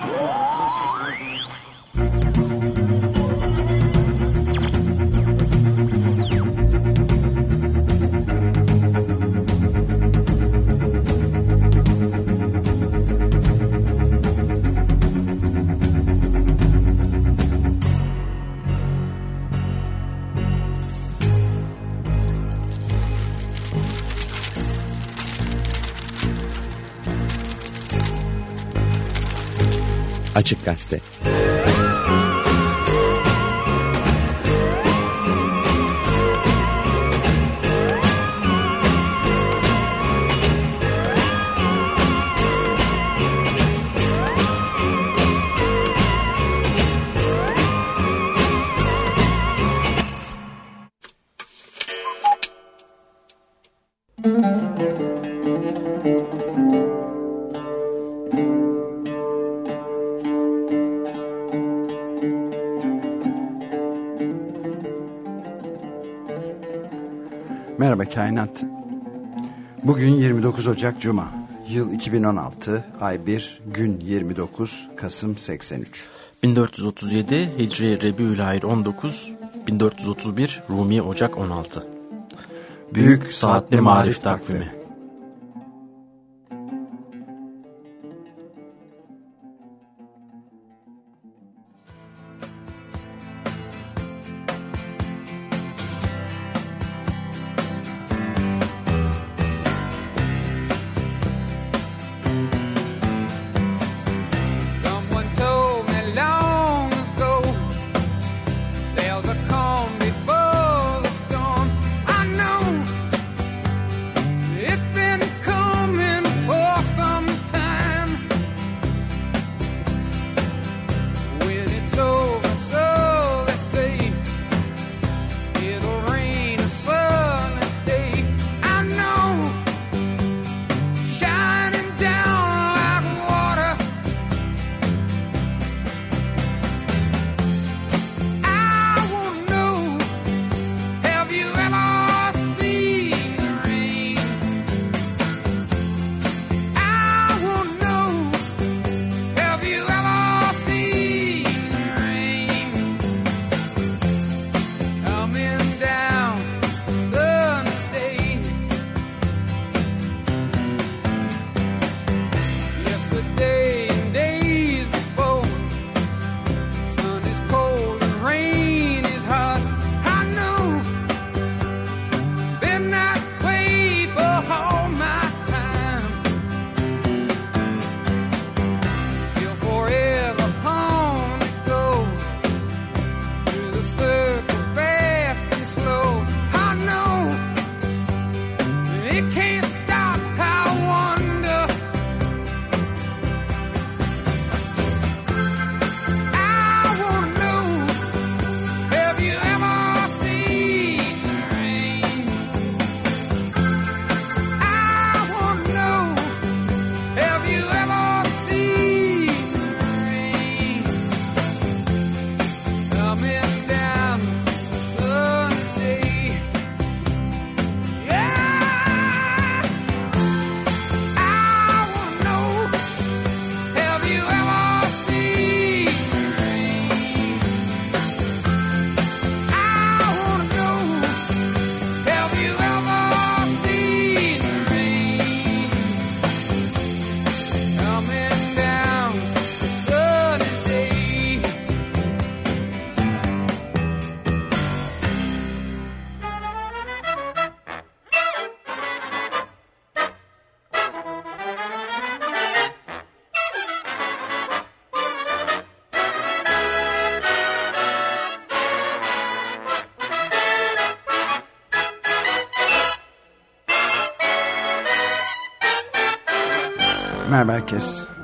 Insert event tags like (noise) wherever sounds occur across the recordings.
Oh! Açık Gazete Kainat. Bugün 29 Ocak Cuma. Yıl 2016, ay 1, gün 29, Kasım 83. 1437 Hicri Rebiülahir 19, 1431 Rumi Ocak 16. Büyük Saatli Marif Takvimi Merhaba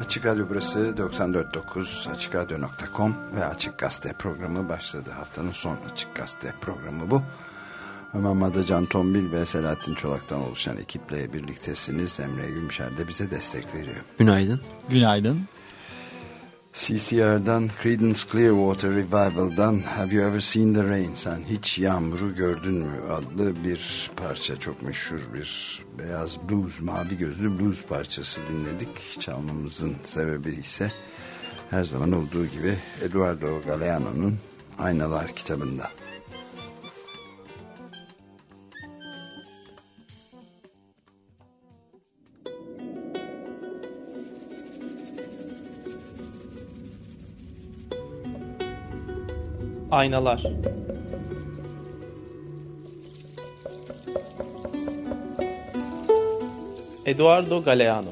Açık Radyo burası 94.9 AçıkRadyo.com ve Açık Gazete programı başladı. Haftanın son Açık Gazete programı bu. Ömer Madacan Tombil ve Selahattin Çolak'tan oluşan ekiple birliktesiniz. Emre Gümüşer de bize destek veriyor. Günaydın. Günaydın. CCR'dan Creedence Clearwater Revival'dan Have You Ever Seen the Rain? Sen hiç yağmuru gördün mü? adlı bir parça. Çok meşhur bir beyaz blues, mavi gözlü blues parçası dinledik. Çalmamızın sebebi ise Her zaman olduğu gibi Eduardo Galeano'nun Aynalar kitabında. Aynalar. Eduardo Galeano.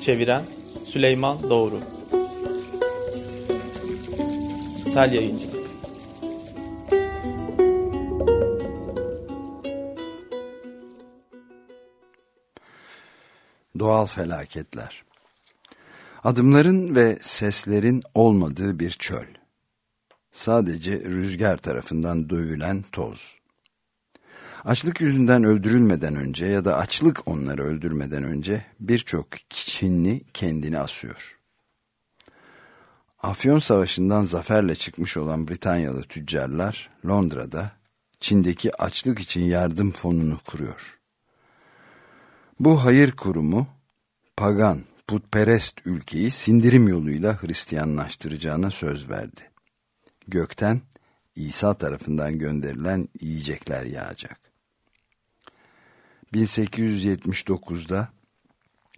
Çeviren Süleyman Doğru. Sel Yayıncı Doğal felaketler Adımların ve seslerin olmadığı bir çöl. Sadece rüzgar tarafından dövülen toz. Açlık yüzünden öldürülmeden önce ya da açlık onları öldürmeden önce birçok Çinli kendini asıyor. Afyon Savaşı'ndan zaferle çıkmış olan Britanyalı tüccarlar Londra'da Çin'deki açlık için yardım fonunu kuruyor. Bu hayır kurumu pagan, putperest ülkeyi sindirim yoluyla Hristiyanlaştıracağına söz verdi. Gökten İsa tarafından gönderilen yiyecekler yağacak. 1879'da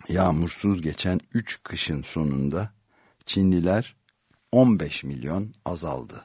yağmursuz geçen 3 kışın sonunda Çinliler 15 milyon azaldı.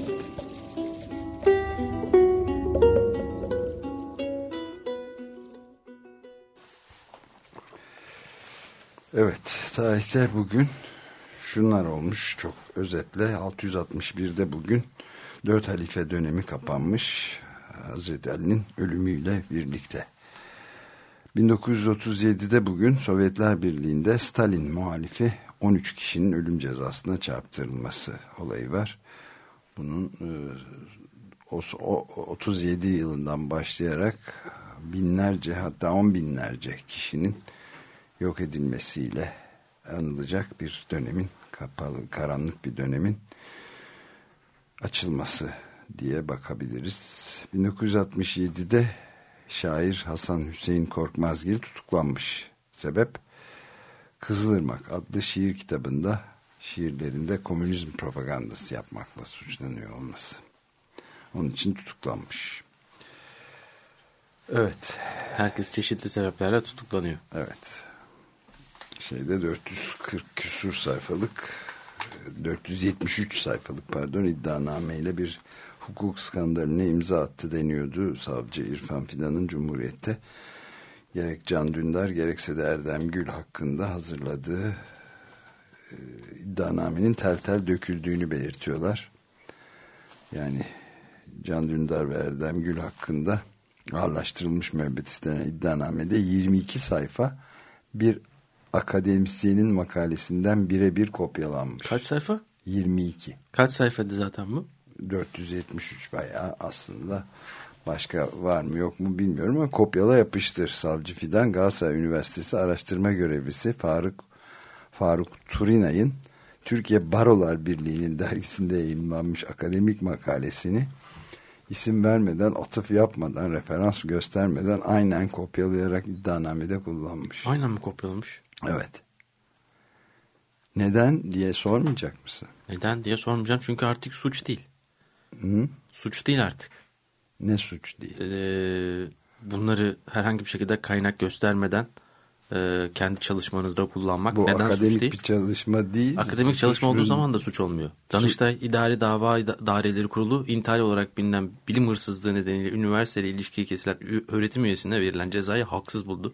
Evet, tarihte bugün şunlar olmuş çok özetle 661'de bugün dört halife dönemi kapanmış Hazreti Ali'nin ölümüyle birlikte. 1937'de bugün Sovyetler Birliği'nde Stalin muhalifi 13 kişinin ölüm cezasına çarptırılması olayı var. Bunun e, o, 37 yılından başlayarak binlerce hatta on binlerce kişinin yok edilmesiyle anılacak bir dönemin kapalı karanlık bir dönemin açılması diye bakabiliriz. 1967'de şair Hasan Hüseyin Korkmazgil tutuklanmış. Sebep Kızılırmak adlı şiir kitabında şiirlerinde komünizm propagandası yapmakla suçlanıyor olması. Onun için tutuklanmış. Evet. Herkes çeşitli sebeplerle tutuklanıyor. Evet. Şeyde 440 küsur sayfalık 473 sayfalık pardon iddianameyle bir hukuk skandalına imza attı deniyordu savcı İrfan Fidan'ın Cumhuriyet'te gerek Can Dündar gerekse de Erdem Gül hakkında hazırladığı e, iddianamenin tel tel döküldüğünü belirtiyorlar. Yani Can Dündar ve Erdem Gül hakkında ağırlaştırılmış müebbet istenen iddianamede 22 sayfa bir akademisyenin makalesinden birebir kopyalanmış. Kaç sayfa? 22. Kaç sayfaydı zaten bu? 473 bayağı aslında başka var mı yok mu bilmiyorum ama kopyala yapıştır. Savcı Fidan Galatasaray Üniversitesi araştırma görevlisi Faruk Faruk Turinay'ın Türkiye Barolar Birliği'nin dergisinde yayınlanmış akademik makalesini isim vermeden, atıf yapmadan, referans göstermeden aynen kopyalayarak iddianamede kullanmış. Aynen mi kopyalamış? Evet. Neden diye sormayacak mısın? Neden diye sormayacağım çünkü artık suç değil. Hı? Suç değil artık. Ne suç değil? Ee, bunları herhangi bir şekilde kaynak göstermeden e, kendi çalışmanızda kullanmak Bu neden akademik suç değil? bir çalışma değil. Akademik çalışma Suç olduğu zaman da suç olmuyor. Danıştay İdari Dava Daireleri Kurulu intihal olarak bilinen bilim hırsızlığı nedeniyle üniversiteyle ilişkiyi kesilen öğretim üyesine verilen cezayı haksız buldu.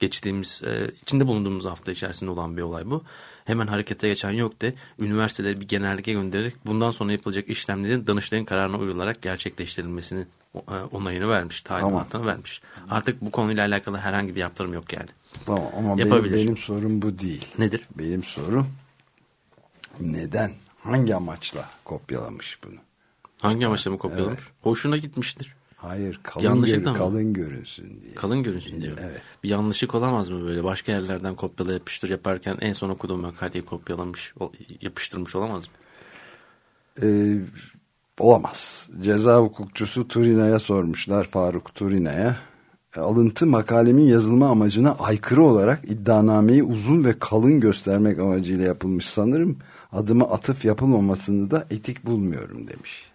Geçtiğimiz, e, içinde bulunduğumuz hafta içerisinde olan bir olay bu. Hemen harekete geçen yok de üniversiteleri bir genelge göndererek bundan sonra yapılacak işlemlerin Danıştay'ın kararına uyularak gerçekleştirilmesini e, onayını vermiş, talimatını tamam. vermiş. Artık bu konuyla alakalı herhangi bir yaptırım yok yani. Tamam ama benim, benim sorum bu değil. Nedir? Benim sorum neden, hangi amaçla kopyalamış bunu? Hangi amaçla mı kopyalamış? Evet. Hoşuna gitmiştir. Hayır kalın, gör, kalın görünsün diye. Kalın görünsün diyor. Evet. Bir yanlışlık olamaz mı böyle? Başka yerlerden kopyala yapıştır yaparken en son okuduğum makaleyi kopyalamış, yapıştırmış olamaz mı? Ee, olamaz. Ceza hukukçusu Turina'ya sormuşlar Faruk Turina'ya. Alıntı makalemin yazılma amacına aykırı olarak iddianameyi uzun ve kalın göstermek amacıyla yapılmış sanırım. Adıma atıf yapılmamasını da etik bulmuyorum demiş.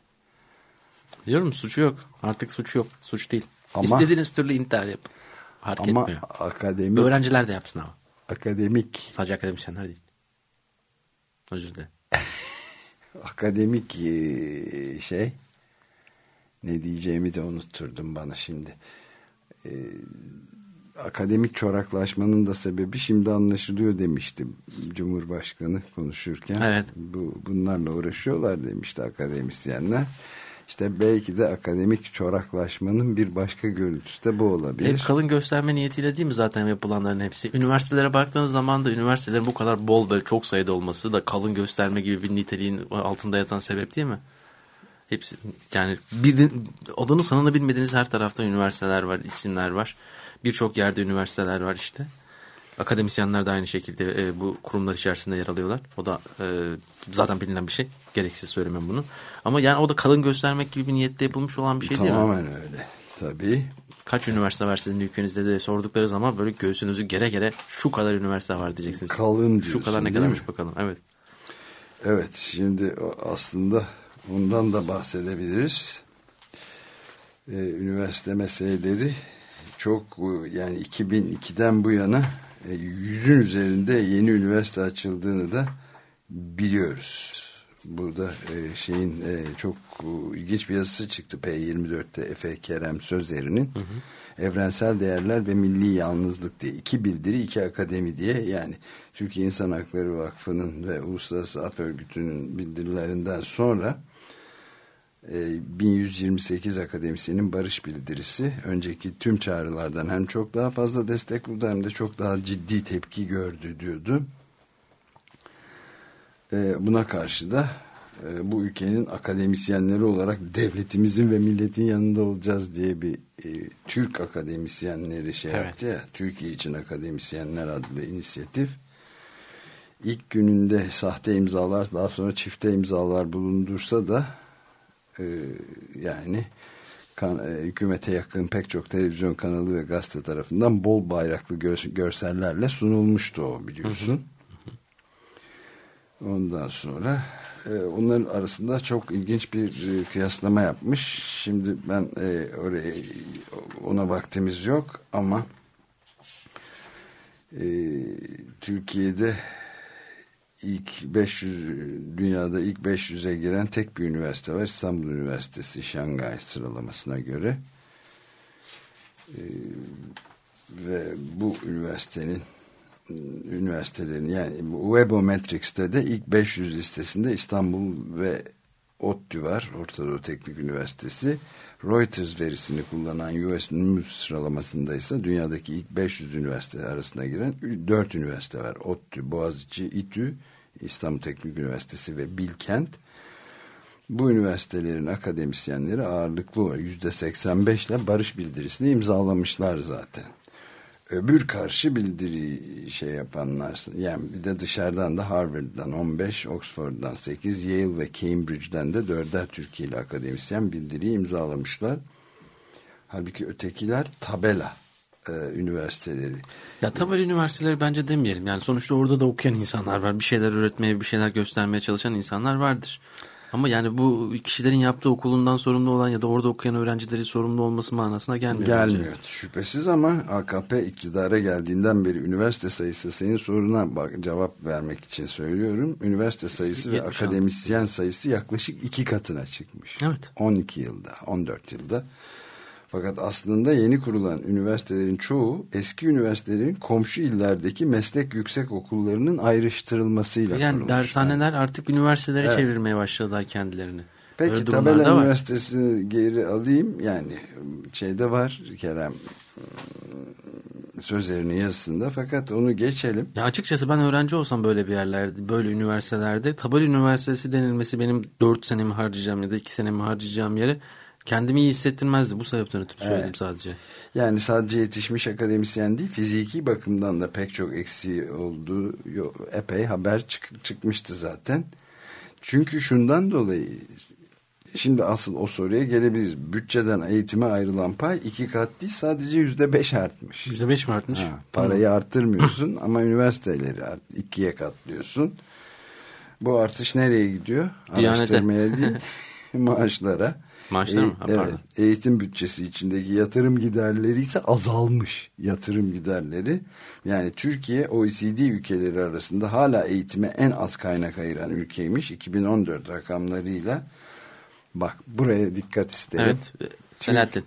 Diyorum suçu yok. Artık suç yok. Suç değil. Ama, İstediğiniz türlü intihar yap. Fark ama etmiyor. akademik. Öğrenciler de yapsın ama. Akademik. Sadece akademisyenler değil. Özür dilerim. (laughs) akademik e, şey ne diyeceğimi de unutturdum bana şimdi. Ee, akademik çoraklaşmanın da sebebi şimdi anlaşılıyor demişti Cumhurbaşkanı konuşurken. Evet. Bu, bunlarla uğraşıyorlar demişti akademisyenler. İşte belki de akademik çoraklaşmanın bir başka görüntüsü de bu olabilir. Hep kalın gösterme niyetiyle değil mi zaten yapılanların hepsi? Üniversitelere baktığınız zaman da üniversitelerin bu kadar bol ve çok sayıda olması da kalın gösterme gibi bir niteliğin altında yatan sebep değil mi? Hepsi yani bir, adını sanını bilmediğiniz her tarafta üniversiteler var, isimler var. Birçok yerde üniversiteler var işte. Akademisyenler de aynı şekilde e, bu kurumlar içerisinde yer alıyorlar. O da e, zaten bilinen bir şey. Gereksiz söylemem bunu. Ama yani o da kalın göstermek gibi bir niyette yapılmış olan bir şey Tamamen değil mi? Tamamen öyle. Tabii. Kaç üniversite var sizin ülkenizde de sordukları zaman böyle göğsünüzü gere gere şu kadar üniversite var diyeceksiniz. Kalın diyorsun, Şu kadar ne kadarmış bakalım. Evet. Evet şimdi aslında bundan da bahsedebiliriz. Ee, üniversite meseleleri çok yani 2002'den bu yana e, yüzün üzerinde yeni üniversite açıldığını da biliyoruz. Burada e, şeyin e, çok ilginç bir yazısı çıktı P24'te Efe Kerem Sözeri'nin. Evrensel Değerler ve Milli Yalnızlık diye iki bildiri iki akademi diye yani Türkiye İnsan Hakları Vakfı'nın ve Uluslararası Af Örgütü'nün bildirilerinden sonra 1128 akademisyenin barış bildirisi önceki tüm çağrılardan hem çok daha fazla destek buldu hem de çok daha ciddi tepki gördü diyordu. Buna karşı da bu ülkenin akademisyenleri olarak devletimizin ve milletin yanında olacağız diye bir Türk akademisyenleri şey evet. yaptı ya Türkiye için akademisyenler adlı inisiyatif ilk gününde sahte imzalar daha sonra çifte imzalar bulundursa da e, yani kan, e, hükümete yakın pek çok televizyon kanalı ve gazete tarafından bol bayraklı gör, görsellerle sunulmuştu o biliyorsun. Ondan sonra e, onların arasında çok ilginç bir e, kıyaslama yapmış. Şimdi ben e, oraya ona vaktimiz yok ama e, Türkiye'de ilk 500 dünyada ilk 500'e giren tek bir üniversite var. İstanbul Üniversitesi Şangay sıralamasına göre. Ee, ve bu üniversitenin üniversitelerin yani Webometrics'te de ilk 500 listesinde İstanbul ve ODTÜ var. Orta Doğu Teknik Üniversitesi. Reuters verisini kullanan US News sıralamasında ise dünyadaki ilk 500 üniversite arasına giren 4 üniversite var. ODTÜ, Boğaziçi, İTÜ, İstanbul Teknik Üniversitesi ve Bilkent. Bu üniversitelerin akademisyenleri ağırlıklı yüzde 85 ile barış bildirisini imzalamışlar zaten. Öbür karşı bildiri şey yapanlar yani bir de dışarıdan da Harvard'dan 15, Oxford'dan 8, Yale ve Cambridge'den de 4'er Türkiye'li akademisyen bildiriyi imzalamışlar. Halbuki ötekiler tabela e, üniversiteleri. Ya tabela üniversiteleri bence demeyelim. Yani sonuçta orada da okuyan insanlar var. Bir şeyler öğretmeye, bir şeyler göstermeye çalışan insanlar vardır. Ama yani bu kişilerin yaptığı okulundan sorumlu olan ya da orada okuyan öğrencileri sorumlu olması manasına gelmiyor. Gelmiyor. Bence. Şüphesiz ama AKP iktidara geldiğinden beri üniversite sayısı senin soruna bak, cevap vermek için söylüyorum. Üniversite sayısı ve akademisyen sayısı yaklaşık iki katına çıkmış. Evet. 12 yılda, 14 yılda. Fakat aslında yeni kurulan üniversitelerin çoğu eski üniversitelerin komşu illerdeki meslek yüksek okullarının ayrıştırılmasıyla Yani kurulmuş. dershaneler artık üniversitelere Evet. çevirmeye başladılar kendilerini. Peki Öyle Tabela var. Üniversitesi'ni geri alayım. Yani şeyde var Kerem sözlerinin yazısında fakat onu geçelim. Ya açıkçası ben öğrenci olsam böyle bir yerlerde, böyle üniversitelerde Tabel Üniversitesi denilmesi benim 4 senemi harcayacağım ya da 2 senemi harcayacağım yere kendimi iyi hissettirmezdi. Bu sebepten ötürü söyledim Evet. sadece. Yani sadece yetişmiş akademisyen değil fiziki bakımdan da pek çok eksiği olduğu epey haber çık- çıkmıştı zaten. Çünkü şundan dolayı şimdi asıl o soruya gelebiliriz. Bütçeden eğitime ayrılan pay iki kat değil sadece yüzde beş artmış. %5 mi artmış? Ha, parayı arttırmıyorsun (laughs) ama üniversiteleri art, ikiye katlıyorsun. Bu artış nereye gidiyor? Diyanete. Araştırmaya değil (laughs) maaşlara. Maaşlar mı? Ha, evet, pardon. eğitim bütçesi içindeki yatırım giderleri ise azalmış. Yatırım giderleri. Yani Türkiye OECD ülkeleri arasında hala eğitime en az kaynak ayıran ülkeymiş. 2014 rakamlarıyla. Bak buraya dikkat isterim. Evet. e, Selahattin.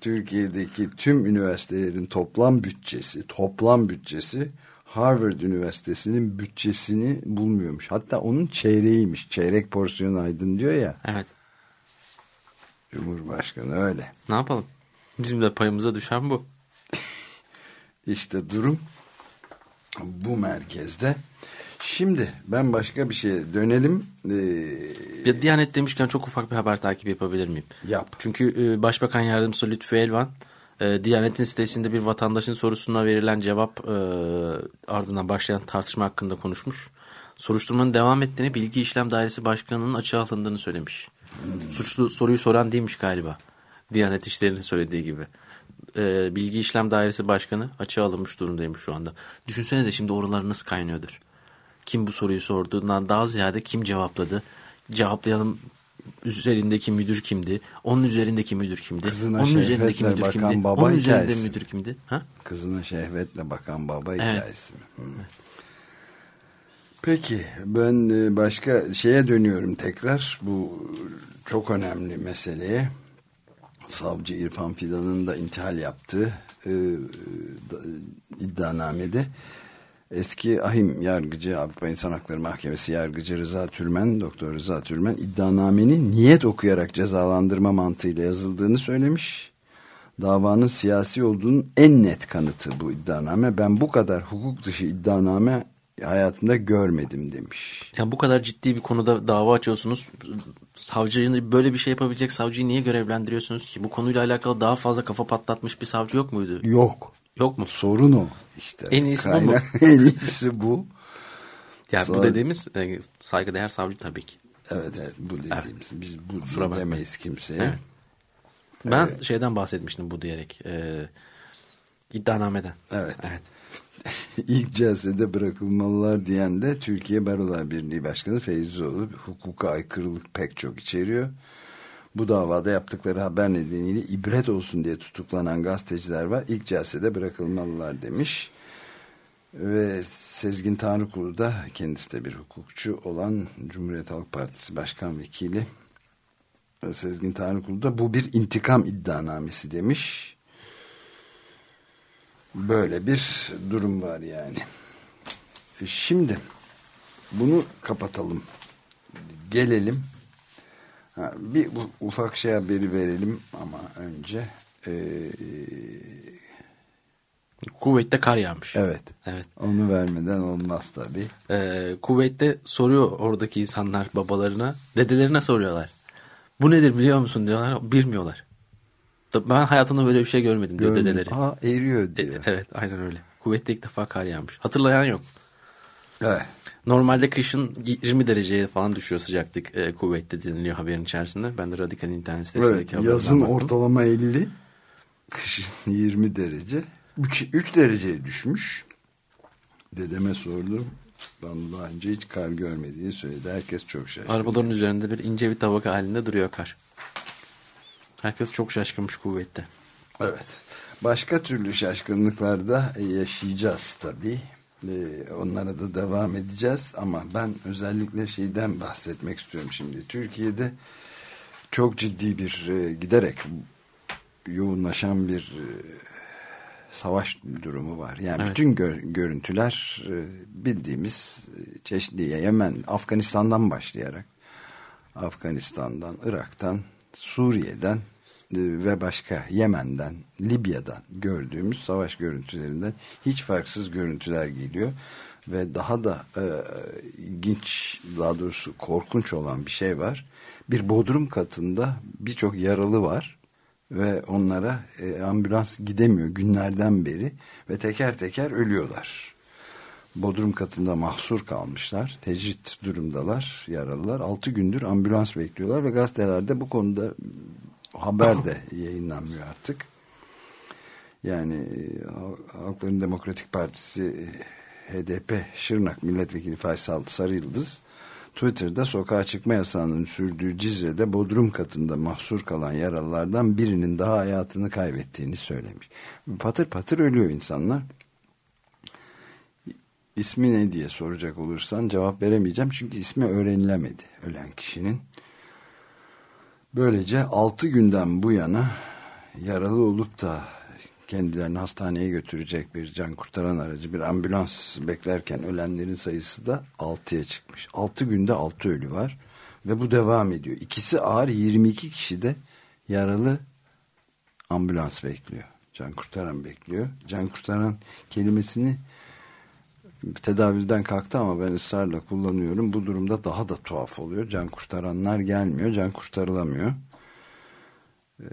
Türkiye'deki tüm üniversitelerin toplam bütçesi, toplam bütçesi Harvard Üniversitesi'nin bütçesini bulmuyormuş. Hatta onun çeyreğiymiş. Çeyrek porsiyon aydın diyor ya Evet. Cumhurbaşkanı öyle. Ne yapalım? Bizim de payımıza düşen bu. (laughs) İşte durum bu merkezde. Şimdi ben başka bir şeye dönelim. Ee, Ya Diyanet demişken çok ufak bir haber takibi yapabilir miyim? yap. Çünkü e, Başbakan Yardımcısı Lütfü Elvan e, Diyanet'in sitesinde bir vatandaşın sorusuna verilen cevap e, ardından başlayan tartışma hakkında konuşmuş. Soruşturmanın devam ettiğini Bilgi İşlem Dairesi Başkanı'nın açığa alındığını söylemiş. Suçlu soruyu soran değilmiş galiba. Diyanet İşleri'nin söylediği gibi. E, Bilgi İşlem Dairesi Başkanı açığa alınmış durumdaymış şu anda. Düşünsenize şimdi oralar nasıl kaynıyordur. Kim bu soruyu sorduğundan daha ziyade kim cevapladı? Cevaplayanın üzerindeki müdür kimdi? Onun üzerindeki müdür kimdi? Kızına Onun üzerindeki müdür bakan kimdi? baba Onun üzerinde hikayesi. müdür kimdi? Ha? Kızına şehvetle bakan baba Evet. hikayesi mi? Hı. Peki ben e, başka şeye dönüyorum tekrar. Bu çok önemli meseleye. Savcı İrfan Fidan'ın da intihal yaptığı e, iddianamede eski ahim yargıcı Avrupa İnsan Hakları Mahkemesi yargıcı Rıza Türmen, Doktor Rıza Türmen iddianamenin niyet okuyarak cezalandırma mantığıyla yazıldığını söylemiş. Davanın siyasi olduğunun en net kanıtı bu iddianame. Ben bu kadar hukuk dışı iddianame hayatımda görmedim demiş. Yani bu kadar ciddi bir konuda dava açıyorsunuz. Savcıyı böyle bir şey yapabilecek savcıyı niye görevlendiriyorsunuz ki? Bu konuyla alakalı daha fazla kafa patlatmış bir savcı yok muydu? Yok. Yok mu? Sorun o. İşte En iyisi bu mu? Kaynak- (laughs) en iyisi bu. Yani Sonra- bu dediğimiz e, saygıdeğer savcı tabii ki. Evet evet bu dediğimiz. Biz bu Kusura demeyiz kimseye. Evet. Ben şeyden bahsetmiştim bu diyerek. E, iddianameden. Evet. Evet. (laughs) İlk celsede bırakılmalılar diyen de Türkiye Barolar Birliği Başkanı Feyzoğlu hukuka aykırılık pek çok içeriyor. Bu davada yaptıkları haber nedeniyle ibret olsun diye tutuklanan gazeteciler var. İlk celsede bırakılmalılar demiş. Ve Sezgin Tanrıkulu da kendisi de bir hukukçu olan Cumhuriyet Halk Partisi Başkan Vekili Sezgin Tanrıkulu da bu bir intikam iddianamesi demiş. Böyle bir durum var yani. E Şimdi bunu kapatalım. Gelelim. Ha, bir ufak şey haberi verelim ama önce e, Kuveyt'te kar yağmış. evet Evet. onu vermeden olmaz tabii. Ee, Kuveyt'te soruyor oradaki insanlar babalarına, dedelerine soruyorlar. Bu nedir biliyor musun diyorlar. Bilmiyorlar. Ben hayatımda böyle bir şey görmedim diyor Görmedim. dedeleri. Aa eriyor E, diyor. evet aynen öyle. Kuveyt'te ilk defa kar yağmış. Hatırlayan yok. Evet. Normalde kışın 20 dereceye falan düşüyor sıcaklık e, Kuveyt'te deniliyor haberin içerisinde. Ben de Radikal internet sitesindeki Evet, yazın baktım. ortalama 50, kışın (laughs) 20 derece. 3, 3 dereceye düşmüş. Dedeme sordum. Ben daha önce hiç kar görmediğini söyledi. Herkes çok şaşırdı. Arabaların üzerinde bir ince bir tabaka halinde duruyor kar. Herkes çok şaşkınmış Kuveyt'te. Evet. Başka türlü şaşkınlıklarda yaşayacağız tabii. Ee, onlara da devam edeceğiz ama ben özellikle şeyden bahsetmek istiyorum şimdi. Türkiye'de çok ciddi bir e, giderek yoğunlaşan bir e, savaş durumu var. Yani Evet. bütün gö- görüntüler e, bildiğimiz çeşitli Yemen, Afganistan'dan başlayarak Afganistan'dan, Irak'tan, Suriye'den e, ve başka Yemen'den, Libya'dan gördüğümüz savaş görüntülerinden hiç farksız görüntüler geliyor. Ve daha da e, ilginç, daha doğrusu korkunç olan bir şey var. Bir bodrum katında birçok yaralı var ve onlara e, ambulans gidemiyor günlerden beri ve teker teker ölüyorlar. Bodrum katında mahsur kalmışlar. Tecrit durumdalar yaralılar. 6 gündür ambulans bekliyorlar ve gazetelerde bu konuda haber de (laughs) yayınlanmıyor artık. Yani e, Halkların Demokratik Partisi e, HDP Şırnak Milletvekili Faysal Sarıyıldız Twitter'da sokağa çıkma yasağının sürdüğü Cizre'de Bodrum katında mahsur kalan yaralılardan birinin daha hayatını kaybettiğini söylemiş. Patır patır ölüyor insanlar. İsmi ne diye soracak olursan cevap veremeyeceğim çünkü ismi öğrenilemedi ölen kişinin. Böylece 6 günden bu yana yaralı olup da kendilerini hastaneye götürecek bir can kurtaran aracı bir ambulans beklerken ölenlerin sayısı da 6'ya çıkmış. 6 günde 6 ölü var ve bu devam ediyor. İkisi ağır 22 kişi de yaralı ambulans bekliyor. Can kurtaran bekliyor. Can kurtaran kelimesini tedavülden kalktı ama ben ısrarla kullanıyorum. Bu durumda daha da tuhaf oluyor. Can kurtaranlar gelmiyor. Can kurtarılamıyor. Ee,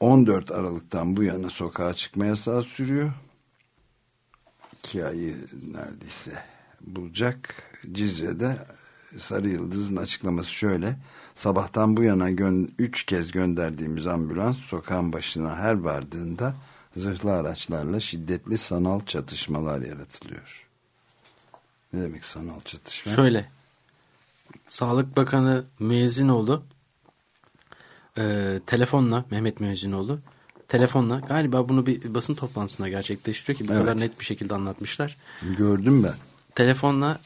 14 Aralık'tan bu yana sokağa çıkma yasağı sürüyor. İki ayı neredeyse bulacak. Cizre'de Sarı Yıldız'ın açıklaması şöyle. Sabahtan bu yana gö üç kez gönderdiğimiz ambulans sokağın başına her vardığında zırhlı araçlarla şiddetli sanal çatışmalar yaratılıyor. Ne demek sanal çatışma? Şöyle. Sağlık Bakanı Müezzinoğlu e, telefonla Mehmet Müezzinoğlu telefonla galiba bunu bir basın toplantısında gerçekleştiriyor ki bu Evet. kadar net bir şekilde anlatmışlar. Gördüm ben. Telefonla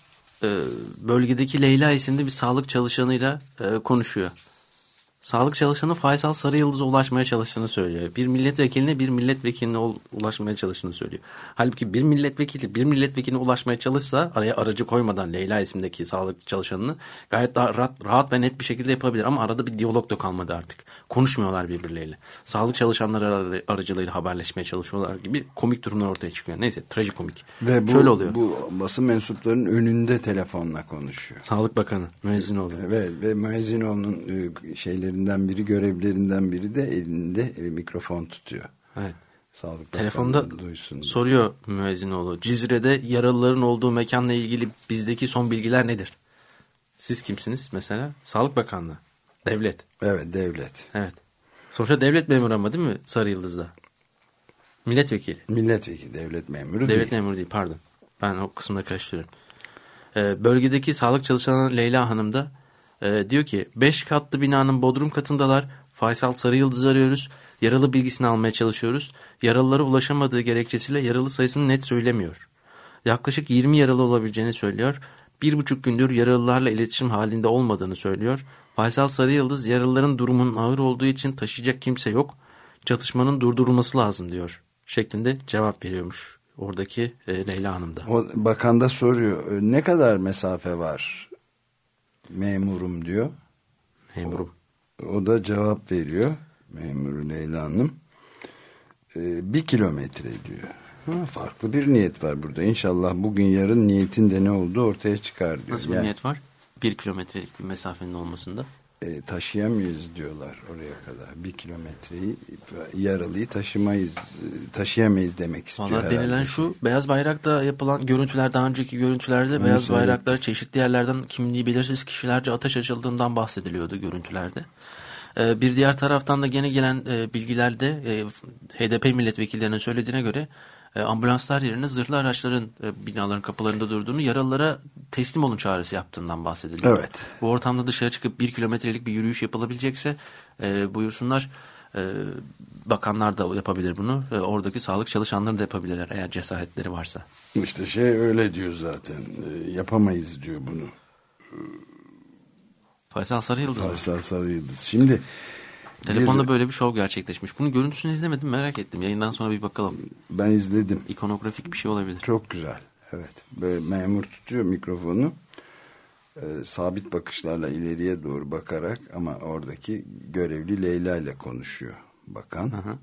e, bölgedeki Leyla isimli bir sağlık çalışanıyla e, konuşuyor. Sağlık çalışanı Faysal Sarıyıldız'a ulaşmaya çalıştığını söylüyor. Bir milletvekiline bir milletvekiline ul- ulaşmaya çalıştığını söylüyor. Halbuki bir milletvekili bir milletvekiline ulaşmaya çalışsa araya aracı koymadan Leyla isimdeki sağlık çalışanını gayet daha rahat, rahat ve net bir şekilde yapabilir. Ama arada bir diyalog da kalmadı artık. Konuşmuyorlar birbirleriyle. Sağlık çalışanları ar- aracılığıyla haberleşmeye çalışıyorlar gibi komik durumlar ortaya çıkıyor. Neyse trajikomik. Ve bu, Şöyle oluyor. bu basın mensuplarının önünde telefonla konuşuyor. Sağlık Bakanı Müezzinoğlu. Evet ve Müezzinoğlu'nun e, şeylerinden biri, görevlerinden biri de elinde e, mikrofon tutuyor. Evet. Sağlık Telefonda duysun. soruyor müezzinoğlu. Cizre'de yaralıların olduğu mekanla ilgili bizdeki son bilgiler nedir? Siz kimsiniz mesela? Sağlık Bakanlığı. Devlet. Evet devlet. Evet. Sonuçta devlet memuru ama değil mi Sarı Yıldız'da? Milletvekili. Milletvekili, devlet memuru Devlet değil. memuru değil pardon. Ben o kısımları karıştırıyorum. Ee, bölgedeki sağlık çalışanı Leyla Hanım da e, diyor ki 5 katlı binanın bodrum katındalar. Faysal Sarı Yıldız'ı arıyoruz. Yaralı bilgisini almaya çalışıyoruz. Yaralılara ulaşamadığı gerekçesiyle yaralı sayısını net söylemiyor. Yaklaşık 20 yaralı olabileceğini söylüyor. Bir buçuk gündür yaralılarla iletişim halinde olmadığını söylüyor. Faysal Sarı Yıldız yaralıların durumunun ağır olduğu için taşıyacak kimse yok. Çatışmanın durdurulması lazım diyor. Şeklinde cevap veriyormuş oradaki e, Leyla Hanım da. O bakan da soruyor ne kadar mesafe var memurum diyor. Memurum. O da cevap veriyor memuru Leyla Hanım. E, bir kilometre diyor. Ha, farklı bir niyet var burada. İnşallah bugün yarın niyetin de ne olduğu ortaya çıkar diyor. Nasıl bir Yani, niyet var? Bir kilometrelik bir mesafenin olmasında. E, taşıyamayız diyorlar oraya kadar. Bir kilometreyi yaralıyı taşımayız, e, taşıyamayız demek istiyor. Valla denilen şu beyaz bayrakta yapılan görüntüler daha önceki görüntülerde Onu beyaz seyrettik. bayraklara çeşitli yerlerden kimliği belirsiz kişilerce ateş açıldığından bahsediliyordu görüntülerde. Ee, bir diğer taraftan da gene gelen e, bilgilerde e, HDP milletvekillerinin söylediğine göre e, ambulanslar yerine zırhlı araçların e, binaların kapılarında durduğunu yaralılara teslim olun çağrısı yaptığından bahsediliyor. Evet. Bu ortamda dışarı çıkıp bir kilometrelik bir yürüyüş yapılabilecekse e, buyursunlar e, bakanlar da yapabilir bunu. E, oradaki sağlık çalışanları da yapabilirler eğer cesaretleri varsa. İşte şey öyle diyor zaten. E, yapamayız diyor bunu. Faysal Sarıyıldız? Faysal Sarıyıldız. Şimdi Telefonda Bir- böyle bir şov gerçekleşmiş. Bunun görüntüsünü izlemedim merak ettim. Yayından sonra bir bakalım. Ben izledim. İkonografik bir şey olabilir. Çok güzel. Evet. Böyle memur tutuyor mikrofonu. Ee, sabit bakışlarla ileriye doğru bakarak ama oradaki görevli Leyla ile konuşuyor bakan. hı.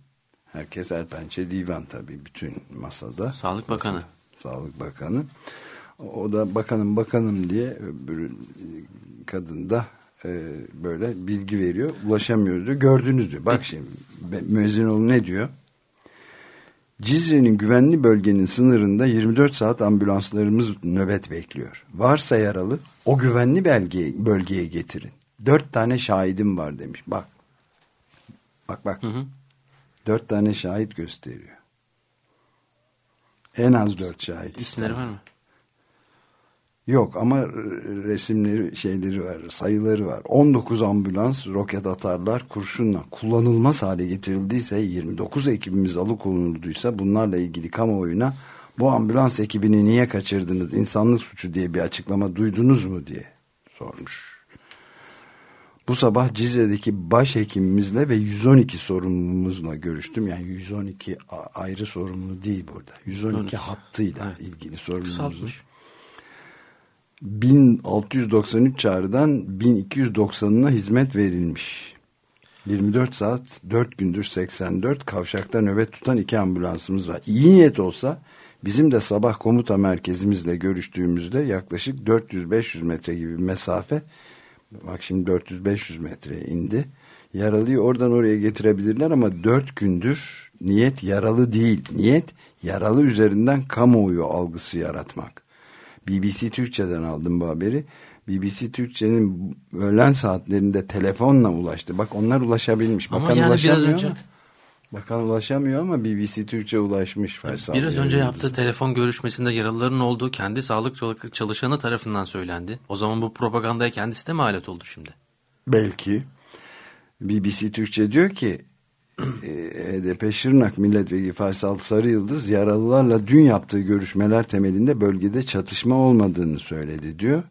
Herkes el pençe divan tabii bütün masada. Sağlık Bakanı. Masada. Sağlık Bakanı. O da bakanım bakanım diye öbür kadın da e, böyle bilgi veriyor. Ulaşamıyoruz diyor. Gördünüz diyor. Bak şimdi Müezzinoğlu ne diyor? Cizre'nin güvenli bölgenin sınırında 24 saat ambulanslarımız nöbet bekliyor. Varsa yaralı o güvenli belge, bölgeye getirin. Dört tane şahidim var demiş. Bak. Bak bak. Hı hı. Dört tane şahit gösteriyor. En az dört şahit. İsimleri var mı? Yok ama resimleri şeyleri var sayıları var. 19 ambulans roket atarlar kurşunla kullanılmaz hale getirildiyse 29 ekibimiz alıkonulduysa bunlarla ilgili kamuoyuna bu ambulans ekibini niye kaçırdınız insanlık suçu diye bir açıklama duydunuz mu diye sormuş. Bu sabah Cizre'deki başhekimimizle ve 112 sorumlumuzla görüştüm. Yani 112 a- ayrı sorumlu değil burada. 112 112. hattıyla Evet. ilgili sorumlumuzun. Kısaltmış. 1693 çağrıdan 1290'ına hizmet verilmiş. 24 saat 4 gündür 84 kavşakta nöbet tutan iki ambulansımız var. İyi niyet olsa bizim de sabah komuta merkezimizle görüştüğümüzde yaklaşık 400-500 metre gibi bir mesafe bak şimdi 400-500 metreye indi. Yaralıyı oradan oraya getirebilirler ama 4 gündür niyet yaralı değil. Niyet yaralı üzerinden kamuoyu algısı yaratmak. BBC Türkçe'den aldım bu haberi. BBC Türkçe'nin öğlen saatlerinde telefonla ulaştı. Bak onlar ulaşabilmiş. Ama Bakan yani biraz ulaşamıyor önce- ama. Bakan ulaşamıyor ama BBC Türkçe ulaşmış. Faysal Biraz önce yaptığı telefon görüşmesinde yaralıların olduğu kendi sağlık çalışanı tarafından söylendi. O zaman bu propagandaya kendisi de mi alet oldu şimdi? Belki. BBC Türkçe diyor ki HDP Şırnak Milletvekili Faysal Sarıyıldız yaralılarla dün yaptığı görüşmeler temelinde bölgede çatışma olmadığını söyledi diyor.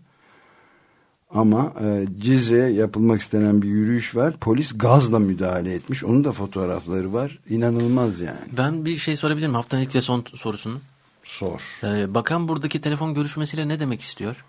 Ama e, Cizre'ye yapılmak istenen bir yürüyüş var. Polis gazla müdahale etmiş. Onun da fotoğrafları var. İnanılmaz yani. Ben bir şey sorabilir miyim? Haftanın ilk son sorusunu. Sor. Ee, bakan buradaki telefon görüşmesiyle ne demek istiyor?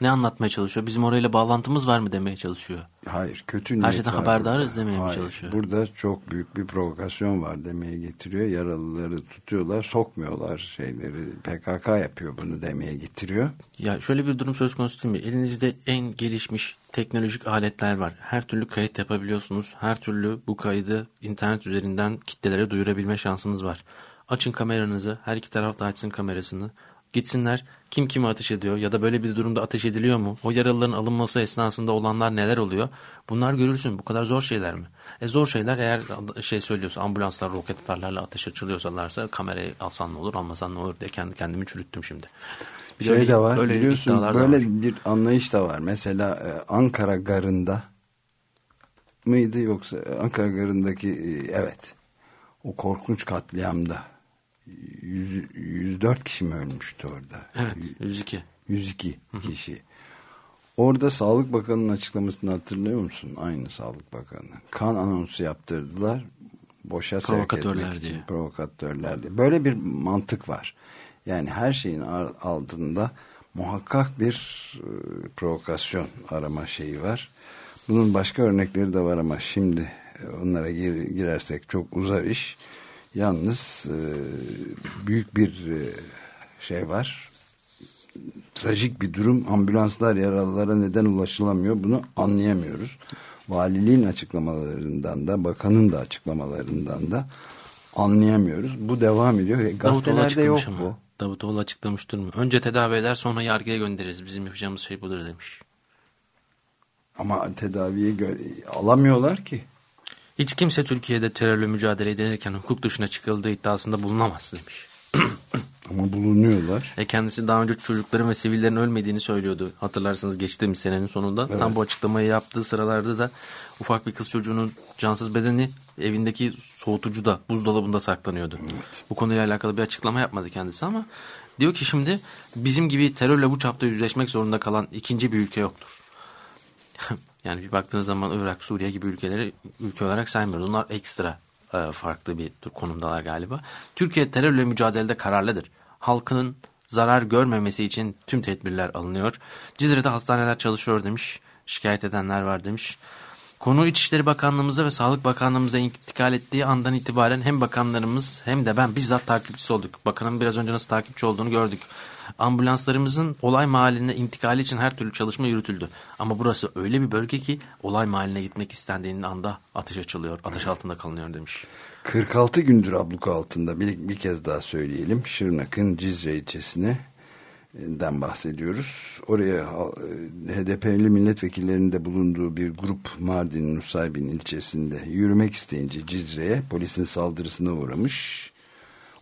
Ne anlatmaya çalışıyor? Bizim orayla bağlantımız var mı demeye çalışıyor. Hayır kötü Her niyet şeyden var haberdarız demeye mi Hayır, çalışıyor? Burada çok büyük bir provokasyon var demeye getiriyor. Yaralıları tutuyorlar, sokmuyorlar şeyleri. PKK yapıyor bunu demeye getiriyor. Ya şöyle bir durum söz konusu değil mi? Elinizde en gelişmiş teknolojik aletler var. Her türlü kayıt yapabiliyorsunuz. Her türlü bu kaydı internet üzerinden kitlelere duyurabilme şansınız var. Açın kameranızı. Her iki taraf da açsın kamerasını. Gitsinler kim kimi ateş ediyor ya da böyle bir durumda ateş ediliyor mu? O yaralıların alınması esnasında olanlar neler oluyor? Bunlar görülsün. Bu kadar zor şeyler mi? E zor şeyler eğer şey söylüyorsa ambulanslar roket atarlarla ateş açılıyorsalarsa kamerayı alsan ne olur almasan ne olur diye kendi kendimi çürüttüm şimdi. Bir şey öyle- de var böyle biliyorsun böyle var. bir anlayış da var. Mesela e, Ankara Garı'nda mıydı yoksa Ankara Garı'ndaki e, evet o korkunç katliamda 100, 104 kişi mi ölmüştü orada? Evet 102. 102 kişi. Orada Sağlık Bakanı'nın açıklamasını hatırlıyor musun? Aynı Sağlık Bakanı. Kan anonsu yaptırdılar. Boşa sevk etmek için. diye. Provokatörler diye. Böyle bir mantık var. Yani her şeyin altında muhakkak bir e, provokasyon arama şeyi var. Bunun başka örnekleri de var ama şimdi onlara gir- girersek çok uzar iş. Yalnız e, büyük bir e, şey var trajik bir durum. Ambulanslar yaralılara neden ulaşılamıyor bunu anlayamıyoruz. Valiliğin açıklamalarından da bakanın da açıklamalarından da anlayamıyoruz. Bu devam ediyor. Davutoğlu Gazetelerde yok ama. bu. Davutoğlu açıklamış durumu. Önce tedavi eder sonra yargıya göndeririz. Bizim yapacağımız şey budur demiş. Ama tedaviye gö- alamıyorlar ki. Hiç kimse Türkiye'de terörle mücadele edilirken hukuk dışına çıkıldığı iddiasında bulunamaz demiş. (clears throat) Ama bulunuyorlar. E kendisi daha önce çocukların ve sivillerin ölmediğini söylüyordu. Hatırlarsınız geçtiğimiz senenin sonunda. Tam bu açıklamayı yaptığı sıralarda da ufak bir kız çocuğunun cansız bedeni evindeki soğutucuda, buzdolabında saklanıyordu. Bu konuyla alakalı bir açıklama yapmadı kendisi ama diyor ki şimdi bizim gibi terörle bu çapta yüzleşmek zorunda kalan ikinci bir ülke yoktur. (laughs) Yani bir baktığınız zaman Irak, Suriye gibi ülkeleri ülke olarak saymıyoruz. Onlar ekstra e, farklı bir konumdalar galiba. Türkiye terörle mücadelede kararlıdır. Halkının zarar görmemesi için tüm tedbirler alınıyor. Cizre'de hastaneler çalışıyor demiş. Şikayet edenler var demiş. Konu İçişleri Bakanlığımıza ve Sağlık Bakanlığımıza intikal ettiği andan itibaren hem bakanlarımız hem de ben bizzat takipçisi olduk. Bakanın biraz önce nasıl takipçi olduğunu gördük. Ambulanslarımızın olay mahalline intikali için her türlü çalışma yürütüldü. Ama burası öyle bir bölge ki olay mahalline gitmek istendiğinin anda ateş açılıyor, ateş altında kalınıyor demiş. 46 gündür abluka altında bir, bir kez daha söyleyelim. Şırnak'ın Cizre ilçesine den bahsediyoruz. Oraya e, HDP'li milletvekillerinin de bulunduğu bir grup Mardin Nusaybin ilçesinde yürümek isteyince Cizre'ye polisin saldırısına uğramış.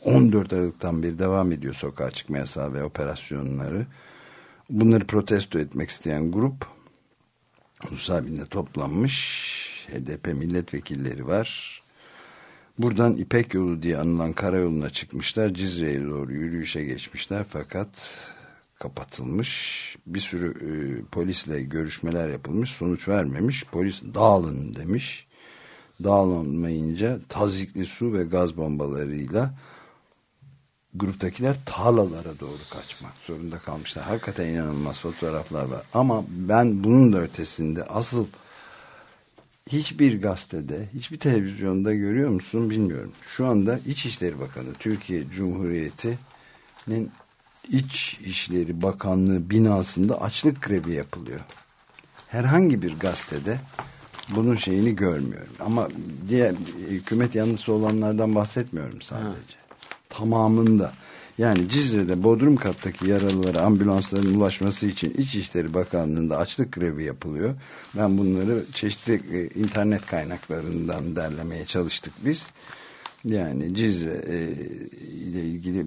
14 Aralık'tan beri devam ediyor sokağa çıkma yasağı ve operasyonları. Bunları protesto etmek isteyen grup Nusaybin'de toplanmış. HDP milletvekilleri var. Buradan İpek yolu diye anılan karayoluna çıkmışlar. Cizre'ye doğru yürüyüşe geçmişler fakat kapatılmış. Bir sürü e, polisle görüşmeler yapılmış. Sonuç vermemiş. Polis dağılın demiş. Dağılmayınca tazikli su ve gaz bombalarıyla gruptakiler tarlalara doğru kaçmak zorunda kalmışlar. Hakikaten inanılmaz fotoğraflar var. Ama ben bunun da ötesinde asıl hiçbir gazetede, hiçbir televizyonda görüyor musun bilmiyorum. Şu anda İçişleri Bakanı Türkiye Cumhuriyeti'nin İç İşleri Bakanlığı binasında açlık grevi yapılıyor. Herhangi bir gazetede bunun şeyini görmüyorum. Ama diğer hükümet yanlısı olanlardan bahsetmiyorum sadece. Ha. Tamamında. Yani Cizre'de Bodrum kattaki yaralılara ambulansların ulaşması için İçişleri Bakanlığı'nda açlık grevi yapılıyor. Ben bunları çeşitli e, internet kaynaklarından derlemeye çalıştık biz. Yani Cizre e, ile ilgili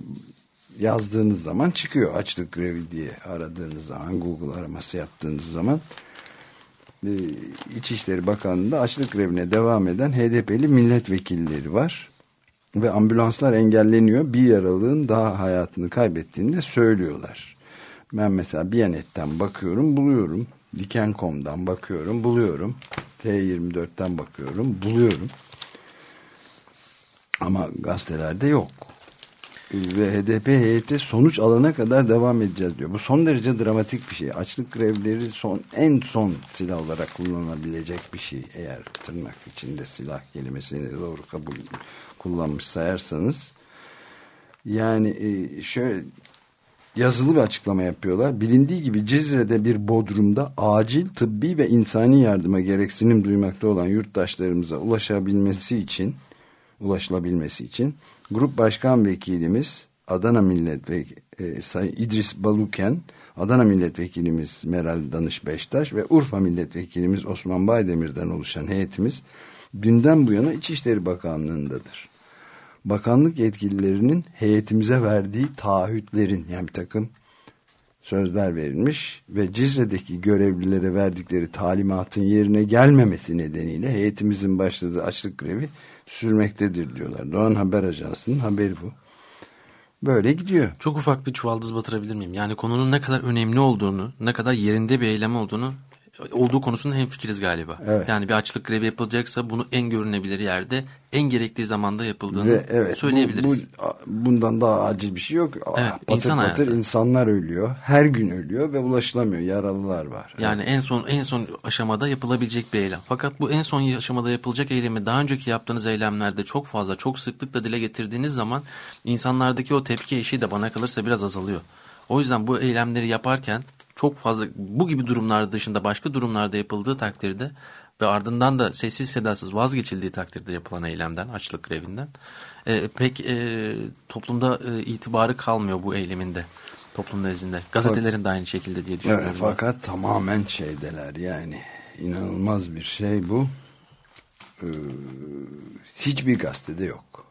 yazdığınız zaman çıkıyor açlık grevi diye aradığınız zaman Google araması yaptığınız zaman e, İçişleri Bakanlığı'nda açlık grevine devam eden HDP'li milletvekilleri var ve ambulanslar engelleniyor bir yaralığın daha hayatını kaybettiğini de söylüyorlar. Ben mesela Biyanet'ten bakıyorum buluyorum Diken.com'dan bakıyorum buluyorum T24'ten bakıyorum buluyorum ama gazetelerde yok ve HDP heyeti sonuç alana kadar devam edeceğiz diyor. Bu son derece dramatik bir şey. Açlık grevleri son en son silah olarak kullanılabilecek bir şey. Eğer tırnak içinde silah kelimesini doğru kabul kullanmış sayarsanız. Yani e, şöyle yazılı bir açıklama yapıyorlar. Bilindiği gibi Cizre'de bir bodrumda acil tıbbi ve insani yardıma gereksinim duymakta olan yurttaşlarımıza ulaşabilmesi için ulaşılabilmesi için Grup Başkan Vekilimiz Adana Milletvekili e, İdris Baluken, Adana Milletvekilimiz Meral Danış Beştaş ve Urfa Milletvekilimiz Osman Baydemir'den oluşan heyetimiz dünden bu yana İçişleri Bakanlığı'ndadır. Bakanlık yetkililerinin heyetimize verdiği taahhütlerin yani bir takım sözler verilmiş ve Cizre'deki görevlilere verdikleri talimatın yerine gelmemesi nedeniyle heyetimizin başladığı açlık grevi sürmektedir diyorlar. Doğan Haber Ajansı'nın haberi bu. Böyle gidiyor. Çok ufak bir çuvaldız batırabilir miyim? Yani konunun ne kadar önemli olduğunu, ne kadar yerinde bir eylem olduğunu olduğu konusunda hemfikiriz galiba. Evet. Yani bir açlık grevi yapılacaksa bunu en görünebilir yerde en gerektiği zamanda yapıldığını Ve evet, söyleyebiliriz. Bu, bu, bundan daha acil bir şey yok. Evet, patır insan patır hayatı. insanlar ölüyor. Her gün ölüyor ve ulaşılamıyor. Yaralılar var. Yani evet. en son en son aşamada yapılabilecek bir eylem. Fakat bu en son aşamada yapılacak eylemi daha önceki yaptığınız eylemlerde çok fazla, çok sıklıkla dile getirdiğiniz zaman insanlardaki o tepki eşiği de bana kalırsa biraz azalıyor. O yüzden bu eylemleri yaparken çok fazla bu gibi durumlar dışında başka durumlarda yapıldığı takdirde ve ardından da sessiz sedasız vazgeçildiği takdirde yapılan eylemden, açlık grevinden e, pek e, toplumda e, itibarı kalmıyor bu eyleminde toplum nezdinde. Gazetelerin de aynı şekilde diye düşünüyorum. Evet, fakat tamamen şeydeler yani inanılmaz bir şey bu. Ee, hiçbir gazetede yok.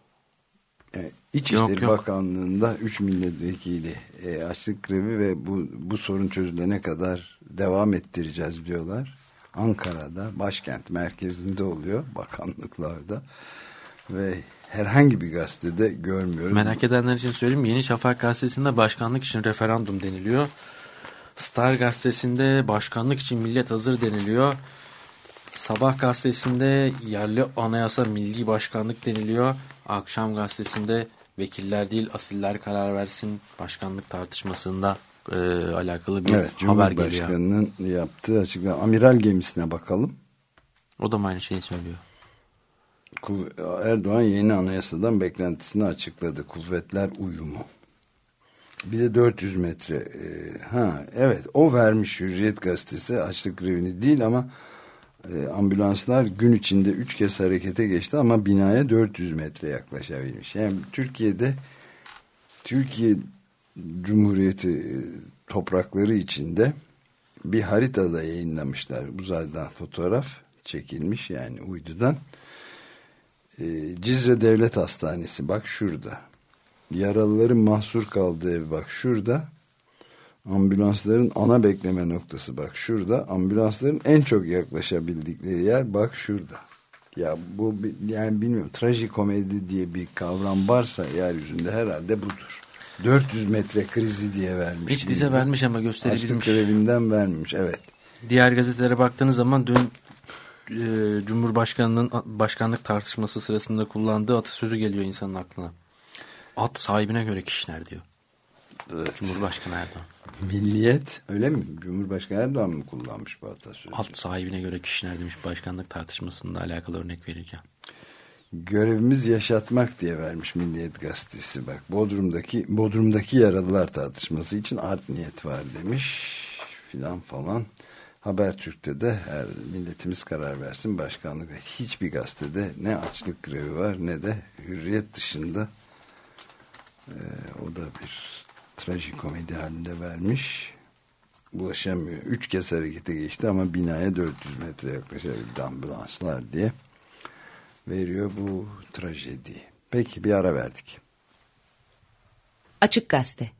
E, İçişleri yok, yok. Bakanlığı'nda 3 milletvekili e, açlık grevi ve bu, bu sorun çözülene kadar devam ettireceğiz diyorlar. Ankara'da başkent merkezinde oluyor bakanlıklarda ve herhangi bir gazetede görmüyorum. Merak edenler için söyleyeyim Yeni Şafak gazetesinde başkanlık için referandum deniliyor. Star gazetesinde başkanlık için millet hazır deniliyor. Sabah gazetesinde yerli anayasa milli başkanlık deniliyor. Akşam gazetesinde vekiller değil asiller karar versin başkanlık tartışmasında e, alakalı bir evet, haber geliyor. Cumhurbaşkanı'nın yaptığı açıklama. Amiral gemisine bakalım. O da aynı şeyi söylüyor? Erdoğan yeni anayasadan beklentisini açıkladı. Kuvvetler uyumu. Bir de 400 metre. E, ha evet o vermiş Hürriyet gazetesi açlık grevini değil ama e, ambulanslar gün içinde 3 kez harekete geçti ama binaya 400 metre yaklaşabilmiş. Yani Türkiye'de Türkiye Cumhuriyeti e, toprakları içinde bir haritada yayınlamışlar. Uzaydan fotoğraf çekilmiş yani uydudan. E, Cizre Devlet Hastanesi bak şurada. Yaralıların mahsur kaldığı bak şurada. Ambulansların ana bekleme noktası bak şurada. Ambulansların en çok yaklaşabildikleri yer bak şurada. Ya bu yani bilmiyorum trajikomedi diye bir kavram varsa yeryüzünde herhalde budur. 400 metre krizi diye vermiş. Hiç dize vermiş ama gösterebilmiş. Açlık grevinden vermiş evet. Diğer gazetelere baktığınız zaman dün e, Cumhurbaşkanı'nın başkanlık tartışması sırasında kullandığı atasözü geliyor insanın aklına. At sahibine göre kişiler diyor. Evet. Cumhurbaşkanı Erdoğan. Milliyet öyle mi? Cumhurbaşkanı Erdoğan mı kullanmış bu atasözü? Alt sahibine göre kişiler demiş başkanlık tartışmasında alakalı örnek verirken. Görevimiz yaşatmak diye vermiş Milliyet Gazetesi. Bak Bodrum'daki Bodrum'daki yaralılar tartışması için art niyet var demiş filan falan. Habertürk'te de her milletimiz karar versin başkanlık. Hiçbir gazetede ne açlık grevi var ne de hürriyet dışında e, o da bir trajikomedi halinde vermiş. Ulaşamıyor. Üç kez harekete geçti ama binaya 400 metre yaklaşabildi ambulanslar diye veriyor bu trajedi. Peki bir ara verdik. Açık Gazete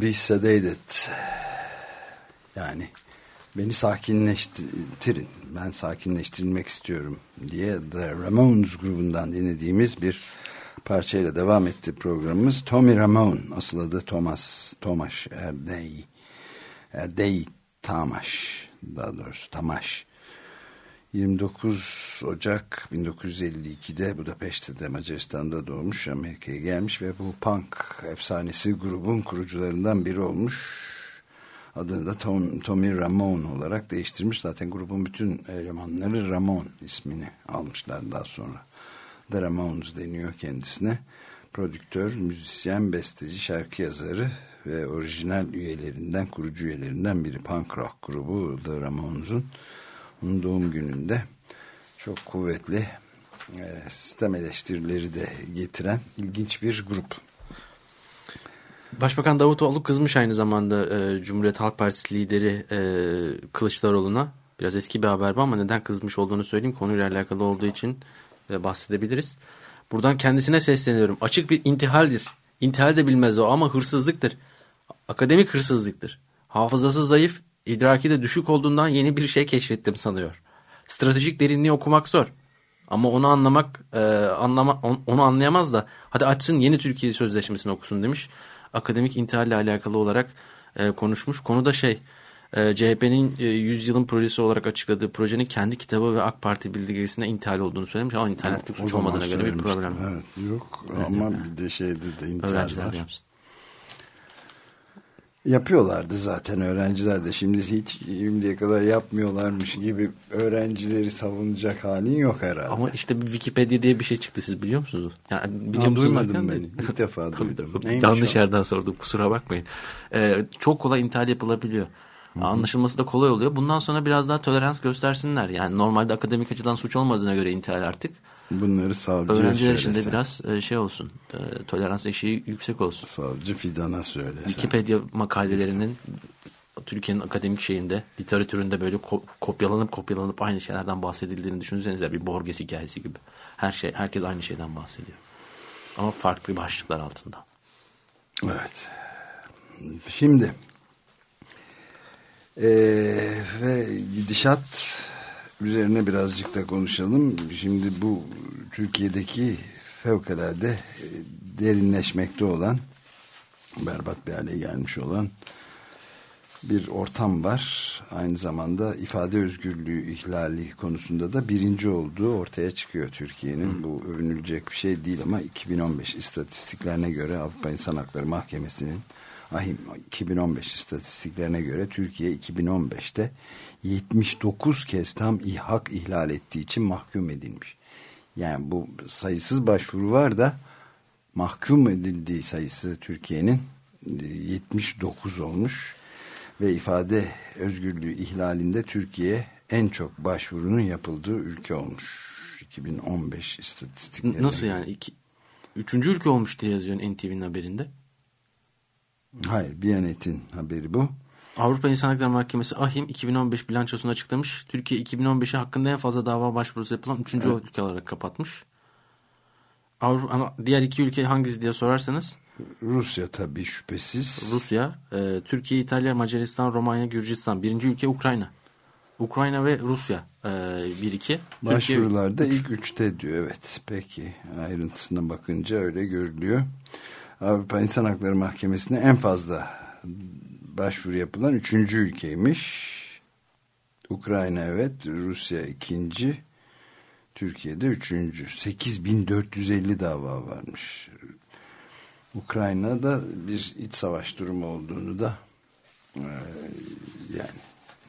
be sedated. Yani beni sakinleştirin. Ben sakinleştirilmek istiyorum diye The Ramones grubundan dinlediğimiz bir parçayla devam etti programımız. Tommy Ramone, asıl adı Thomas, Thomas Erdey. Erdey Tamaş, daha doğrusu Tamaş. 29 Ocak 1952'de Budapeşte'de Macaristan'da doğmuş Amerika'ya gelmiş ve bu punk efsanesi grubun kurucularından biri olmuş. Adını da Tom, Tommy Ramone olarak değiştirmiş. Zaten grubun bütün elemanları Ramone ismini almışlar daha sonra. The Ramones deniyor kendisine. Prodüktör, müzisyen, besteci, şarkı yazarı ve orijinal üyelerinden, kurucu üyelerinden biri punk rock grubu The Ramones'un onun doğum gününde çok kuvvetli e, sistem eleştirileri de getiren ilginç bir grup. Başbakan Davutoğlu kızmış aynı zamanda e, Cumhuriyet Halk Partisi lideri e, Kılıçdaroğlu'na. Biraz eski bir haber bu ama neden kızmış olduğunu söyleyeyim. Konuyla alakalı olduğu için e, bahsedebiliriz. Buradan kendisine sesleniyorum. Açık bir intihaldir. İntihal de bilmez o ama hırsızlıktır. Akademik hırsızlıktır. Hafızası zayıf, idraki de düşük olduğundan yeni bir şey keşfettim sanıyor. Stratejik derinliği okumak zor. Ama onu anlamak, e, anlama, onu anlayamaz da hadi açsın yeni Türkiye Sözleşmesi'ni okusun demiş. Akademik intihalle alakalı olarak e, konuşmuş. Konu da şey, e, CHP'nin e, 100 yılın projesi olarak açıkladığı projenin kendi kitabı ve AK Parti bildirgesine intihal olduğunu söylemiş. Ama intihal artık suç olmadığına göre bir problem. Evet, yok evet, ama yani. bir de şeyde de intihal Öğrenciler yapsın. Yapıyorlardı zaten öğrenciler de. Şimdi hiç şimdiye kadar yapmıyorlarmış gibi öğrencileri savunacak halin yok herhalde. Ama işte bir Wikipedia diye bir şey çıktı siz biliyor musunuz? Yani biliyor musunuz? duymadım ben. İlk (laughs) defa duydum. Neymiş Yanlış o? yerden sordum kusura bakmayın. Ee, çok kolay intihal yapılabiliyor. Anlaşılması da kolay oluyor. Bundan sonra biraz daha tolerans göstersinler. Yani normalde akademik açıdan suç olmadığına göre intihal artık. Bunları savcıya Öğrenciler için de biraz e, şey olsun. e, Tolerans eşiği yüksek olsun. Savcı Fidan'a söylesen. Wikipedia makalelerinin Türkiye'nin akademik şeyinde, literatüründe böyle ko- kopyalanıp kopyalanıp aynı şeylerden bahsedildiğini düşünsenize bir Borges hikayesi gibi. Her şey, herkes aynı şeyden bahsediyor. Ama farklı başlıklar altında. Evet. Şimdi eee, ve gidişat üzerine birazcık da konuşalım. Şimdi bu Türkiye'deki fevkalade e, derinleşmekte olan berbat bir hale gelmiş olan bir ortam var. Aynı zamanda ifade özgürlüğü ihlali konusunda da birinci olduğu ortaya çıkıyor Türkiye'nin. Bu övünülecek bir şey değil ama 2015 istatistiklerine göre Avrupa İnsan Hakları Mahkemesi'nin ahim 2015 istatistiklerine göre Türkiye 2015'te 79 kez tam hak ihlal ettiği için mahkum edilmiş. Yani bu sayısız başvuru var da mahkum edildiği sayısı Türkiye'nin e, 79 olmuş ve ifade özgürlüğü ihlalinde Türkiye en çok başvurunun yapıldığı ülke olmuş. 2015 istatistikleri. Nasıl yani? İki, üçüncü ülke olmuş diye yazıyor NTV'nin haberinde. Hayır, Biyanet'in haberi bu. Avrupa İnsan Hakları Mahkemesi AHİM 2015 bilançosunu açıklamış. Türkiye 2015'e hakkında en fazla dava başvurusu yapılan üçüncü Evet. ülke olarak kapatmış. Avrupa, ama diğer iki ülke hangisi diye sorarsanız Rusya tabii şüphesiz. Rusya, e, Türkiye, İtalya, Macaristan, Romanya, Gürcistan. Birinci ülke Ukrayna. Ukrayna ve Rusya e, 1-2. Başvurularda ilk üçte diyor evet. Peki ayrıntısına bakınca öyle görülüyor. Avrupa İnsan Hakları Mahkemesi'ne en fazla başvuru yapılan üçüncü ülkeymiş. Ukrayna evet, Rusya ikinci, Türkiye'de üçüncü. 8450 dava varmış. Ukrayna'da bir iç savaş durumu olduğunu da e, yani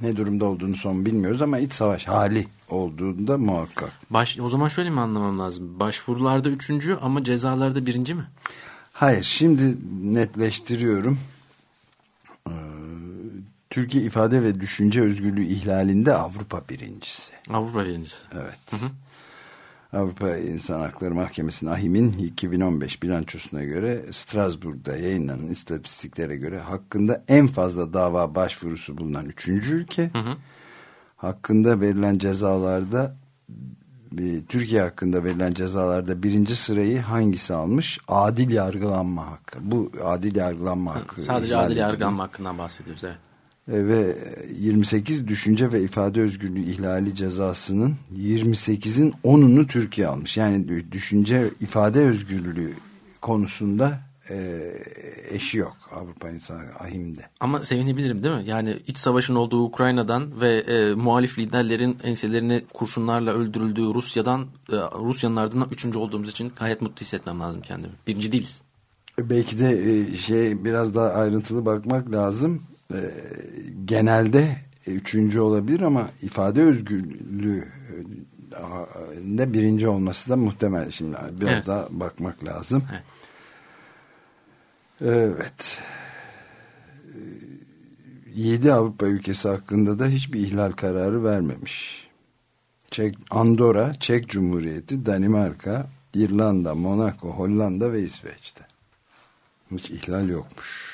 ne durumda olduğunu son bilmiyoruz ama iç savaş hali olduğunda muhakkak. Baş, o zaman şöyle mi anlamam lazım? Başvurularda üçüncü ama cezalarda birinci mi? Hayır şimdi netleştiriyorum. Türkiye ifade ve düşünce özgürlüğü ihlalinde Avrupa birincisi. Avrupa birincisi. Evet. Avrupa İnsan Hakları Mahkemesi'nin AHİM'in 2015 bilançosuna göre Strasbourg'da yayınlanan istatistiklere göre hakkında en fazla dava başvurusu bulunan üçüncü ülke. Hı hı. Hakkında verilen cezalarda bir- Türkiye hakkında verilen cezalarda birinci sırayı hangisi almış? Adil yargılanma hakkı. Bu adil yargılanma hakkı. Sadece adil yargılanma hakkından bahsediyoruz. Evet. E, ve 28 düşünce ve ifade özgürlüğü ihlali cezasının 28'in 10'unu Türkiye almış. Yani düşünce ifade özgürlüğü konusunda e, eşi yok Avrupa İnsan Ahim'de. Ama sevinebilirim değil mi? Yani iç savaşın olduğu Ukrayna'dan ve e, muhalif liderlerin enselerine kurşunlarla öldürüldüğü Rusya'dan e, Rusya'nın ardından üçüncü olduğumuz için gayet mutlu hissetmem lazım kendimi. Birinci değiliz. Belki de e, şey biraz daha ayrıntılı bakmak lazım. E, genelde üçüncü olabilir ama ifade özgürlüğü de birinci olması da muhtemel. Şimdi biraz evet. daha bakmak lazım. Evet. Evet. 7 Avrupa ülkesi hakkında da hiçbir ihlal kararı vermemiş. Çek, Andorra, Çek Cumhuriyeti, Danimarka, İrlanda, Monaco, Hollanda ve İsveç'te. Hiç ihlal yokmuş.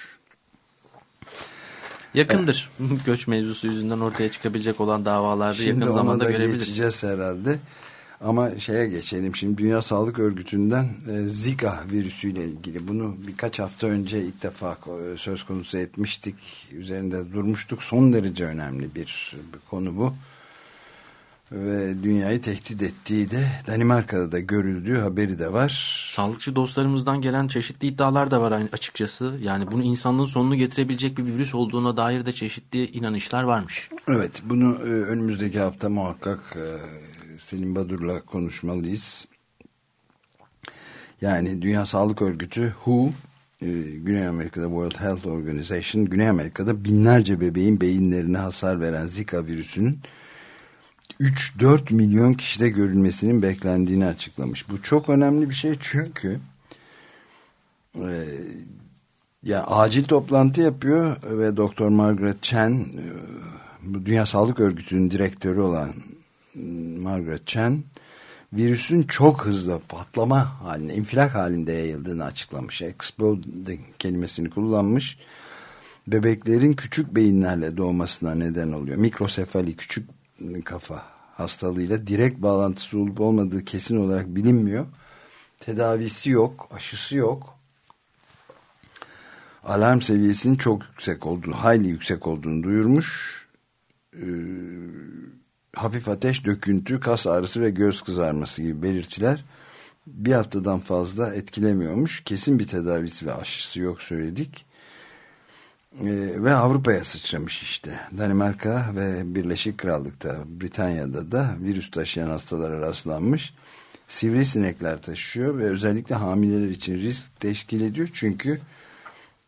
Yakındır. Evet. (laughs) Göç mevzusu yüzünden ortaya çıkabilecek olan davalarda Şimdi yakın zamanda görebiliriz. Şimdi geçeceğiz herhalde. Ama şeye geçelim şimdi Dünya Sağlık Örgütü'nden e, Zika virüsüyle ilgili bunu birkaç hafta önce ilk defa söz konusu etmiştik. Üzerinde durmuştuk. Son derece önemli bir konu bu. Ve dünyayı tehdit ettiği de Danimarka'da da görüldüğü haberi de var. Sağlıkçı dostlarımızdan gelen çeşitli iddialar da var açıkçası. Yani bunu insanlığın sonunu getirebilecek bir virüs olduğuna dair de çeşitli inanışlar varmış. Evet bunu e, önümüzdeki hafta muhakkak e, Selim Badur'la konuşmalıyız. Yani Dünya Sağlık Örgütü WHO e, Güney Amerika'da World Health Organization Güney Amerika'da binlerce bebeğin beyinlerine hasar veren Zika virüsünün 3-4 milyon kişide görülmesinin beklendiğini açıklamış. Bu çok önemli bir şey çünkü e, ya acil toplantı yapıyor ve Doktor Margaret Chen e, Dünya Sağlık Örgütü'nün direktörü olan Margaret Chen virüsün çok hızlı patlama haline, infilak halinde yayıldığını açıklamış. Explode kelimesini kullanmış. Bebeklerin küçük beyinlerle doğmasına neden oluyor. Mikrosefali küçük kafa hastalığıyla direkt bağlantısı olup olmadığı kesin olarak bilinmiyor. Tedavisi yok, aşısı yok. Alarm seviyesinin çok yüksek olduğunu, hayli yüksek olduğunu duyurmuş. Ee, hafif ateş, döküntü, kas ağrısı ve göz kızarması gibi belirtiler bir haftadan fazla etkilemiyormuş. Kesin bir tedavisi ve aşısı yok söyledik. Ee, ve Avrupa'ya sıçramış işte. Danimarka ve Birleşik Krallık'ta, Britanya'da da virüs taşıyan hastalara rastlanmış. Sivrisinekler taşıyor ve özellikle hamileler için risk teşkil ediyor. Çünkü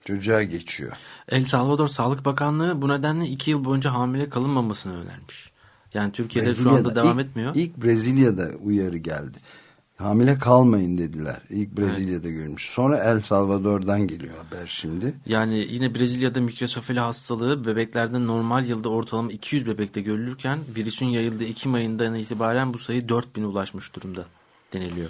çocuğa geçiyor. El Salvador Sağlık Bakanlığı bu nedenle iki yıl boyunca hamile kalınmamasını önermiş. Yani Türkiye'de Brezilya'da, şu anda devam ilk, etmiyor. İlk Brezilya'da uyarı geldi. Hamile kalmayın dediler. İlk Brezilya'da evet. görmüş. Sonra El Salvador'dan geliyor haber şimdi. Yani yine Brezilya'da mikrosefali hastalığı bebeklerde normal yılda ortalama 200 bebekte görülürken virüsün yayıldığı Ekim ayından itibaren bu sayı 4000'e ulaşmış durumda deniliyor.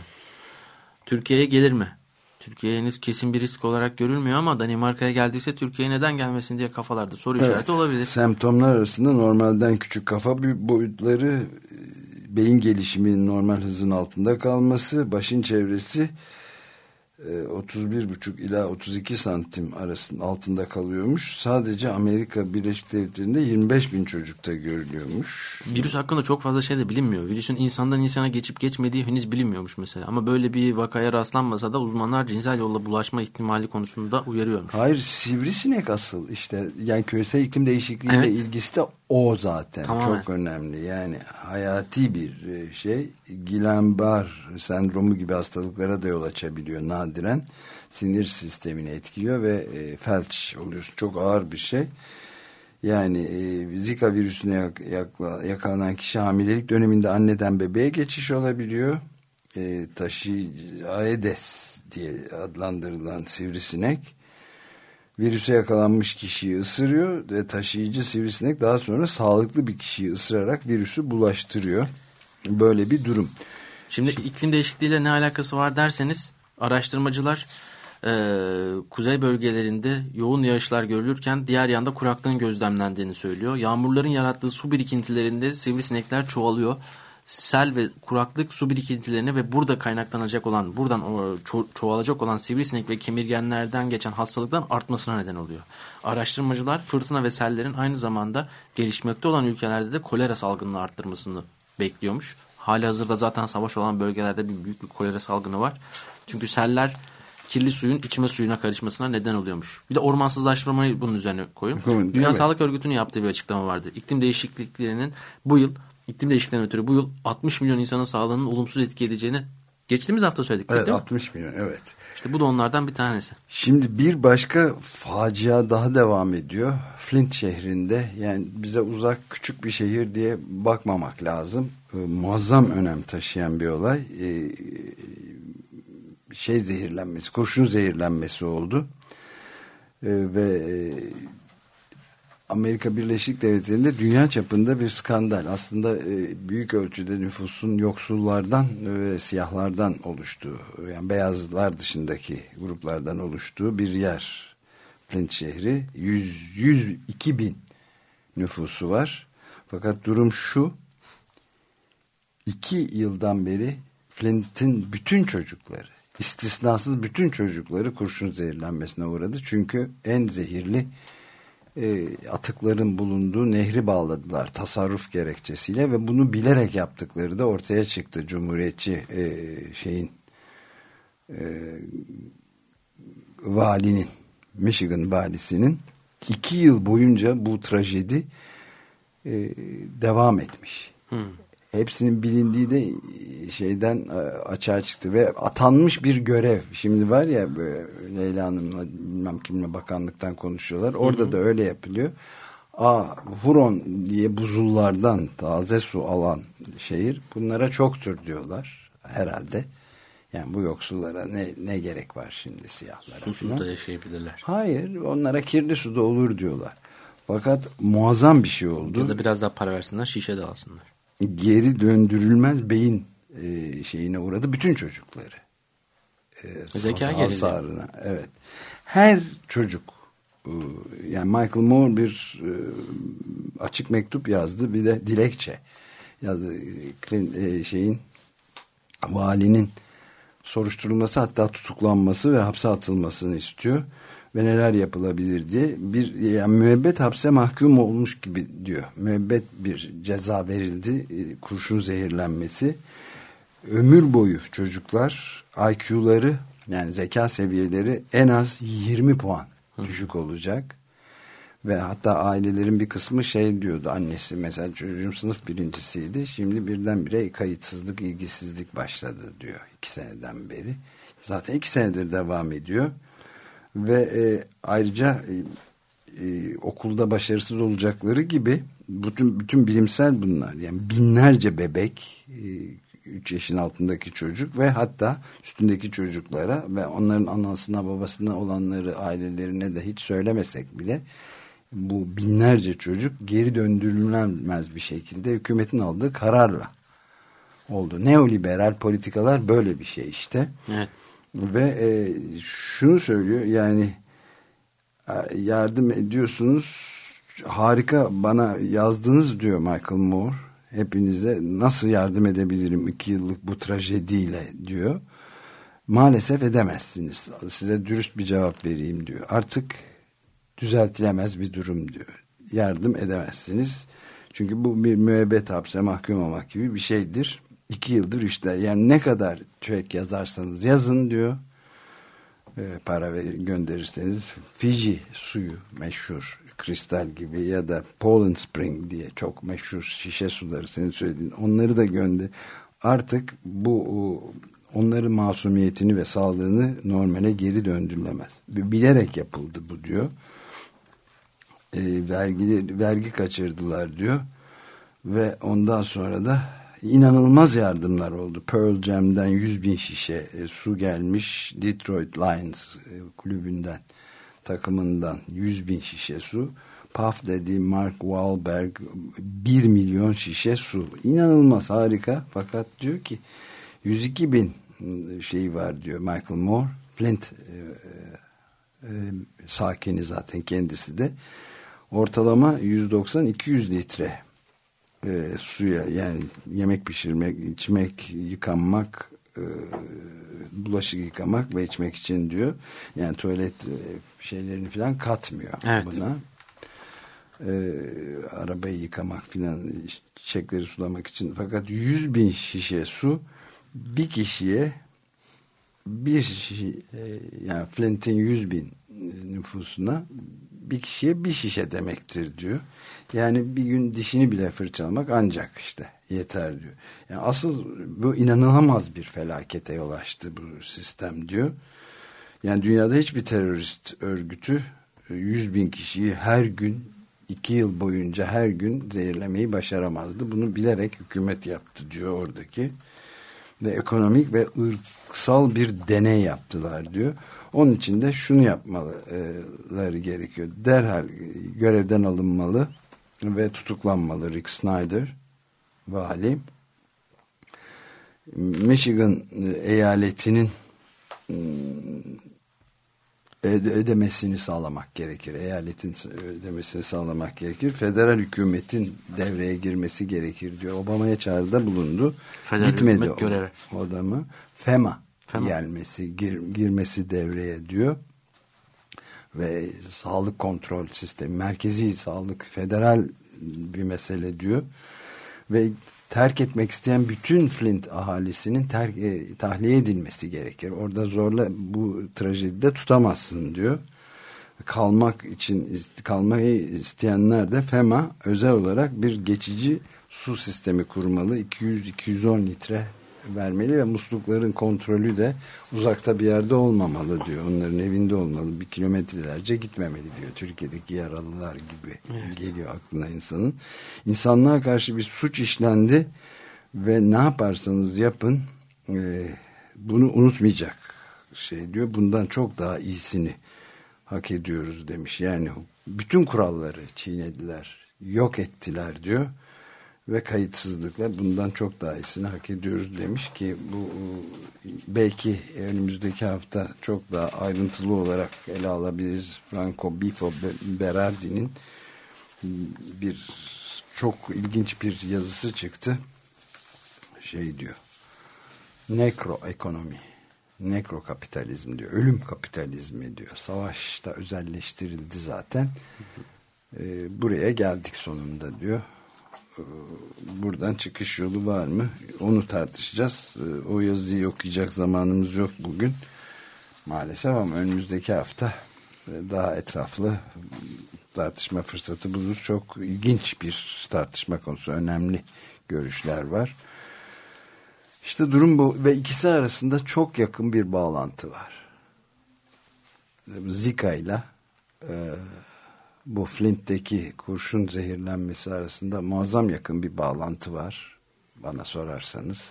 Türkiye'ye gelir mi? Türkiye henüz kesin bir risk olarak görülmüyor ama Danimarka'ya geldiyse Türkiye'ye neden gelmesin diye kafalarda soru evet, işareti olabilir. Semptomlar arasında normalden küçük kafa boyutları, beyin gelişiminin normal hızın altında kalması, başın çevresi 31,5 e, ila 32 santim arasında altında kalıyormuş. Sadece Amerika Birleşik Devletleri'nde 25 bin çocukta görülüyormuş. Virüs hakkında çok fazla şey de bilinmiyor. Virüsün insandan insana geçip geçmediği henüz bilinmiyormuş mesela. Ama böyle bir vakaya rastlanmasa da uzmanlar cinsel yolla bulaşma ihtimali konusunda uyarıyormuş. Hayır sivrisinek asıl işte yani küresel iklim değişikliğiyle evet. ilgisi de o zaten Tamamen. çok önemli. Yani hayati bir e, şey. Guillain-Barré sendromu gibi hastalıklara da yol açabiliyor nadiren. Sinir sistemini etkiliyor ve e, felç oluyorsun. Çok ağır bir şey. Yani e, Zika virüsüne yakalanan kişi hamilelik döneminde anneden bebeğe geçiş olabiliyor. E, taşı Aedes diye adlandırılan sivrisinek virüse yakalanmış kişiyi ısırıyor ve taşıyıcı sivrisinek daha sonra sağlıklı bir kişiyi ısırarak virüsü bulaştırıyor. Böyle bir durum. Şimdi iklim değişikliğiyle ne alakası var derseniz araştırmacılar e, kuzey bölgelerinde yoğun yağışlar görülürken diğer yanda kuraklığın gözlemlendiğini söylüyor. Yağmurların yarattığı su birikintilerinde sivrisinekler çoğalıyor sel ve kuraklık su birikintilerine ve burada kaynaklanacak olan, buradan ço çoğalacak olan sivrisinek ve kemirgenlerden geçen hastalıkların artmasına neden oluyor. Araştırmacılar fırtına ve sellerin aynı zamanda gelişmekte olan ülkelerde de kolera salgınını arttırmasını bekliyormuş. Hali hazırda zaten savaş olan bölgelerde bir büyük bir kolera salgını var. Çünkü seller kirli suyun içme suyuna karışmasına neden oluyormuş. Bir de ormansızlaştırmayı bunun üzerine koyun. Evet. Dünya Sağlık Örgütü'nün yaptığı bir açıklama vardı. İklim değişikliklerinin bu yıl iklim değişikliğinden ötürü bu yıl 60 milyon insanın sağlığının olumsuz etki edeceğini geçtiğimiz hafta söyledik Evet değil mi? 60 milyon evet. İşte bu da onlardan bir tanesi. Şimdi bir başka facia daha devam ediyor. Flint şehrinde yani bize uzak küçük bir şehir diye bakmamak lazım. Ee, muazzam önem taşıyan bir olay. Ee, şey zehirlenmesi, kurşun zehirlenmesi oldu. Ee, ve e, Amerika Birleşik Devletleri'nde dünya çapında bir skandal. Aslında e, büyük ölçüde nüfusun yoksullardan ve siyahlardan oluştuğu, yani beyazlar dışındaki gruplardan oluştuğu bir yer. Flint şehri 100, 102 bin nüfusu var. Fakat durum şu, iki yıldan beri Flint'in bütün çocukları, istisnasız bütün çocukları kurşun zehirlenmesine uğradı. Çünkü en zehirli e, atıkların bulunduğu nehri bağladılar tasarruf gerekçesiyle ve bunu bilerek yaptıkları da ortaya çıktı Cumhuriyetçi e, şeyin e, valinin Michigan valisinin iki yıl boyunca bu trajedi e, devam etmiş. Hmm. Hepsinin bilindiği de şeyden e, açığa çıktı ve atanmış bir görev. Şimdi var ya böyle Leyla Hanım'la bilmem kimle bakanlıktan konuşuyorlar. Orada Hı hı. da öyle yapılıyor. Aa, Huron diye buzullardan taze su alan şehir bunlara çoktur diyorlar herhalde. Yani bu yoksullara ne, ne gerek var şimdi siyahlara? Susuz falan. da yaşayabilirler. Hayır onlara kirli su da olur diyorlar. Fakat muazzam bir şey oldu. Ya da biraz daha para versinler şişe de alsınlar. Geri döndürülmez beyin e, şeyine uğradı bütün çocukları. E, Zeka hasarına. Evet. Her çocuk e, yani Michael Moore bir e, açık mektup yazdı bir de dilekçe yazdı e, şeyin valinin soruşturulması hatta tutuklanması ve hapse atılmasını istiyor ve neler yapılabilir diye bir yani müebbet hapse mahkum olmuş gibi diyor. Müebbet bir ceza verildi. e, Kurşun zehirlenmesi. Ömür boyu çocuklar IQ'ları yani zeka seviyeleri en az 20 puan düşük olacak. Ve hatta ailelerin bir kısmı şey diyordu annesi mesela çocuğum sınıf birincisiydi şimdi birdenbire kayıtsızlık ilgisizlik başladı diyor iki seneden beri. Zaten iki senedir devam ediyor ve e, ayrıca e, e, okulda başarısız olacakları gibi bütün bütün bilimsel bunlar yani binlerce bebek 3 yaşın altındaki çocuk ve hatta üstündeki çocuklara ve onların anasına babasına olanları ailelerine de hiç söylemesek bile bu binlerce çocuk geri döndürülmez bir şekilde hükümetin aldığı kararla oldu. Neoliberal politikalar böyle bir şey işte. Evet. Ve e, şunu söylüyor yani yardım ediyorsunuz harika bana yazdınız diyor Michael Moore. Hepinize nasıl yardım edebilirim iki yıllık bu trajediyle diyor. Maalesef edemezsiniz. Size dürüst bir cevap vereyim diyor. Artık düzeltilemez bir durum diyor. Yardım edemezsiniz. Çünkü bu bir müebbet hapse mahkum olmak gibi bir şeydir. İki yıldır işte. Yani ne kadar çek yazarsanız yazın diyor. E, para ver, gönderirseniz Fiji suyu meşhur kristal gibi ya da Poland Spring diye çok meşhur şişe suları senin söylediğin onları da gönder. Artık bu onların masumiyetini ve sağlığını normale geri döndürülemez. Bilerek yapıldı bu diyor. E, vergi, vergi kaçırdılar diyor. Ve ondan sonra da inanılmaz yardımlar oldu. Pearl Jam'den 100 bin şişe e, su gelmiş. Detroit Lions e, kulübünden takımından 100 bin şişe su. Puff Daddy, Mark Wahlberg 1 milyon şişe su. İnanılmaz harika fakat diyor ki 102 bin şey var diyor Michael Moore. Flint e, e, sakini zaten kendisi de. Ortalama 190-200 litre e, suya yani yemek pişirmek, içmek, yıkanmak, e, bulaşık yıkamak ve içmek için diyor. Yani tuvalet e, şeylerini falan katmıyor Evet. buna. E, arabayı yıkamak falan çiçekleri sulamak için. Fakat 100 bin şişe su bir kişiye bir şişe e, yani Flint'in 100 bin nüfusuna bir kişiye bir şişe demektir diyor. Yani bir gün dişini bile fırçalamak ancak işte yeter diyor. Yani asıl bu inanılamaz bir felakete yol açtı bu sistem diyor. Yani dünyada hiçbir terörist örgütü 100 bin kişiyi her gün iki yıl boyunca her gün zehirlemeyi başaramazdı. Bunu bilerek hükümet yaptı diyor oradaki. Ve ekonomik ve ırksal bir deney yaptılar diyor. Onun için de şunu yapmaları gerekiyor. Derhal görevden alınmalı ve tutuklanmalı Rick Snyder vali. Michigan eyaletinin ödemesini sağlamak gerekir. Eyaletin ödemesini sağlamak gerekir. Federal hükümetin devreye girmesi gerekir diyor. Obama'ya çağrıda bulundu. Federal Gitmedi o, adamı. FEMA, FEMA. gelmesi, gir, girmesi devreye diyor. Ve sağlık kontrol sistemi, merkezi sağlık, federal bir mesele diyor. Ve terk etmek isteyen bütün Flint ahalisinin terk, e, tahliye edilmesi gerekir. Orada zorla bu trajedide tutamazsın diyor. Kalmak için kalmayı isteyenler de FEMA özel olarak bir geçici su sistemi kurmalı. 200-210 litre vermeli ve muslukların kontrolü de uzakta bir yerde olmamalı diyor. Onların evinde olmalı. Bir kilometrelerce gitmemeli diyor. Türkiye'deki yaralılar gibi evet. geliyor aklına insanın. İnsanlığa karşı bir suç işlendi ve ne yaparsanız yapın e, bunu unutmayacak şey diyor. Bundan çok daha iyisini hak ediyoruz demiş. Yani bütün kuralları çiğnediler, yok ettiler diyor ve kayıtsızlıkla bundan çok daha iyisini hak ediyoruz demiş ki bu belki önümüzdeki hafta çok daha ayrıntılı olarak ele alabiliriz. Franco Bifo Berardi'nin bir çok ilginç bir yazısı çıktı. Şey diyor. Nekro ekonomi. Nekro kapitalizm diyor. Ölüm kapitalizmi diyor. Savaşta özelleştirildi zaten. Ee, buraya geldik sonunda diyor buradan çıkış yolu var mı? Onu tartışacağız. Ee, o yazıyı okuyacak zamanımız yok bugün. Maalesef ama önümüzdeki hafta e, daha etraflı tartışma fırsatı bulur. Çok ilginç bir tartışma konusu. Önemli görüşler var. İşte durum bu ve ikisi arasında çok yakın bir bağlantı var. Zika ile e, bu Flint'teki kurşun zehirlenmesi arasında muazzam yakın bir bağlantı var bana sorarsanız.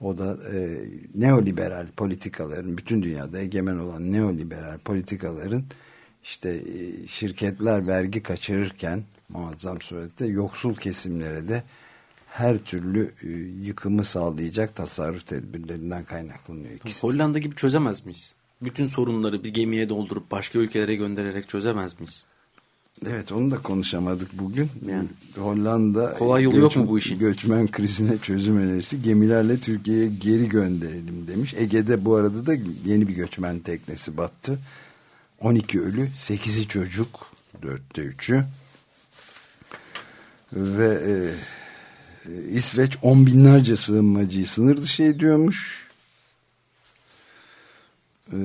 O da e, neoliberal politikaların bütün dünyada egemen olan neoliberal politikaların işte e, şirketler vergi kaçırırken muazzam surette yoksul kesimlere de her türlü e, yıkımı sağlayacak tasarruf tedbirlerinden kaynaklanıyor. İkisi. Hollanda gibi çözemez miyiz? Bütün sorunları bir gemiye doldurup başka ülkelere göndererek çözemez miyiz? Evet onu da konuşamadık bugün. Yani. Hollanda kolay yolu yok mu bu işin? Göçmen krizine çözüm önerisi gemilerle Türkiye'ye geri gönderelim demiş. Ege'de bu arada da yeni bir göçmen teknesi battı. 12 ölü, 8'i çocuk, 4'te 3'ü. Ve e, İsveç on binlerce sığınmacıyı sınır dışı ediyormuş. E,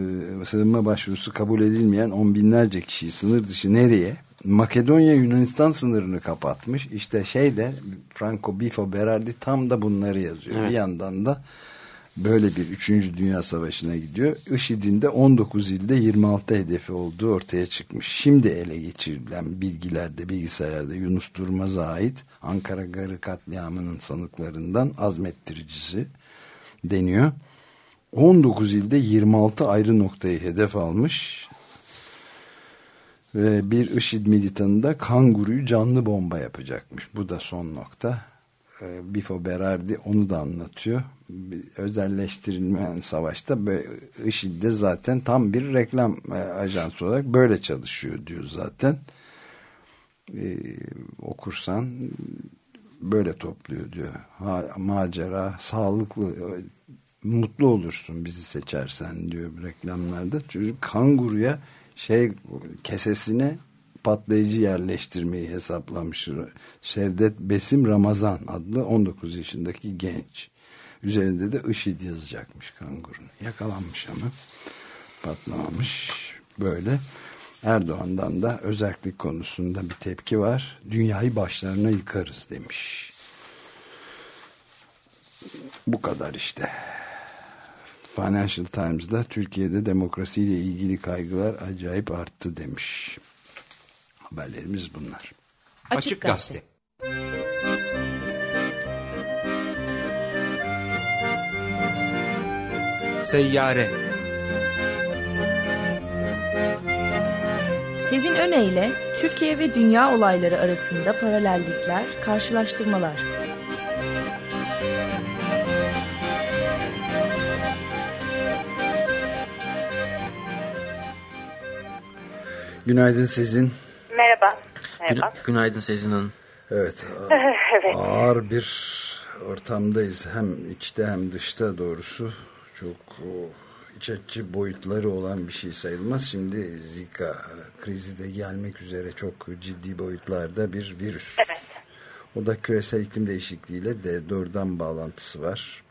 sığınma başvurusu kabul edilmeyen on binlerce kişiyi sınır dışı nereye? Makedonya Yunanistan sınırını kapatmış. İşte şey de Franco Bifo Berardi tam da bunları yazıyor. Evet. Bir yandan da böyle bir 3. Dünya Savaşı'na gidiyor. IŞİD'in de 19 ilde 26 hedefi olduğu ortaya çıkmış. Şimdi ele geçirilen bilgilerde bilgisayarda Yunus Durmaz'a ait Ankara Garı katliamının sanıklarından azmettiricisi deniyor. 19 ilde 26 ayrı noktayı hedef almış ve bir IŞİD militanı da kanguruyu canlı bomba yapacakmış. Bu da son nokta. Ee, Bifo Berardi onu da anlatıyor. Özelleştirilmeyen savaşta IŞİD zaten tam bir reklam e, ajansı olarak böyle çalışıyor diyor zaten. Ee, okursan böyle topluyor diyor. Ha, macera, sağlıklı, e, mutlu olursun bizi seçersen diyor reklamlarda. Çocuk kanguruya şey kesesine patlayıcı yerleştirmeyi hesaplamış. Şevdet Besim Ramazan adlı 19 yaşındaki genç. Üzerinde de IŞİD yazacakmış kangurun. Yakalanmış ama patlamamış böyle. Erdoğan'dan da özellik konusunda bir tepki var. Dünyayı başlarına yıkarız demiş. Bu kadar işte. Financial Times'da Türkiye'de demokrasiyle ilgili kaygılar acayip arttı demiş. Haberlerimiz bunlar. Açık, Açık Gazete. Seyyare Sezin Öne Türkiye ve dünya olayları arasında paralellikler, karşılaştırmalar. Günaydın Sezin. Merhaba. Merhaba. günaydın Sezin Hanım. Evet, (laughs) evet. Ağır bir ortamdayız. Hem içte hem dışta doğrusu. Çok iç açıcı boyutları olan bir şey sayılmaz. Şimdi Zika krizi de gelmek üzere çok ciddi boyutlarda bir virüs. Evet. O da küresel iklim değişikliğiyle de doğrudan bağlantısı var.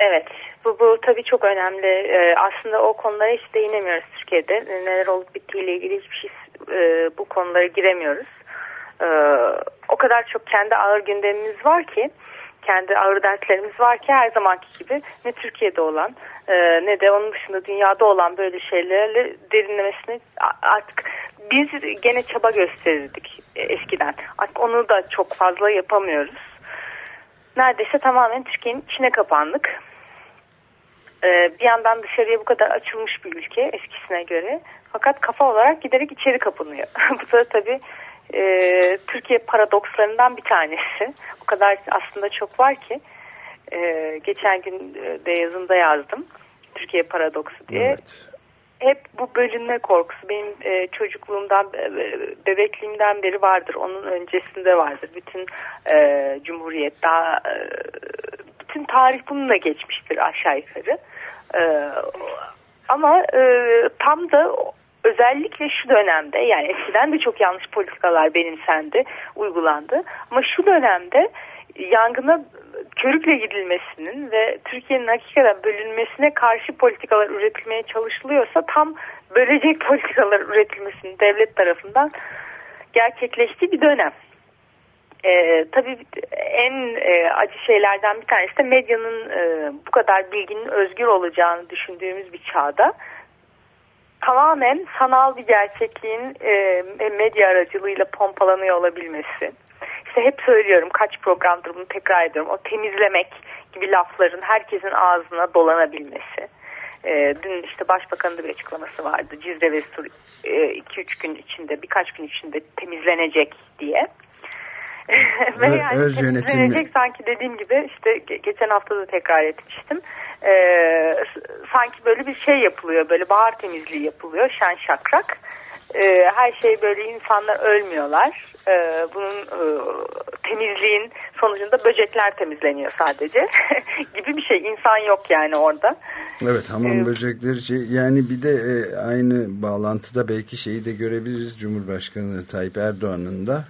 Evet. Bu, bu tabii çok önemli. Ee, aslında o konulara hiç değinemiyoruz Türkiye'de. Neler olup bittiğiyle ilgili hiçbir şey e, bu konulara giremiyoruz. Ee, o kadar çok kendi ağır gündemimiz var ki kendi ağır dertlerimiz var ki her zamanki gibi ne Türkiye'de olan e, ne de onun dışında dünyada olan böyle şeylerle derinlemesine artık biz gene çaba gösterirdik e, eskiden. Artık onu da çok fazla yapamıyoruz. Neredeyse tamamen Türkiye'nin içine kapandık. E, bir yandan dışarıya bu kadar açılmış bir ülke eskisine göre. Fakat kafa olarak giderek içeri kapanıyor. (laughs) bu da tabii e, Türkiye paradokslarından bir tanesi. O kadar aslında çok var ki e, geçen gün de yazımda yazdım Türkiye paradoksu diye. Evet. Hep bu bölünme korkusu benim e, çocukluğumdan e, bebekliğimden beri vardır. Onun öncesinde vardır. Bütün e, Cumhuriyet daha e, bütün tarih bununla geçmiştir aşağı yukarı. E, ama e, tam da özellikle şu dönemde yani eskiden de çok yanlış politikalar benimsendi, uygulandı. Ama şu dönemde yangına körükle gidilmesinin ve Türkiye'nin hakikaten bölünmesine karşı politikalar üretilmeye çalışılıyorsa tam bölecek (laughs) politikalar üretilmesinin devlet tarafından gerçekleştiği bir dönem. Ee, tabii en e, acı şeylerden bir tanesi de medyanın e, bu kadar bilginin özgür olacağını düşündüğümüz bir çağda tamamen sanal bir gerçekliğin e, medya aracılığıyla pompalanıyor olabilmesi. İşte hep söylüyorum kaç programdır bunu tekrar ediyorum. O temizlemek gibi lafların herkesin ağzına dolanabilmesi. E, dün işte başbakanın da bir açıklaması vardı. Cizre ve Sur 2-3 e, gün içinde birkaç gün içinde temizlenecek diye. Ve yani öz yönetimli... sanki dediğim gibi işte geçen hafta da tekrar etmiştim. Ee, sanki böyle bir şey yapılıyor böyle bahar temizliği yapılıyor şen şakrak. Ee, her şey böyle insanlar ölmüyorlar. Ee, bunun e, temizliğin sonucunda böcekler temizleniyor sadece (laughs) gibi bir şey. İnsan yok yani orada. Evet hamam ee, böcekleri şey yani bir de e, aynı bağlantıda belki şeyi de görebiliriz Cumhurbaşkanı Tayyip Erdoğan'ın da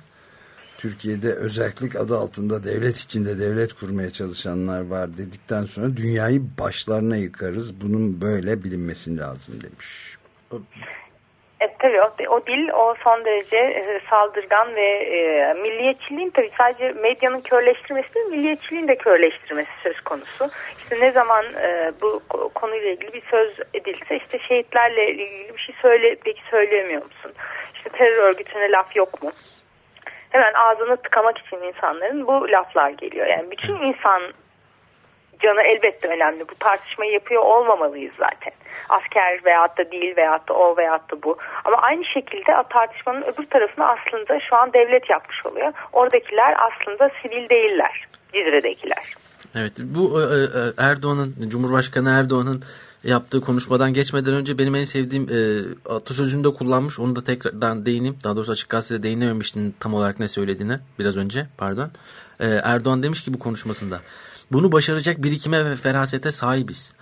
Türkiye'de özellik adı altında devlet içinde devlet kurmaya çalışanlar var dedikten sonra dünyayı başlarına yıkarız. Bunun böyle bilinmesi lazım demiş. E, tabii o, o dil o son derece e, saldırgan ve e, milliyetçiliğin tabii sadece medyanın körleştirmesi değil milliyetçiliğin de körleştirmesi söz konusu. İşte ne zaman e, bu konuyla ilgili bir söz edilse işte şehitlerle ilgili bir şey söyle, peki söyleyemiyor musun? İşte terör örgütüne laf yok mu? Hemen ağzını tıkamak için insanların bu laflar geliyor. Yani bütün insan canı elbette önemli. Bu tartışmayı yapıyor olmamalıyız zaten. Asker veyahut da değil veyahut da o veyahut da bu. Ama aynı şekilde tartışmanın öbür tarafını aslında şu an devlet yapmış oluyor. Oradakiler aslında sivil değiller. Cizre'dekiler. Evet bu e, e, Erdoğan'ın Cumhurbaşkanı Erdoğan'ın yaptığı konuşmadan geçmeden önce benim en sevdiğim e, atasözünü de kullanmış. Onu da tekrardan değineyim. Daha doğrusu açık gazetede değinememiştim tam olarak ne söylediğini biraz önce pardon. E, Erdoğan demiş ki bu konuşmasında bunu başaracak birikime ve ferasete sahibiz.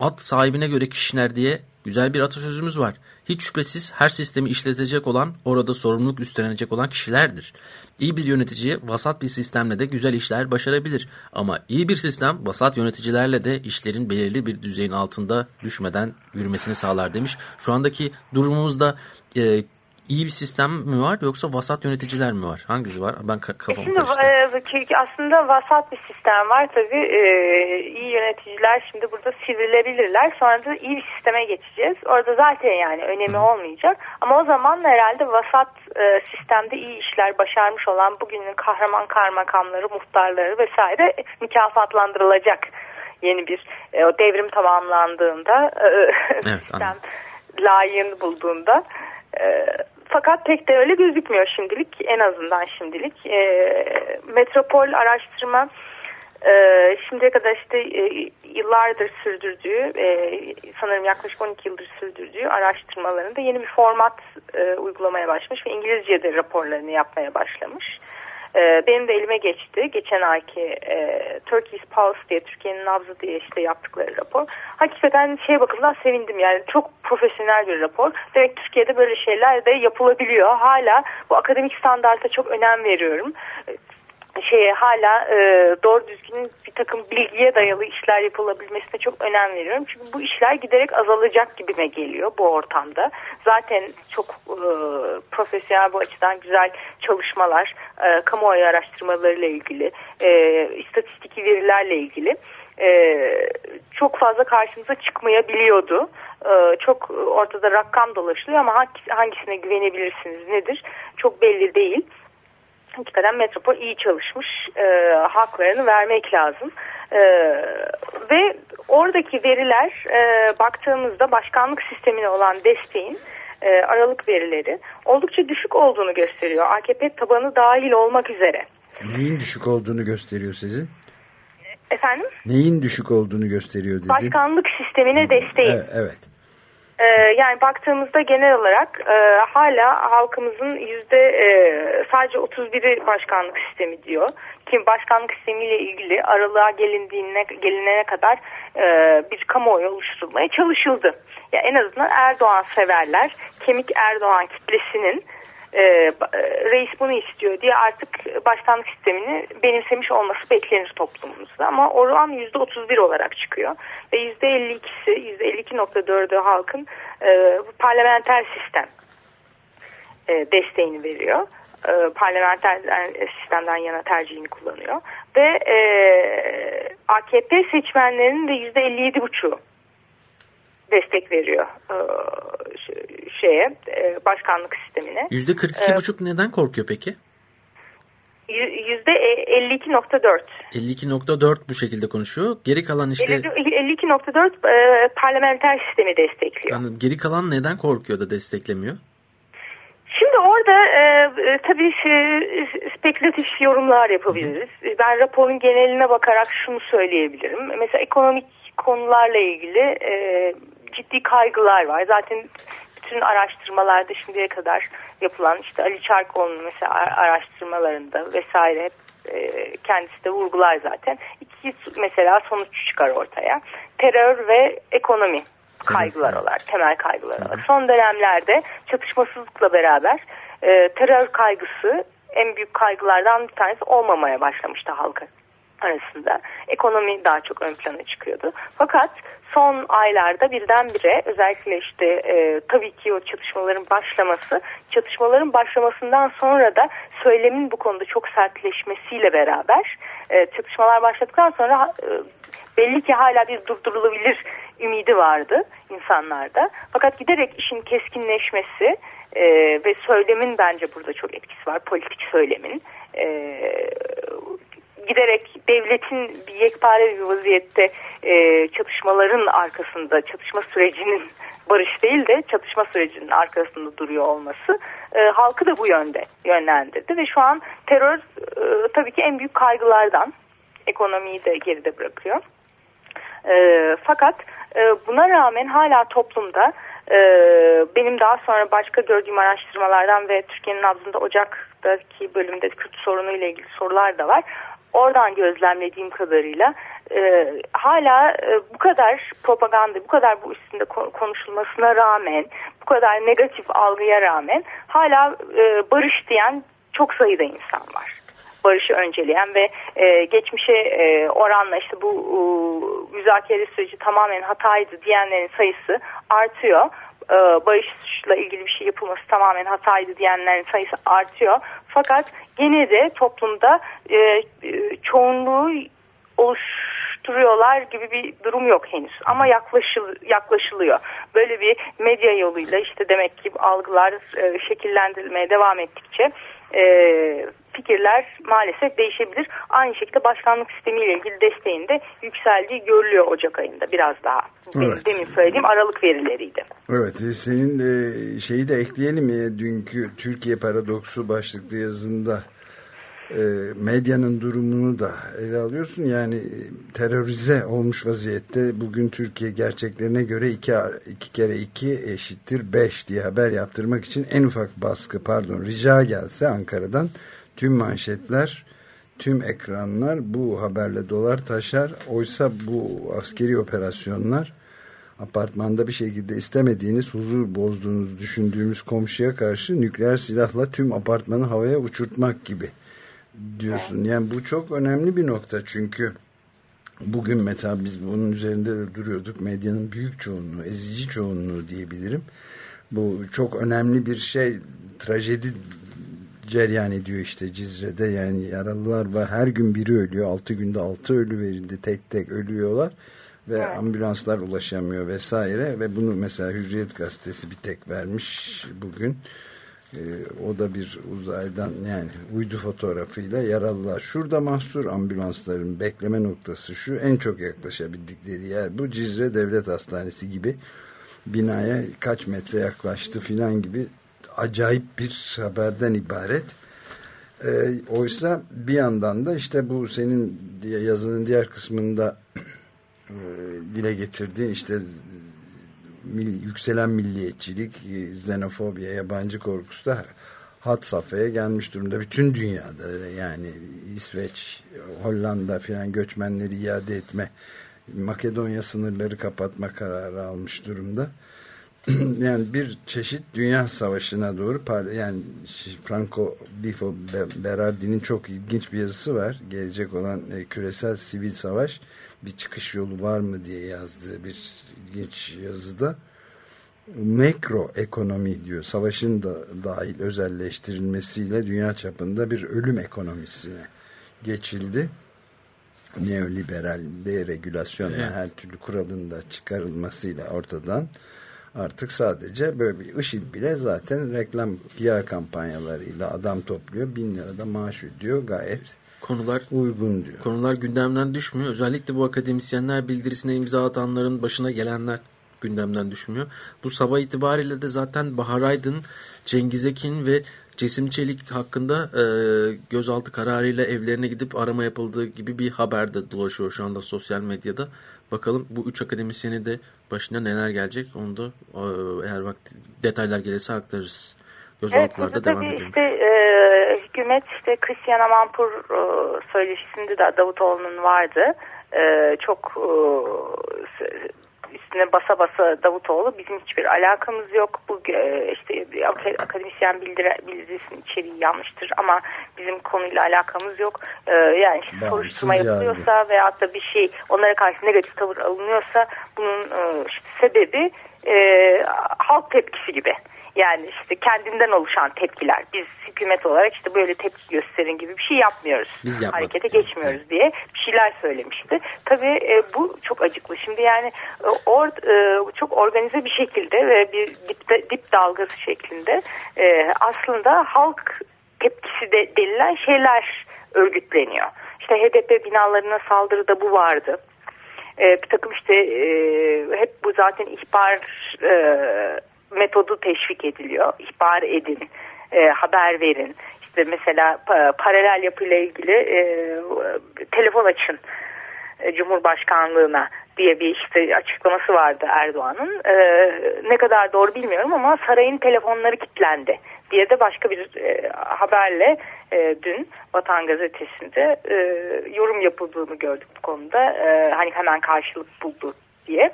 At sahibine göre kişner diye Güzel bir atasözümüz var. Hiç şüphesiz her sistemi işletecek olan, orada sorumluluk üstlenecek olan kişilerdir. İyi bir yönetici vasat bir sistemle de güzel işler başarabilir. Ama iyi bir sistem vasat yöneticilerle de işlerin belirli bir düzeyin altında düşmeden yürümesini sağlar demiş. Şu andaki durumumuzda e, iyi bir sistem mi var yoksa vasat yöneticiler mi var? Hangisi var? Ben ka kafamı Şimdi karıştırdım. e, aslında vasat bir sistem var tabii. E, iyi yöneticiler şimdi burada sivrilebilirler. Sonra da iyi bir sisteme geçeceğiz. Orada zaten yani önemi olmayacak. Ama o zaman herhalde vasat e, sistemde iyi işler başarmış olan bugünün kahraman kaymakamları, muhtarları vesaire mükafatlandırılacak. Yeni bir e, o devrim tamamlandığında e, Evet, sistem layığını bulduğunda e, fakat pek de öyle gözükmüyor şimdilik en azından şimdilik e, metropol araştırma e, şimdiye kadar işte e, yıllardır sürdürdüğü e, sanırım yaklaşık 12 yıldır sürdürdüğü araştırmalarında yeni bir format e, uygulamaya başlamış ve İngilizce'de raporlarını yapmaya başlamış. E, benim de elime geçti. Geçen ayki e, Turkey's Pulse diye Türkiye'nin nabzı diye işte yaptıkları rapor. Hakikaten şey bakımdan sevindim yani çok profesyonel bir rapor. Demek Türkiye'de böyle şeyler de yapılabiliyor. Hala bu akademik standarta çok önem veriyorum şeye hala e, doğru düzgün bir takım bilgiye dayalı işler yapılabilmesine çok önem veriyorum. Çünkü bu işler giderek azalacak gibime geliyor bu ortamda. Zaten çok e, profesyonel bu açıdan güzel çalışmalar, e, kamuoyu araştırmalarıyla ilgili, e, istatistiki verilerle ilgili e, çok fazla karşımıza çıkmayabiliyordu. E, çok ortada rakam dolaşılıyor ama hangisi- hangisine güvenebilirsiniz nedir çok belli değil hakikaten metropol iyi çalışmış. E, haklarını vermek lazım. E, ve oradaki veriler e, baktığımızda başkanlık sistemine olan desteğin e, aralık verileri oldukça düşük olduğunu gösteriyor. AKP tabanı dahil olmak üzere. Neyin düşük olduğunu gösteriyor sizin? efendim? Neyin düşük olduğunu gösteriyor dedi. başkanlık sistemine desteğin. E, evet. Ee, yani baktığımızda genel olarak e, hala halkımızın yüzde e, sadece 31'i başkanlık sistemi diyor. Kim başkanlık sistemiyle ilgili aralığa gelindiğine gelinene kadar e, bir kamuoyu oluşturulmaya çalışıldı. Ya en azından Erdoğan severler, kemik Erdoğan kitlesinin e, e, reis bunu istiyor diye artık başkanlık sistemini benimsemiş olması beklenir toplumumuzda. Ama oran %31 olarak çıkıyor. Ve %52'si, %52.4'ü halkın e, parlamenter sistem desteğini veriyor. Parlamenter sistemden yana tercihini kullanıyor. Ve AKP seçmenlerinin de %57.5'u destek veriyor e, şeye e, başkanlık sistemine. %42,5 neden korkuyor peki? Yüzde e, 52.4. 52.4 bu şekilde konuşuyor. Geri kalan işte 52.4 e, parlamenter sistemi destekliyor. yani geri kalan neden korkuyor da desteklemiyor? Şimdi orada e, e, tabii e, spekülatif yorumlar yapabiliriz. Ben raporun geneline bakarak şunu söyleyebilirim. Mesela ekonomik konularla ilgili e, ciddi kaygılar var. Zaten bütün araştırmalarda şimdiye kadar yapılan işte Ali Çarkoğlu'nun mesela araştırmalarında vesaire hep e, kendisi de vurgular zaten. İki mesela sonuç çıkar ortaya. Terör ve ekonomi kaygılar olarak, temel kaygılar olarak. Son dönemlerde çatışmasızlıkla beraber e, terör kaygısı en büyük kaygılardan bir tanesi olmamaya başlamıştı halkın arasında. Ekonomi daha çok ön plana çıkıyordu. Fakat son aylarda birdenbire özellikle işte e, tabii ki o çatışmaların başlaması, çatışmaların başlamasından sonra da söylemin bu konuda çok sertleşmesiyle beraber e, çatışmalar başladıktan sonra e, belli ki hala bir durdurulabilir ümidi vardı insanlarda. Fakat giderek işin keskinleşmesi e, ve söylemin bence burada çok etkisi var. Politik söylemin. E, giderek devletin bir yekpare bir vaziyette e, çatışmaların arkasında, çatışma sürecinin (laughs) barış değil de çatışma sürecinin arkasında duruyor olması e, halkı da bu yönde yönlendirdi ve şu an terör e, tabii ki en büyük kaygılardan ekonomiyi de geride bırakıyor. E, fakat e, buna rağmen hala toplumda e, benim daha sonra başka gördüğüm araştırmalardan ve Türkiye'nin nabzında Ocak'taki bölümde Kürt sorunu ile ilgili sorular da var. Oradan gözlemlediğim kadarıyla e, hala e, bu kadar propaganda, bu kadar bu üstünde konuşulmasına rağmen, bu kadar negatif algıya rağmen hala e, barış diyen çok sayıda insan var barışı önceleyen ve e, geçmişe e, oranla işte bu e, müzakere süreci tamamen hataydı diyenlerin sayısı artıyor. E, barışla ilgili bir şey yapılması tamamen hataydı diyenlerin sayısı artıyor. Fakat gene de toplumda e, çoğunluğu oluşturuyorlar gibi bir durum yok henüz. Ama yaklaşıl, yaklaşılıyor. Böyle bir medya yoluyla işte demek ki algılar e, şekillendirilmeye devam ettikçe e, fikirler maalesef değişebilir. Aynı şekilde başkanlık sistemiyle ilgili desteğin de yükseldiği görülüyor Ocak ayında biraz daha. Evet. Demin söylediğim Aralık verileriydi. Evet senin de şeyi de ekleyelim ya dünkü Türkiye paradoksu başlıklı yazında e, medyanın durumunu da ele alıyorsun. Yani terörize olmuş vaziyette bugün Türkiye gerçeklerine göre iki, iki kere iki eşittir beş diye haber yaptırmak için en ufak baskı pardon rica gelse Ankara'dan tüm manşetler tüm ekranlar bu haberle dolar taşar. Oysa bu askeri operasyonlar apartmanda bir şekilde istemediğiniz huzur bozduğunuz düşündüğümüz komşuya karşı nükleer silahla tüm apartmanı havaya uçurtmak gibi diyorsun. Yani bu çok önemli bir nokta çünkü bugün mesela biz bunun üzerinde de duruyorduk. Medyanın büyük çoğunluğu, ezici çoğunluğu diyebilirim. Bu çok önemli bir şey, trajedi ceryan ediyor işte Cizre'de yani yaralılar var. Her gün biri ölüyor. Altı günde altı ölü verildi. Tek tek ölüyorlar ve evet. ambulanslar ulaşamıyor vesaire ve bunu mesela Hürriyet gazetesi bir tek vermiş bugün. Ee, o da bir uzaydan yani uydu fotoğrafıyla yaralılar. Şurada mahsur ambulansların bekleme noktası şu en çok yaklaşabildikleri yer bu Cizre Devlet Hastanesi gibi binaya kaç metre yaklaştı filan gibi acayip bir haberden ibaret. E, oysa bir yandan da işte bu senin yazının diğer kısmında e, dile getirdiğin işte yükselen milliyetçilik, e, xenofobya, yabancı korkusu da hat safhaya gelmiş durumda. Bütün dünyada yani İsveç, Hollanda filan göçmenleri iade etme, Makedonya sınırları kapatma kararı almış durumda. (clears throat) yani bir çeşit dünya savaşına doğru yani Franco Difo Berardi'nin çok ilginç bir yazısı var. Gelecek olan e, küresel sivil savaş bir çıkış yolu var mı diye yazdığı bir ilginç yazıda mikro ekonomi diyor. Savaşın da dahil özelleştirilmesiyle dünya çapında bir ölüm ekonomisine geçildi. Neoliberal deregülasyonla evet. her türlü kuralın da çıkarılmasıyla ortadan artık sadece böyle bir IŞİD bile zaten reklam PR kampanyalarıyla adam topluyor. Bin lirada maaş ödüyor gayet konular uygun diyor. Konular gündemden düşmüyor. Özellikle bu akademisyenler bildirisine imza atanların başına gelenler gündemden düşmüyor. Bu sabah itibariyle de zaten Bahar Aydın, Cengiz Ekin ve Cesim Çelik hakkında e, gözaltı kararıyla evlerine gidip arama yapıldığı gibi bir haber de dolaşıyor şu anda sosyal medyada. Bakalım bu üç akademisyeni de başına neler gelecek onu da e, eğer vakti detaylar gelirse aktarırız. Gözaltılarda evet, devam edelim. Işte, e, hükümet işte Christian Amanpour e, söyleşisinde de Davutoğlu'nun vardı. E, çok e, üstüne basa basa Davutoğlu bizim hiçbir alakamız yok. Bu e, işte akademisyen bildire, bildirisinin içeriği yanlıştır ama bizim konuyla alakamız yok. E, yani işte soruşturma yapılıyorsa yani. veyahut da bir şey onlara karşı negatif tavır alınıyorsa bunun e, işte sebebi halk tepkisi gibi. Yani işte kendinden oluşan tepkiler. Biz hükümet olarak işte böyle tepki gösterin gibi bir şey yapmıyoruz. Biz Harekete geçmiyoruz evet. diye bir şeyler söylemişti. Tabii e, bu çok acıklı. Şimdi yani e, or, e, çok organize bir şekilde ve bir dip, dip dalgası şeklinde e, aslında halk tepkisi de denilen şeyler örgütleniyor. İşte HDP binalarına saldırıda bu vardı. E, bir takım işte e, hep bu zaten ihbar e, metodu teşvik ediliyor. İhbar edin, e, haber verin. İşte mesela pa paralel yapıyla ilgili e, telefon açın e, Cumhurbaşkanlığına diye bir işte açıklaması vardı Erdoğan'ın. E, ne kadar doğru bilmiyorum ama sarayın telefonları kilitlendi diye de başka bir e, haberle e, dün Vatan Gazetesi'nde e, yorum yapıldığını gördük bu konuda. E, hani hemen karşılık buldu diye.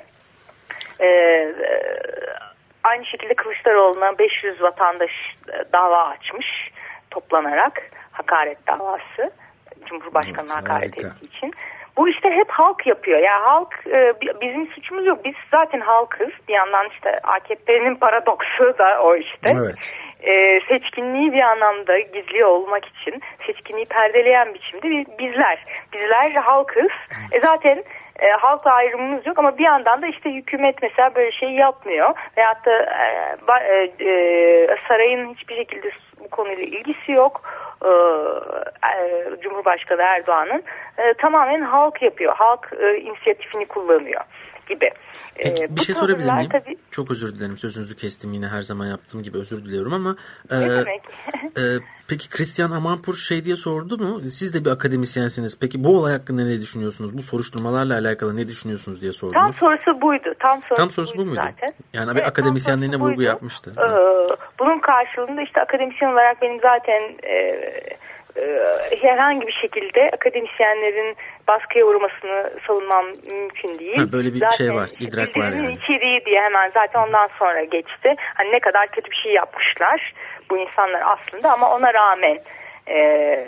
E, e, aynı şekilde Kılıçdaroğlu'na 500 vatandaş e, dava açmış toplanarak hakaret davası. Cumhurbaşkanı Evet, hakaret harika. ettiği için. Bu işte hep halk yapıyor. Ya halk e, bi- bizim suçumuz yok. Biz zaten halkız. Bir yandan işte AKP'nin paradoksu da o işte. Evet. E, seçkinliği bir anlamda gizli olmak için seçkinliği perdeleyen biçimde bi- bizler. Bizler halkız. E zaten e, halkla ayrımımız yok ama bir yandan da işte hükümet mesela böyle şey yapmıyor. Veyahut da e, e, e, sarayın hiçbir şekilde bu konuyla ilgisi yok. E, e, Cumhurbaşkanı Erdoğan'ın e, tamamen halk yapıyor. Halk e, inisiyatifini kullanıyor gibi. Peki, E, bir bu şey sorabilir miyim? Tabii, Çok özür dilerim sözünüzü kestim yine her zaman yaptığım gibi özür diliyorum ama ne e, demek? e, peki Christian Amanpour şey diye sordu mu? Siz de bir akademisyensiniz. Peki bu olay hakkında ne düşünüyorsunuz? Bu soruşturmalarla alakalı ne düşünüyorsunuz diye sordu. Tam sorusu buydu. Tam sorusu, Tam sorusu bu buydu muydu? Zaten. Yani bir Evet, tam akademisyenliğine vurgu yapmıştı. Ee, bunun karşılığında işte akademisyen olarak benim zaten e, herhangi bir şekilde akademisyenlerin baskıya uğramasını savunmam mümkün değil. Ha, böyle bir zaten şey var, idrak var yani. içeriği diye hemen zaten ondan sonra geçti. Hani ne kadar kötü bir şey yapmışlar bu insanlar aslında ama ona rağmen e,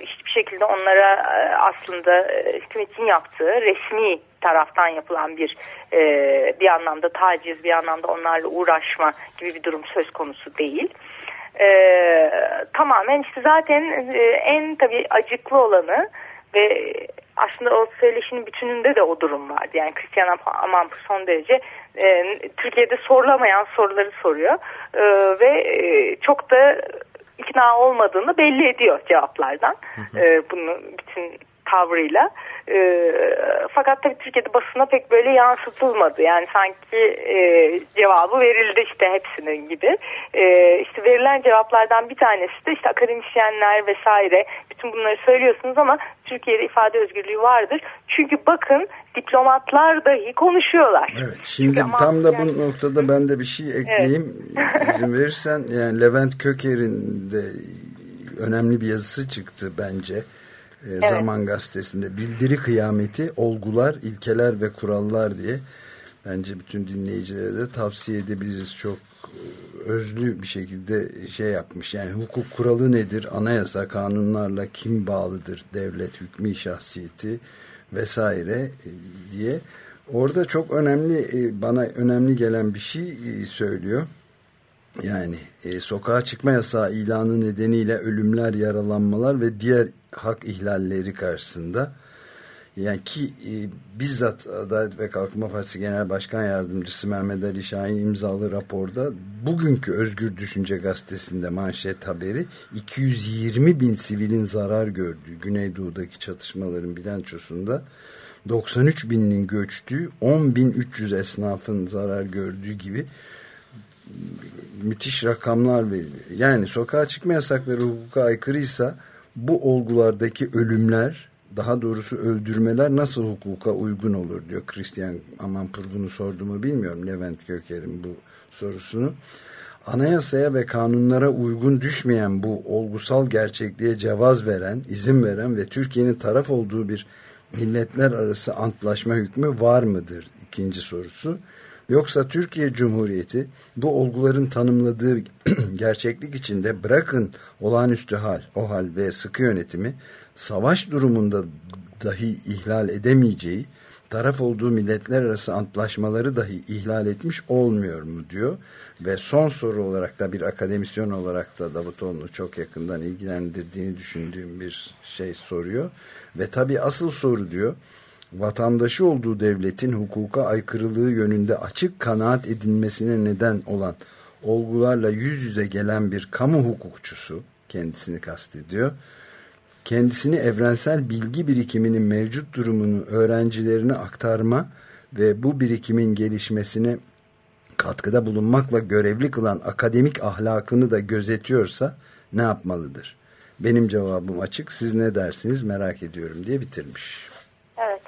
hiçbir şekilde onlara e, aslında e, hükümetin yaptığı resmi taraftan yapılan bir e, bir anlamda taciz bir anlamda onlarla uğraşma gibi bir durum söz konusu değil. E, tamamen işte zaten e, en tabii acıklı olanı ve aslında o söyleşinin bütününde de o durum vardı. Yani Christian Amanpour son derece e, Türkiye'de sorulamayan soruları soruyor E, ve e, çok da ikna olmadığını belli ediyor cevaplardan. E, bunu bütün tavrıyla. E, fakat tabii Türkiye'de basına pek böyle yansıtılmadı. Yani sanki e, cevabı verildi işte hepsinin gibi. E, işte verilen cevaplardan bir tanesi de işte akademisyenler vesaire bütün bunları söylüyorsunuz ama Türkiye'de ifade özgürlüğü vardır. Çünkü bakın diplomatlar dahi konuşuyorlar. Evet şimdi Çünkü tam da yani- bu noktada ben de bir şey ekleyeyim (laughs) izin verirsen yani Levent Köker'in de önemli bir yazısı çıktı bence Ee, Zaman Gazetesi'nde bildiri kıyameti olgular ilkeler ve kurallar diye bence bütün dinleyicilere de tavsiye edebiliriz. Çok e, özlü bir şekilde şey yapmış. Yani hukuk kuralı nedir? Anayasa kanunlarla kim bağlıdır? Devlet hükmü şahsiyeti vesaire e, diye. Orada çok önemli e, bana önemli gelen bir şey e, söylüyor yani e, sokağa çıkma yasağı ilanı nedeniyle ölümler, yaralanmalar ve diğer hak ihlalleri karşısında yani ki e, bizzat Adalet ve Kalkınma Partisi Genel Başkan Yardımcısı Mehmet Ali Şahin imzalı raporda bugünkü Özgür Düşünce Gazetesi'nde manşet haberi 220 bin sivilin zarar gördüğü Güneydoğu'daki çatışmaların bilançosunda 93 binin göçtüğü 10.300 esnafın zarar gördüğü gibi müthiş rakamlar veriliyor. Yani sokağa çıkma yasakları hukuka aykırıysa bu olgulardaki ölümler daha doğrusu öldürmeler nasıl hukuka uygun olur diyor Christian Amanpour bunu sordu mu bilmiyorum Levent Göker'in bu sorusunu. Anayasaya ve kanunlara uygun düşmeyen bu olgusal gerçekliğe cevaz veren, izin veren ve Türkiye'nin taraf olduğu bir milletler arası antlaşma hükmü var mıdır? İkinci sorusu. Yoksa Türkiye Cumhuriyeti bu olguların tanımladığı (clears throat) gerçeklik içinde bırakın olağanüstü hal, o hal ve sıkı yönetimi savaş durumunda dahi ihlal edemeyeceği taraf olduğu milletler arası antlaşmaları dahi ihlal etmiş olmuyor mu diyor. Ve son soru olarak da bir akademisyen olarak da Davutoğlu'nu çok yakından ilgilendirdiğini düşündüğüm bir şey soruyor. Ve tabii asıl soru diyor vatandaşı olduğu devletin hukuka aykırılığı yönünde açık kanaat edilmesine neden olan olgularla yüz yüze gelen bir kamu hukukçusu kendisini kastediyor. Kendisini evrensel bilgi birikiminin mevcut durumunu öğrencilerine aktarma ve bu birikimin gelişmesine katkıda bulunmakla görevli kılan akademik ahlakını da gözetiyorsa ne yapmalıdır? Benim cevabım açık. Siz ne dersiniz merak ediyorum diye bitirmiş. Evet.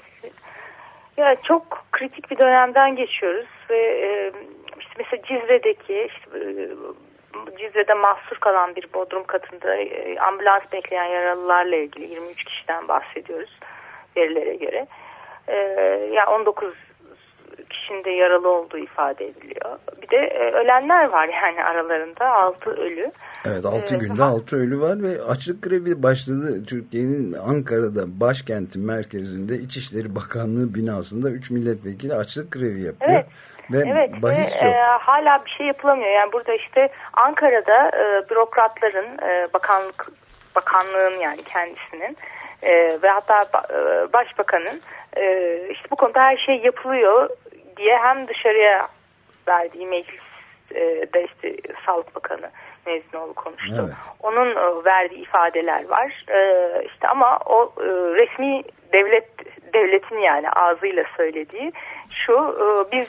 Ya çok kritik bir dönemden geçiyoruz ve e, işte mesela Cizre'deki işte, e, Cizre'de mahsur kalan bir bodrum katında e, ambulans bekleyen yaralılarla ilgili 23 kişiden bahsediyoruz verilere göre. E, yani 19 kişinin de yaralı olduğu ifade ediliyor. Bir de e, ölenler var (laughs) yani aralarında 6 ölü. Evet 6 Ee, günde tamam. 6 ölü var ve açlık grevi başladı. Türkiye'nin Ankara'da başkentin merkezinde İçişleri Bakanlığı binasında 3 milletvekili açlık grevi yapıyor. Evet. Ve Evet bahis ve yok. e, hala bir şey yapılamıyor. Yani burada işte Ankara'da e, bürokratların e, bakanlık bakanlığın yani kendisinin e, ve hatta e, başbakanın e, işte bu konuda her şey yapılıyor diye hem dışarıya verdiği meclis e, de işte Sağlık Bakanı Mezinoğlu konuştu. Evet. Onun e, verdiği ifadeler var. E, işte ama o e, resmi devlet devletin yani ağzıyla söylediği şu biz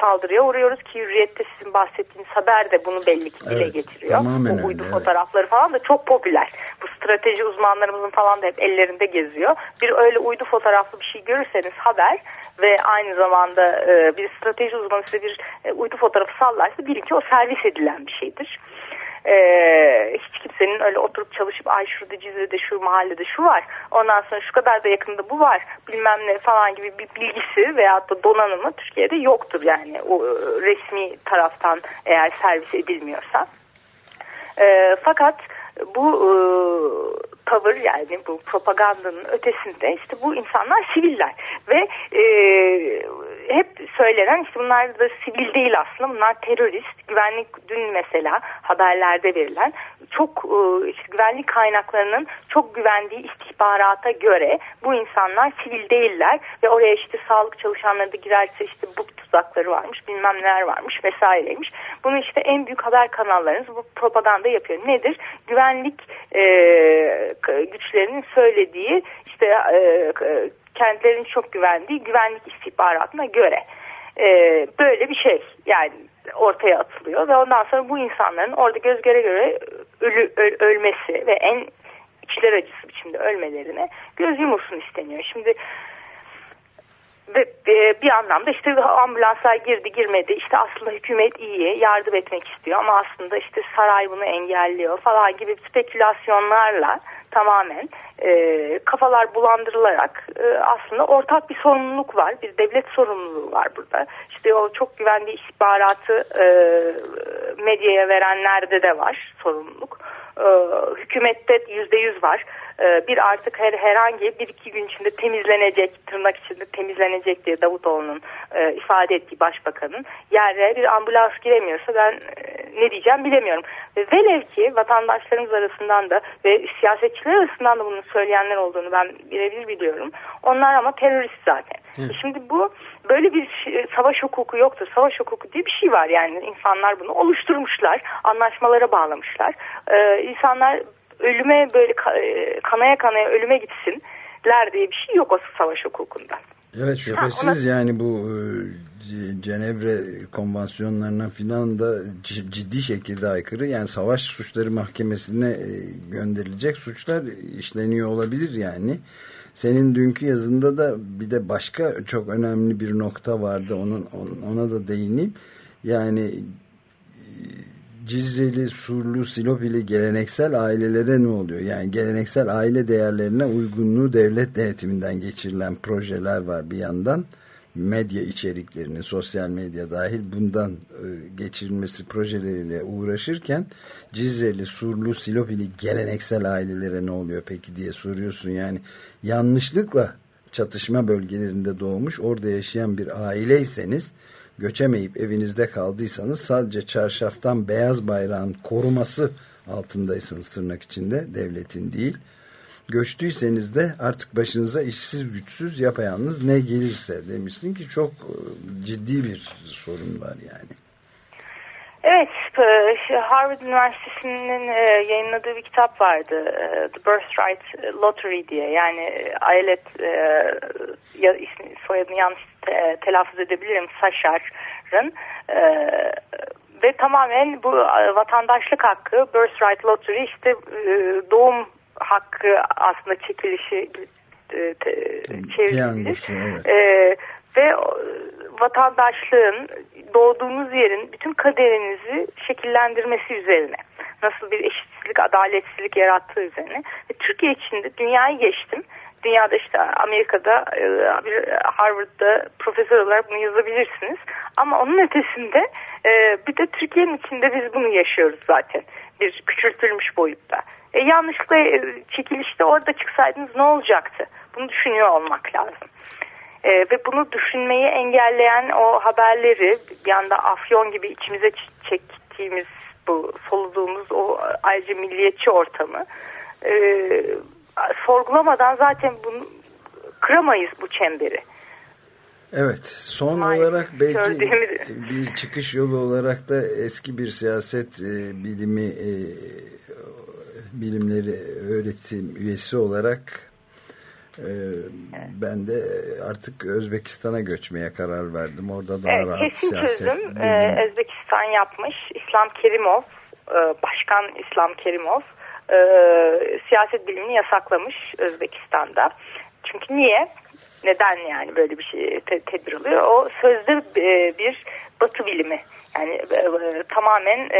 saldırıya uğruyoruz ki hürriyette sizin bahsettiğiniz haber de bunu belli ki dile Evet, getiriyor. Bu uydu öyle, evet. fotoğrafları falan da çok popüler. Bu strateji uzmanlarımızın falan da hep ellerinde geziyor. Bir öyle uydu fotoğraflı bir şey görürseniz haber ve aynı zamanda e, bir strateji uzmanı size bir e, uydu fotoğrafı sallarsa bilin ki o servis edilen bir şeydir. Ee, hiç kimsenin öyle oturup çalışıp ay şurada Cizre'de şu mahallede şu var. Ondan sonra şu kadar da yakında bu var. bilmem ne falan gibi bir bilgisi veyahut da donanımı Türkiye'de yoktur yani. O e, resmi taraftan eğer servis edilmiyorsa. E, fakat bu e, tavır yani bu propagandanın ötesinde işte bu insanlar siviller ve e, hep söylenen işte bunlar da sivil değil aslında bunlar terörist güvenlik dün mesela haberlerde verilen çok e, işte güvenlik kaynaklarının çok güvendiği istihbarata göre bu insanlar sivil değiller ve oraya işte sağlık çalışanları da girerse işte bu tuzakları varmış bilmem neler varmış vesaireymiş. Bunu işte en büyük haber kanallarınız bu propaganda yapıyor. Nedir? Güvenlik e, güçlerinin söylediği işte e, kendilerinin çok güvendiği güvenlik istihbaratına göre e, böyle bir şey yani ortaya atılıyor ve ondan sonra bu insanların orada göz göre göre ölü, öl- ölmesi ve en içler acısı biçimde ölmelerine göz yumulsun isteniyor. Şimdi ve bir anlamda işte ambulanslar girdi girmedi işte aslında hükümet iyi yardım etmek istiyor ama aslında işte saray bunu engelliyor falan gibi spekülasyonlarla tamamen e, kafalar bulandırılarak e, aslında ortak bir sorumluluk var bir devlet sorumluluğu var burada. İşte o çok güvendiği istihbaratı e, medyaya verenlerde de var sorumluluk. E, hükümette yüzde yüz var bir artık her, herhangi bir iki gün içinde temizlenecek tırnak içinde temizlenecek diye Davutoğlu'nun e, ifade ettiği başbakanın yere bir ambulans giremiyorsa ben e, ne diyeceğim bilemiyorum. Ve velev ki vatandaşlarımız arasından da ve siyasetçiler arasından da bunu söyleyenler olduğunu ben birebir biliyorum. Onlar ama terörist zaten. Evet. E Şimdi bu böyle bir şey- savaş hukuku yoktur. Savaş hukuku diye bir şey var yani insanlar bunu oluşturmuşlar, anlaşmalara bağlamışlar. Ee, insanlar ölüme böyle e, kanaya kanaya ölüme gitsinler diye bir şey yok o savaş hukukunda. Evet şüphesiz yani bu e, Cenevre konvansiyonlarına filan da ciddi şekilde aykırı. Yani savaş suçları mahkemesine e, gönderilecek suçlar işleniyor olabilir yani. Senin dünkü yazında da bir de başka çok önemli bir nokta vardı. Onun on- ona da değineyim. Yani Cizreli, Surlu, Silopili geleneksel ailelere ne oluyor? Yani geleneksel aile değerlerine uygunluğu devlet denetiminden geçirilen projeler var bir yandan. Medya içeriklerinin, sosyal medya dahil bundan e, geçirilmesi projeleriyle uğraşırken Cizreli, Surlu, Silopili geleneksel ailelere ne oluyor peki diye soruyorsun. Yani yanlışlıkla çatışma bölgelerinde doğmuş, orada yaşayan bir aileyseniz göçemeyip evinizde kaldıysanız sadece çarşaftan beyaz bayrağın koruması altındaysanız tırnak içinde devletin değil. Göçtüyseniz de artık başınıza işsiz güçsüz yapayalnız ne gelirse demişsin ki çok e, ciddi bir sorun var yani. Evet, e, Harvard Üniversitesi'nin e, yayınladığı bir kitap vardı. e, The Birthright Lottery diye. Yani ayelet ismi, soyadını yanlış te- telaffuz edebilirim. Saşar'ın ve tamamen bu vatandaşlık hakkı Birthright Lottery işte doğum hakkı aslında çekilişi. Piyangosu, evet. Ve vatandaşlığın doğduğunuz yerin bütün kaderinizi şekillendirmesi üzerine. Nasıl bir eşitsizlik, adaletsizlik yarattığı üzerine. Ve Türkiye içinde dünyayı geçtim. Dünyada işte Amerika'da e, bir Harvard'da profesör olarak bunu yazabilirsiniz. Ama onun ötesinde e, bir de Türkiye'nin içinde biz bunu yaşıyoruz zaten. Bir küçültülmüş boyutta. E, yanlışlıkla e, çekilişte orada çıksaydınız ne olacaktı? Bunu düşünüyor olmak lazım. E, ve bunu düşünmeyi engelleyen o haberleri bir anda afyon gibi içimize çektiğimiz bu soluduğumuz o ayrıca milliyetçi ortamı e, sorgulamadan zaten bunu kıramayız bu çemberi. Evet son Maalesef olarak belki bir çıkış yolu olarak da eski bir siyaset e, bilimi e, bilimleri öğretim üyesi olarak ben de artık Özbekistan'a göçmeye karar verdim. Orada daha evet, rahat kesin siyaset. çözüm e, Özbekistan yapmış. İslam Kerimov, e, Başkan İslam Kerimov e, siyaset bilimini yasaklamış Özbekistan'da. Çünkü niye? Neden yani böyle bir şey te tedbir alıyor? O sözde bir batı bilimi. Yani tamamen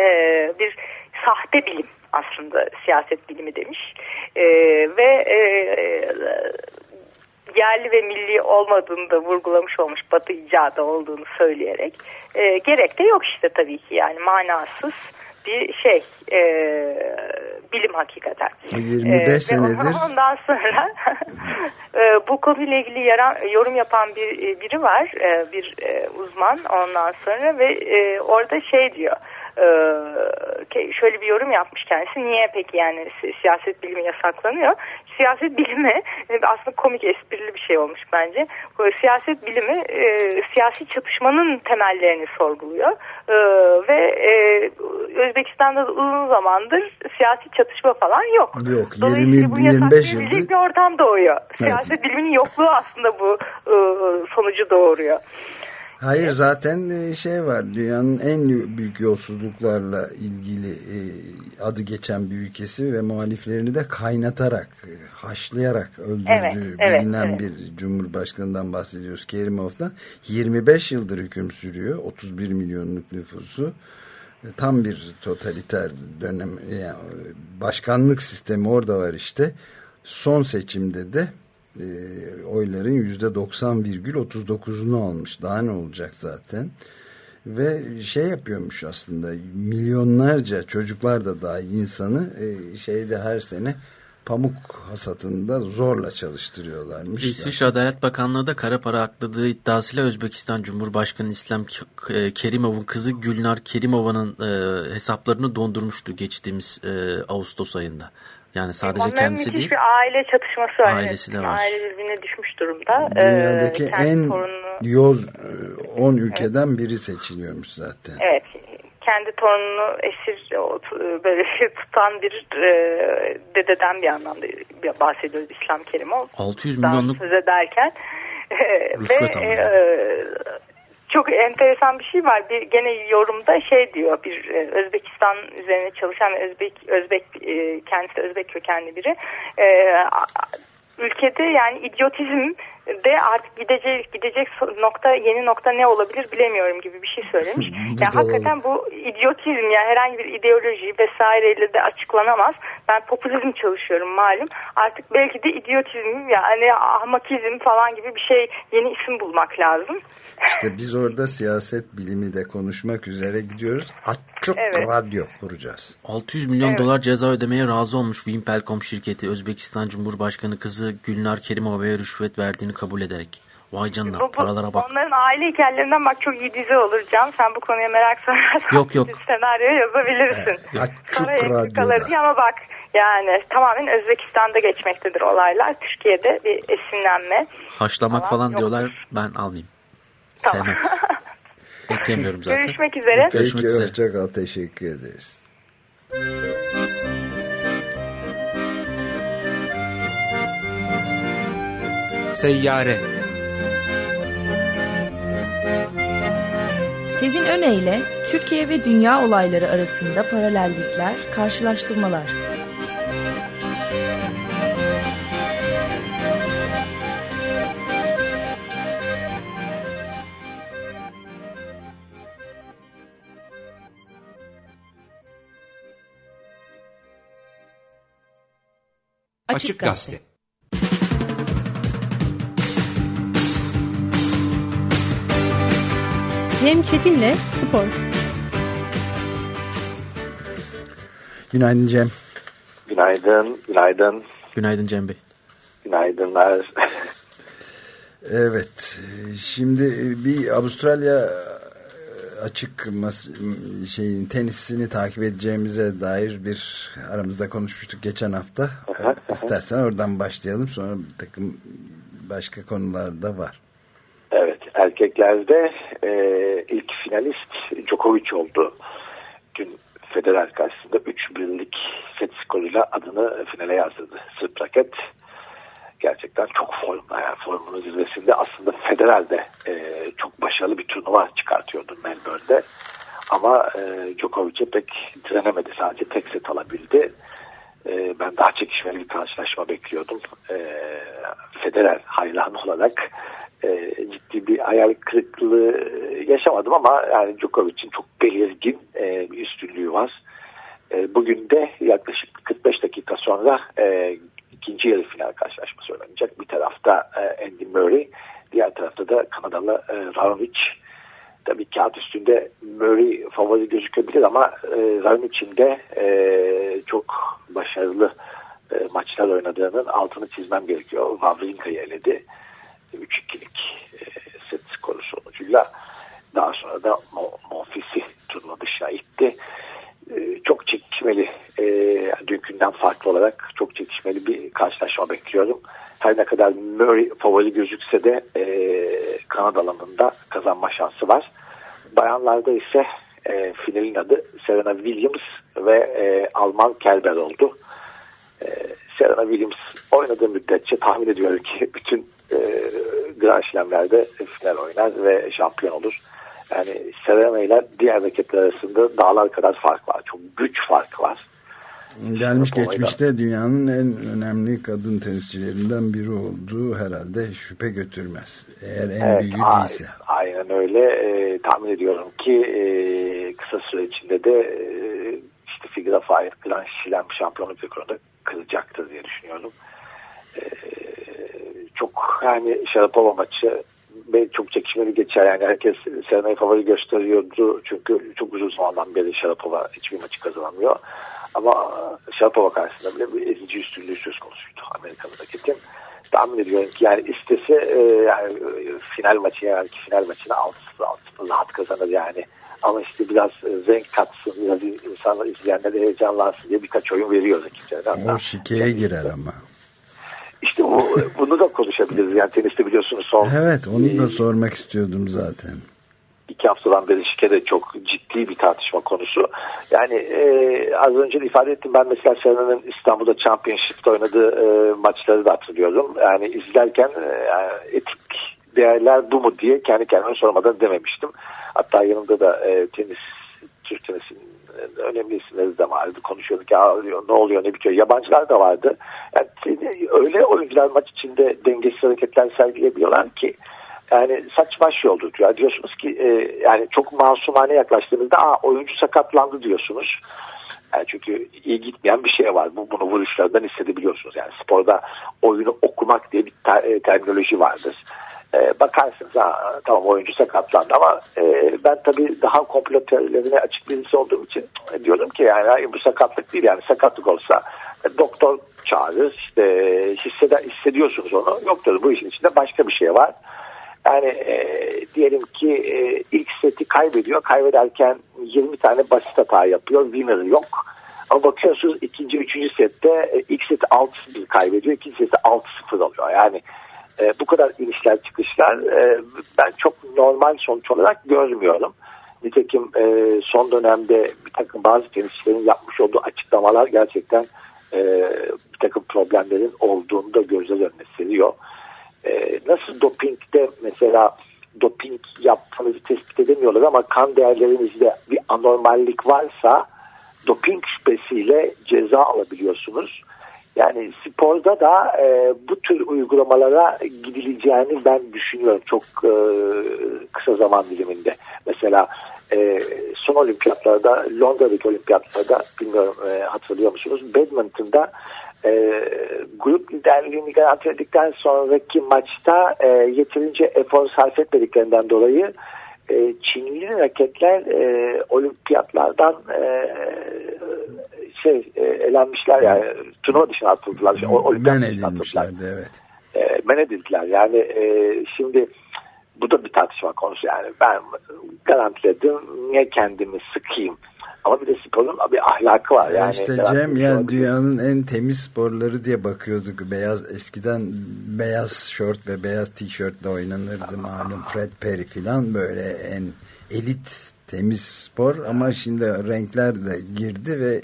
bir sahte bilim aslında siyaset bilimi demiş. E, ve e, yerli ve milli olmadığını da vurgulamış olmuş batı icadı olduğunu söyleyerek. E, gerek de yok işte tabii ki yani manasız bir şey e, bilim hakikaten. 25 e, senedir. (laughs) Ondan sonra e, bu konuyla ilgili yaran, yorum yapan bir e, biri var, e, bir e, uzman ondan sonra ve e, orada şey diyor e, şöyle bir yorum yapmış kendisi. Niye peki yani siyaset bilimi yasaklanıyor? Siyaset bilimi e, aslında komik esprili bir şey olmuş bence. Siyaset bilimi e, siyasi çatışmanın temellerini sorguluyor. E, ve e, Özbekistan'da uzun zamandır siyasi çatışma falan yok. Yok. 20, 25 yıldır. bir ortam doğuyor. Siyaset evet. biliminin yokluğu aslında bu e, sonucu doğuruyor. Hayır zaten e, şey var dünyanın en büyük yolsuzluklarla ilgili e, adı geçen bir ülkesi ve muhaliflerini de kaynatarak, e, haşlayarak öldürdüğü evet, bilinen evet, bir cumhurbaşkanından bahsediyoruz Kerimov'dan. 25 yıldır hüküm sürüyor. 31 milyonluk nüfusu. Tam bir totaliter dönem yani başkanlık sistemi orada var işte. Son seçimde de e, oyların yüzde 90,39'unu almış. Daha ne olacak zaten? Ve şey yapıyormuş aslında milyonlarca çocuklar da daha insanı e, şeyde her sene pamuk hasatında zorla çalıştırıyorlarmış. İsviçre Adalet Bakanlığı da kara para akladığı iddiasıyla Özbekistan Cumhurbaşkanı İslam e, Kerimov'un kızı Gülnar Kerimova'nın e, hesaplarını dondurmuştu geçtiğimiz Ağustos ayında. Yani sadece Onların kendisi değil. bir aile çatışması var. Ailesi de var. Aile birbirine düşmüş durumda. Dünyadaki ee, en torununu... yoz 10 e, ülkeden evet. biri seçiliyormuş zaten. Evet. Kendi torununu esir böyle (laughs) tutan bir e, dededen bir anlamda bahsediyoruz İslam Kerimov. 600 milyonluk söz ederken. (laughs) ve e, çok enteresan bir şey var. Bir gene yorumda şey diyor bir e, Özbekistan üzerine çalışan Özbek Özbek e, kendisi Özbek kökenli biri. E, ülkede yani idiotizm de artık gidecek gidecek nokta yeni nokta ne olabilir bilemiyorum gibi bir şey söylemiş. (laughs) yani hakikaten bu idiotizm yani herhangi bir ideoloji vesaireyle de açıklanamaz. Ben popülizm çalışıyorum malum. Artık belki de idiotizm yani ahmakizm falan gibi bir şey yeni isim bulmak lazım. İşte biz orada siyaset bilimi de konuşmak üzere gidiyoruz. Açık evet. radyo kuracağız. 600 milyon evet. dolar ceza ödemeye razı olmuş Wimpelcom şirketi Özbekistan Cumhurbaşkanı kızı Gülnar Kerimova'ya rüşvet verdiğini kabul ederek. Vay canına bu, paralara bak. Onların aile hikayelerinden bak çok iyi dizi olur Can. Sen bu konuya merak sararsan yok, yok. senaryo yazabilirsin. Evet, açık radyoda. Ama bak yani tamamen Özbekistan'da geçmektedir olaylar. Türkiye'de bir esinlenme. Haşlamak falan, falan diyorlar ben almayayım. Tamam. (laughs) Beklemiyorum zaten. Görüşmek üzere. Görüşmek Peki, üzere. Hoşçakal. Teşekkür ederiz. Seyyare Sezin Öne Türkiye ve dünya olayları arasında paralellikler, karşılaştırmalar. Açık Gazete. Cem Çetin'le Spor. Günaydın Cem. Günaydın, günaydın, Günaydın Cem Bey. günaydınlar. Evet. Şimdi bir Avustralya açık şeyin tenisini takip edeceğimize dair bir aramızda konuşmuştuk geçen hafta. İstersen oradan başlayalım. Sonra bir takım başka konular da var. evet, erkeklerde e, ilk finalist Djokovic oldu. Dün Federer karşısında 3-1'lik set skoruyla adını finale yazdırdı. Sırp raket gerçekten çok formda yani formunun zirvesinde aslında Federer de e, çok başarılı bir turnuva çıkartıyordu Melbourne'de. Ama e, Djokovic'e pek direnemedi. Sadece tek set alabildi. E, ben daha çekişmeli bir karşılaşma bekliyordum. E, Federer hayranı olarak e, ciddi bir hayal kırıklığı yaşamadım ama yani Djokovic'in çok belirgin e, bir üstünlüğü var. E, bugün de yaklaşık 45 dakika sonra e, ikinci yarı final karşılaşması oynanacak. Bir tarafta e, Andy Murray, diğer tarafta da Kanadalı e, Raonic. Tabii kağıt üstünde Murray favori gözükebilir ama e, Raonic'in de e, çok başarılı e, maçlar oynadığının altını çizmem gerekiyor. Wawrinka'yı eledi. 3-2'lik e, set skoru sonucuyla daha sonra da Mo Monfils'i turnuva dışına itti. E, çok çekişmeli e, dünkünden farklı olarak çok çekişmeli bir karşılaşma bekliyorum. Her ne kadar Murray favori gözükse de e, Kanada alanında kazanma şansı var. Bayanlarda ise e, finalin adı Serena Williams ve e, Alman Kerber oldu. E, Serena Williams oynadığı müddetçe tahmin ediyorum ki bütün e, Grand Slam'lerde final oynar ve şampiyon olur. Yani Serena ile diğer raketler arasında dağlar kadar fark var. Çok güç farkı var. Gelmiş Olaydan. geçmişte dünyanın en önemli kadın tenisçilerinden biri olduğu herhalde şüphe götürmez. Eğer en Evet, büyüğü değilse. Aynen öyle. E, tahmin ediyorum ki e, kısa süre içinde de e, işte figura fail Grand Slam şampiyonluk rekorunu kıracaktır diye düşünüyorum. E, çok yani Sharapova maçı ve çok çekişmeli geçer. Yani herkes Serena'yı favori gösteriyordu. Çünkü çok uzun zamandan beri Sharapova hiçbir maçı kazanamıyor. Ama Sharapova karşısında bile bir ezici üstünlüğü söz konusuydu Amerikalı raketin. Tahmin ediyorum ki yani istese e, yani e, final maçı yani final maçını 6-0 6-0 rahat kazanır yani. Ama işte biraz e, renk katsın, biraz insanlar izleyenler heyecanlansın diye birkaç oyun veriyor rakiplerine. O şikeye girer ama. İşte bu, bunu da konuşabiliriz. Yani teniste biliyorsunuz son Evet onu da e, sormak istiyordum zaten. iki haftadan beri şike de çok ciddi bir tartışma konusu. Yani e, az önce de ifade ettim ben mesela Serena'nın İstanbul'da Championship'te oynadığı e, maçları da hatırlıyorum. Yani izlerken e, etik değerler bu mu diye kendi kendime sormadan dememiştim. Hatta yanımda da e, tenis, Türk tenisinin önemli isimleri de vardı. Konuşuyorduk ya ne oluyor ne bitiyor. Yabancılar da vardı. Yani öyle oyuncular maç içinde dengesiz hareketler sergileyebiliyorlar ki yani saç baş yoldu diyor. Diyorsunuz ki e, yani çok masumane yaklaştığınızda Aa, oyuncu sakatlandı diyorsunuz. Yani çünkü iyi gitmeyen bir şey var. Bu, bunu vuruşlardan hissedebiliyorsunuz. Yani sporda oyunu okumak diye bir ter, e, terminoloji vardır. E, bakarsınız ha, tamam oyuncu sakatlandı ama e, ben tabii daha komplo teorilerine açık birisi olduğum için e, diyorum ki yani hayır, bu sakatlık değil yani sakatlık olsa e, doktor çağırır işte hisseder, hissediyorsunuz onu yoktur bu işin içinde başka bir şey var. Yani e, diyelim ki e, ilk seti kaybediyor. Kaybederken 20 tane basit hata yapıyor. Winner yok. Ama bakıyorsunuz ikinci, üçüncü sette e, ilk seti 6-0 kaybediyor. ikinci seti 6-0 alıyor. Yani e, bu kadar inişler çıkışlar e, ben çok normal sonuç olarak görmüyorum. Nitekim e, son dönemde bir takım bazı tenisçilerin yapmış olduğu açıklamalar gerçekten e, bir takım problemlerin olduğunu da gözler önüne seriyor. Ee, nasıl dopingde mesela doping yaptığınızı tespit edemiyorlar ama kan değerlerinizde bir anormallik varsa doping şüphesiyle ceza alabiliyorsunuz. Yani sporda da e, bu tür uygulamalara gidileceğini ben düşünüyorum çok e, kısa zaman diliminde. Mesela e, son olimpiyatlarda Londra'daki olimpiyatlarda bilmiyorum e, hatırlıyor musunuz? Badminton'da e, grup liderliğini garantiledikten sonraki maçta e, yeterince efor sarf etmediklerinden dolayı e, Çinli raketler e, olimpiyatlardan e, şey e, elenmişler yani turnuva dışına atıldılar. Şey, Men edilmişlerdi evet. E, men edildiler. Yani e, şimdi bu da bir tartışma konusu yani. Ben garantiledim niye kendimi sıkayım? Ama bir de sporun bir ahlakı var. Yani işte Cem bir yani şey dünyanın en temiz sporları diye bakıyorduk. Beyaz eskiden beyaz şort ve beyaz tişörtle oynanırdı malum (laughs) Fred Perry filan böyle en elit temiz spor ama şimdi renkler de girdi ve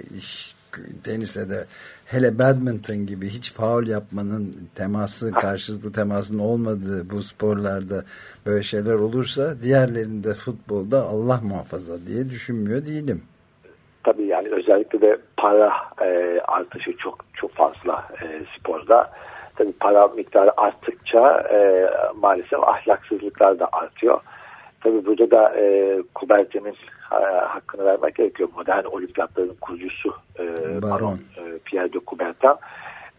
tenise de hele badminton gibi hiç faul yapmanın teması karşılıklı temasın olmadığı bu sporlarda böyle şeyler olursa diğerlerinde futbolda Allah muhafaza diye düşünmüyor değilim. Tabii yani özellikle de para e, artışı çok çok fazla e, sporda. Tabii para miktarı arttıkça e, maalesef ahlaksızlıklar da artıyor. Tabii burada da e, Kuberte'nin e, hakkını vermek gerekiyor. Modern olimpiyatların kurucusu e, Baron. Baron e, Pierre de Coubertin.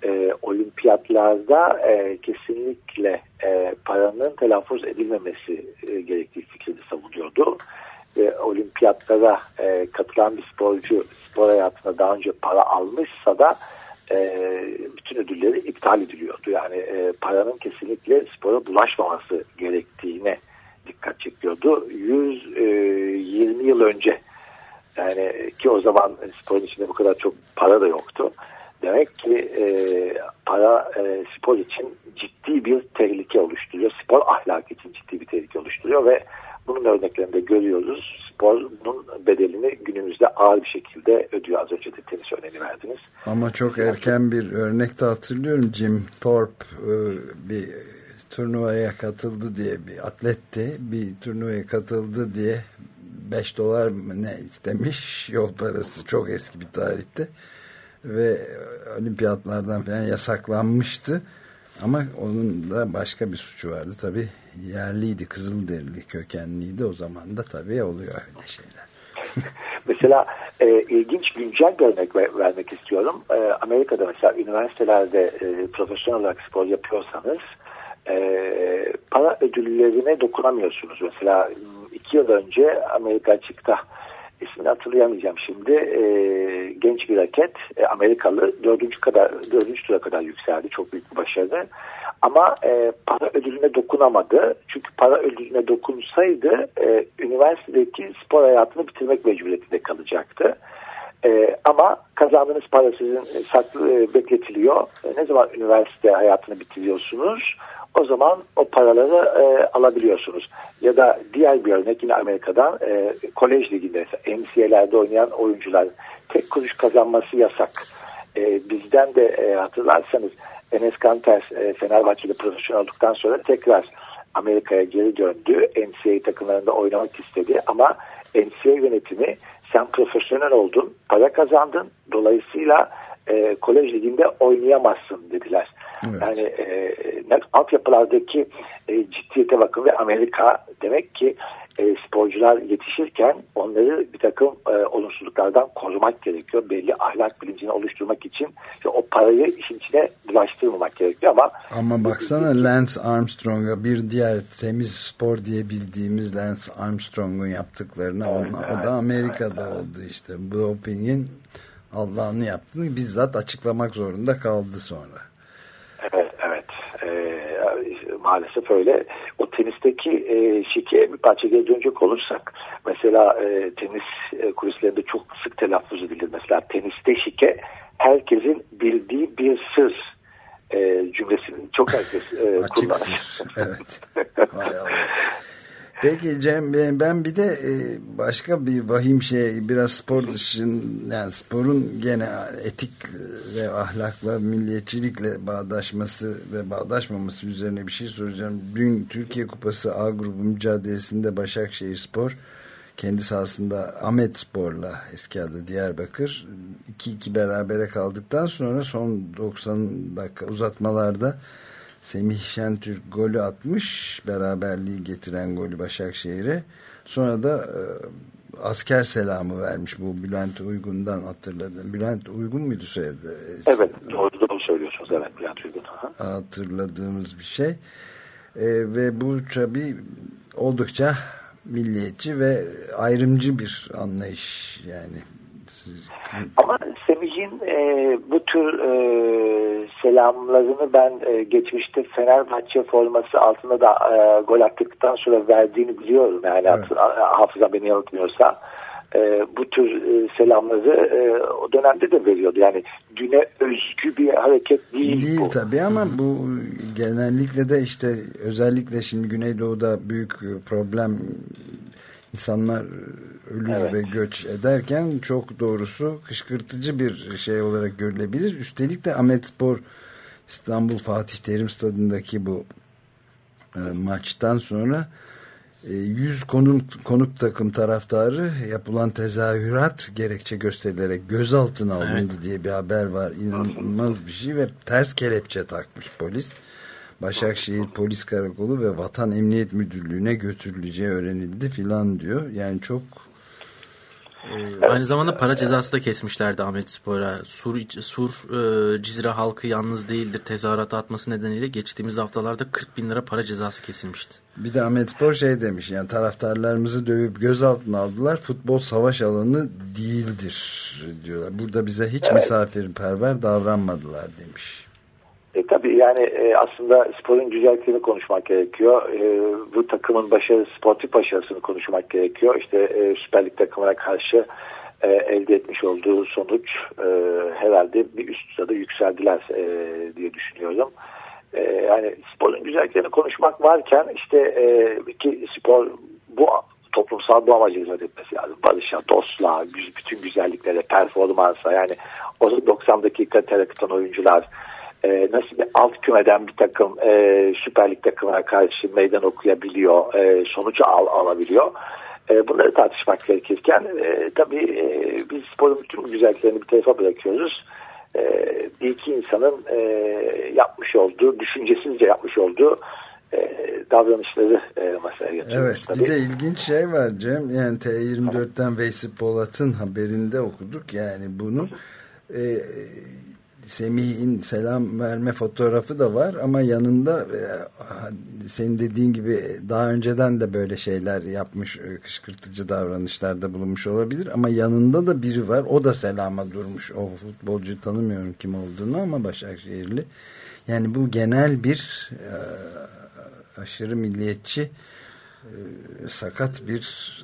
E, olimpiyatlarda e, kesinlikle e, paranın telaffuz edilmemesi e, gerektiği fikrini savunuyordu. Ve olimpiyatlara e, katılan bir sporcu spor hayatında daha önce para almışsa da e, bütün ödülleri iptal ediliyordu. Yani e, paranın kesinlikle spora bulaşmaması gerektiğine çekiyordu. 120 yıl önce yani ki o zaman sporun içinde bu kadar çok para da yoktu. Demek ki e, para e, spor için ciddi bir tehlike oluşturuyor. Spor ahlakı için ciddi bir tehlike oluşturuyor ve bunun örneklerini de görüyoruz. Sporun bedelini günümüzde ağır bir şekilde ödüyor. Az önce de tenis örneğini verdiniz. Ama çok erken bir örnekte hatırlıyorum. Jim Thorpe e, bir turnuvaya katıldı diye bir atletti. Bir turnuvaya katıldı diye 5 dolar mı ne istemiş yol parası çok eski bir tarihte ve olimpiyatlardan falan yasaklanmıştı. Ama onun da başka bir suçu vardı. Tabi yerliydi, Kızılderili kökenliydi. O zaman da tabii oluyor öyle şeyler. (laughs) Mesela e, ilginç güncel ver- vermek istiyorum. E, Amerika'da mesela üniversitelerde e, profesyonel olarak spor yapıyorsanız e, para ödüllerine dokunamıyorsunuz. Mesela iki yıl önce Amerika açıkta ismini hatırlayamayacağım şimdi e, genç bir raket e, Amerikalı dördüncü kadar dördüncü tura kadar yükseldi çok büyük bir başarı ama e, para ödülüne dokunamadı çünkü para ödülüne dokunsaydı e, üniversitedeki spor hayatını bitirmek mecburiyetinde kalacaktı. E, ama kazandığınız para sizin saklı e, bekletiliyor. E, ne zaman üniversite hayatını bitiriyorsunuz? O zaman o paraları e, alabiliyorsunuz. Ya da diğer bir örnek yine Amerika'dan e, kolej liginde NCAA'lerde oynayan oyuncular tek kuruş kazanması yasak. E, bizden de e, hatırlarsanız Enes Kanter e, Fenerbahçe'de profesyonel olduktan sonra tekrar Amerika'ya geri döndü. NCAA takımlarında oynamak istedi ama NCAA yönetimi sen profesyonel oldun, para kazandın. Dolayısıyla e, kolej liginde oynayamazsın dediler. Evet. Yani e, ne- altyapılardaki e, ciddiyete bakın ve Amerika demek ki e, sporcular yetişirken onları bir takım e, olumsuzluklardan korumak gerekiyor. Belli ahlak bilincini oluşturmak için işte o parayı işin içine bulaştırmamak gerekiyor ama Ama baksana Lance Armstrong'a bir diğer temiz spor diye bildiğimiz Lance Armstrong'un yaptıklarına ona, o da Amerika'da oldu işte. Doping'in Allah'ını yaptığını bizzat açıklamak zorunda kaldı sonra. Evet, evet. Ee, maalesef öyle. O tenisteki e, şike bir parça geri dönecek olursak mesela e, tenis e, kulislerinde çok sık telaffuz edilir. Mesela teniste şike herkesin bildiği bir sır e, cümlesini çok herkes e, kullanır. Evet. (laughs) Allah. Peki Cem ben- ben bir de e, başka bir vahim şey biraz spor dışın yani sporun gene etik ve ahlakla milliyetçilikle bağdaşması ve bağdaşmaması üzerine bir şey soracağım. Dün Türkiye Kupası A grubu mücadelesinde Başakşehir Spor kendi sahasında Ahmet Spor'la eski adı Diyarbakır 2-2 berabere kaldıktan sonra son 90 dakika uzatmalarda Semih Şentürk golü atmış beraberliği getiren golü Başakşehir'e sonra da e, asker selamı vermiş bu Bülent Uygun'dan hatırladım. Bülent Uygun muydu soyadı? Evet doğru doğru biliyorsunuz evet Bülent Uygun. Hatırladığımız bir şey. E, ve bu tabi oldukça milliyetçi ve ayrımcı bir anlayış yani. Ama Semih'in e, bu tür e, selamlarını ben e, geçmişte Fenerbahçe forması altında da e, gol attıktan sonra verdiğini biliyorum. Yani Evet. hat- hafıza beni yanıltmıyorsa. E, bu tür e, selamları e, o dönemde de veriyordu. Yani düne özgü bir hareket değil, Değil bu. tabii ama bu genellikle de işte özellikle şimdi Güneydoğu'da büyük problem insanlar ölür Evet. ve göç ederken çok doğrusu kışkırtıcı bir şey olarak görülebilir. Üstelik de Ahmetspor İstanbul Fatih Terim Stadı'ndaki bu e, maçtan sonra e, 100 konuk, konuk takım taraftarı yapılan tezahürat gerekçe gösterilerek gözaltına alındı diye bir haber var. İnanılmaz bir şey ve ters kelepçe takmış polis. Başakşehir Polis Karakolu ve Vatan Emniyet Müdürlüğü'ne götürüleceği öğrenildi filan diyor. Yani çok Aynı zamanda para cezası da kesmişlerdi Ahmet Spor'a. Sur, Sur e, Cizre halkı yalnız değildir tezahürat atması nedeniyle geçtiğimiz haftalarda 40 bin lira para cezası kesilmişti. bir de Ahmet Spor şey demiş yani taraftarlarımızı dövüp gözaltına aldılar. Futbol savaş alanı değildir diyorlar. Burada bize hiç misafirperver davranmadılar demiş. E, tabii yani e, aslında sporun güzelliklerini konuşmak gerekiyor. E, bu takımın başarı, sportif başarısını konuşmak gerekiyor. İşte e, Süper Lig takımına karşı e, elde etmiş olduğu sonuç e, herhalde bir üst sırada yükseldiler e, diye düşünüyorum. E, yani sporun güzelliklerini konuşmak varken işte e, ki spor bu toplumsal bu amaca hizmet etmesi lazım. Barışa, dostluğa, bütün güzelliklere, performansa yani o 90 dakika terakıtan oyuncular e, nasıl bir alt kümeden bir takım e, Süper Lig takımına karşı meydan okuyabiliyor, e, sonucu al, alabiliyor. E, bunları tartışmak gerekirken e, tabii e, biz sporun bütün güzelliklerini bir tarafa bırakıyoruz. E, bir iki insanın e, yapmış olduğu, düşüncesizce yapmış olduğu e, davranışları e, masaya getiriyoruz. Evet tabii. bir de ilginç şey var Cem. Yani T24'ten Veysi Polat'ın haberinde okuduk yani bunu. Ee, Semih'in selam verme fotoğrafı da var ama yanında e, senin dediğin gibi daha önceden de böyle şeyler yapmış e, kışkırtıcı davranışlarda bulunmuş olabilir ama yanında da biri var. O da selama durmuş. O futbolcu tanımıyorum kim olduğunu ama Başakşehirli. Yani bu genel bir e, aşırı milliyetçi sakat bir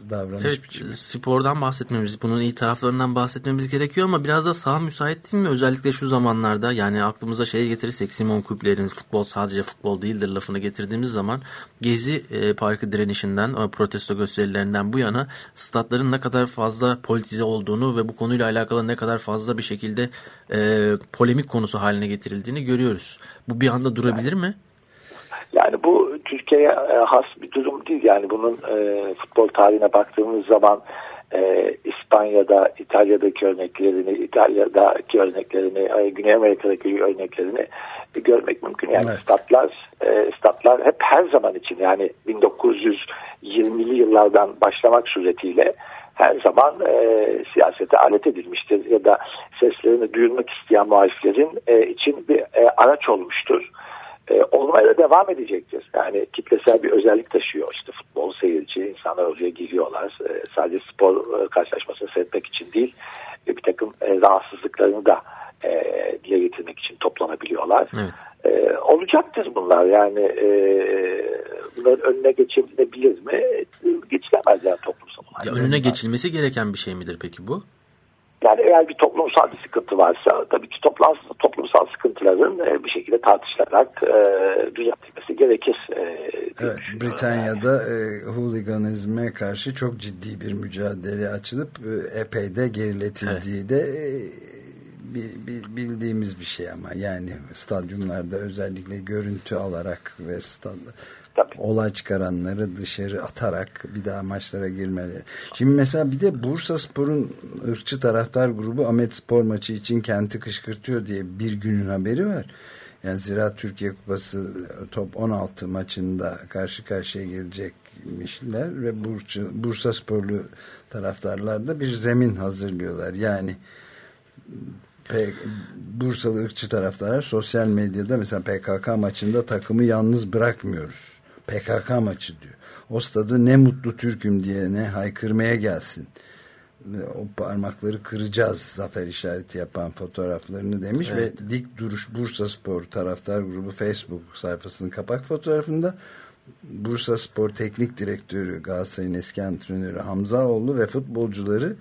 davranış Evet biçimi. spordan bahsetmemiz, bunun iyi taraflarından bahsetmemiz gerekiyor ama biraz da saha müsait değil mi? Özellikle şu zamanlarda yani aklımıza şeye getirirsek Simon Küpler'in futbol sadece futbol değildir lafını getirdiğimiz zaman Gezi e, Parkı direnişinden, e, protesto gösterilerinden bu yana statların ne kadar fazla politize olduğunu ve bu konuyla alakalı ne kadar fazla bir şekilde e, polemik konusu haline getirildiğini görüyoruz. Bu bir anda durabilir mi? Yani bu Türkiye'ye e, has bir durum değil. Yani bunun e, futbol tarihine baktığımız zaman e, İspanya'da, İtalya'daki örneklerini, İtalya'daki örneklerini, e, Güney Amerika'daki örneklerini e, görmek mümkün. Yani Evet. statlar, e, statlar hep her zaman için yani 1920'li yıllardan başlamak suretiyle her zaman e, siyasete alet edilmiştir ya da seslerini duyurmak isteyen muhaliflerin e, için bir e, araç olmuştur e, olmaya da devam edecektir. Yani kitlesel bir özellik taşıyor. İşte futbol seyirci, insanlar oraya giriyorlar. E, sadece spor e, karşılaşmasını seyretmek için değil, e, bir takım e, rahatsızlıklarını da e, dile getirmek için toplanabiliyorlar. Evet. E, olacaktır bunlar. Yani e, bunların önüne geçilebilir mi? E, Geçilemez yani toplumsal. Ya önüne geçilmesi gereken bir şey midir peki bu? Yani eğer bir toplumsal bir sıkıntı varsa tabii ki toplumsal, toplumsal sıkıntıların e, bir şekilde tartışılarak e, düzeltilmesi gerekir. E, Evet. Britanya'da e, hooliganizme karşı çok ciddi bir mücadele açılıp e, epey de geriletildiği de e, bi- bi- bildiğimiz bir şey ama yani stadyumlarda özellikle görüntü alarak ve stad Tabii. olay çıkaranları dışarı atarak bir daha maçlara girmeleri. Şimdi mesela bir de Bursa Spor'un ırkçı taraftar grubu Ahmet Spor maçı için kenti kışkırtıyor diye bir günün haberi var. Yani Ziraat Türkiye Kupası top 16 maçında karşı karşıya gelecekmişler ve Bursa, Bursa Sporlu taraftarlar da bir zemin hazırlıyorlar. Yani P- Bursalı ırkçı taraftarlar sosyal medyada mesela PKK maçında takımı yalnız bırakmıyoruz. PKK maçı diyor. O stadı ne mutlu Türk'üm diye ne haykırmaya gelsin. O parmakları kıracağız zafer işareti yapan fotoğraflarını demiş Evet. ve dik duruş Bursa Spor taraftar grubu Facebook sayfasının kapak fotoğrafında Bursa Spor Teknik Direktörü Galatasaray'ın eski antrenörü Hamzaoğlu ve futbolcuları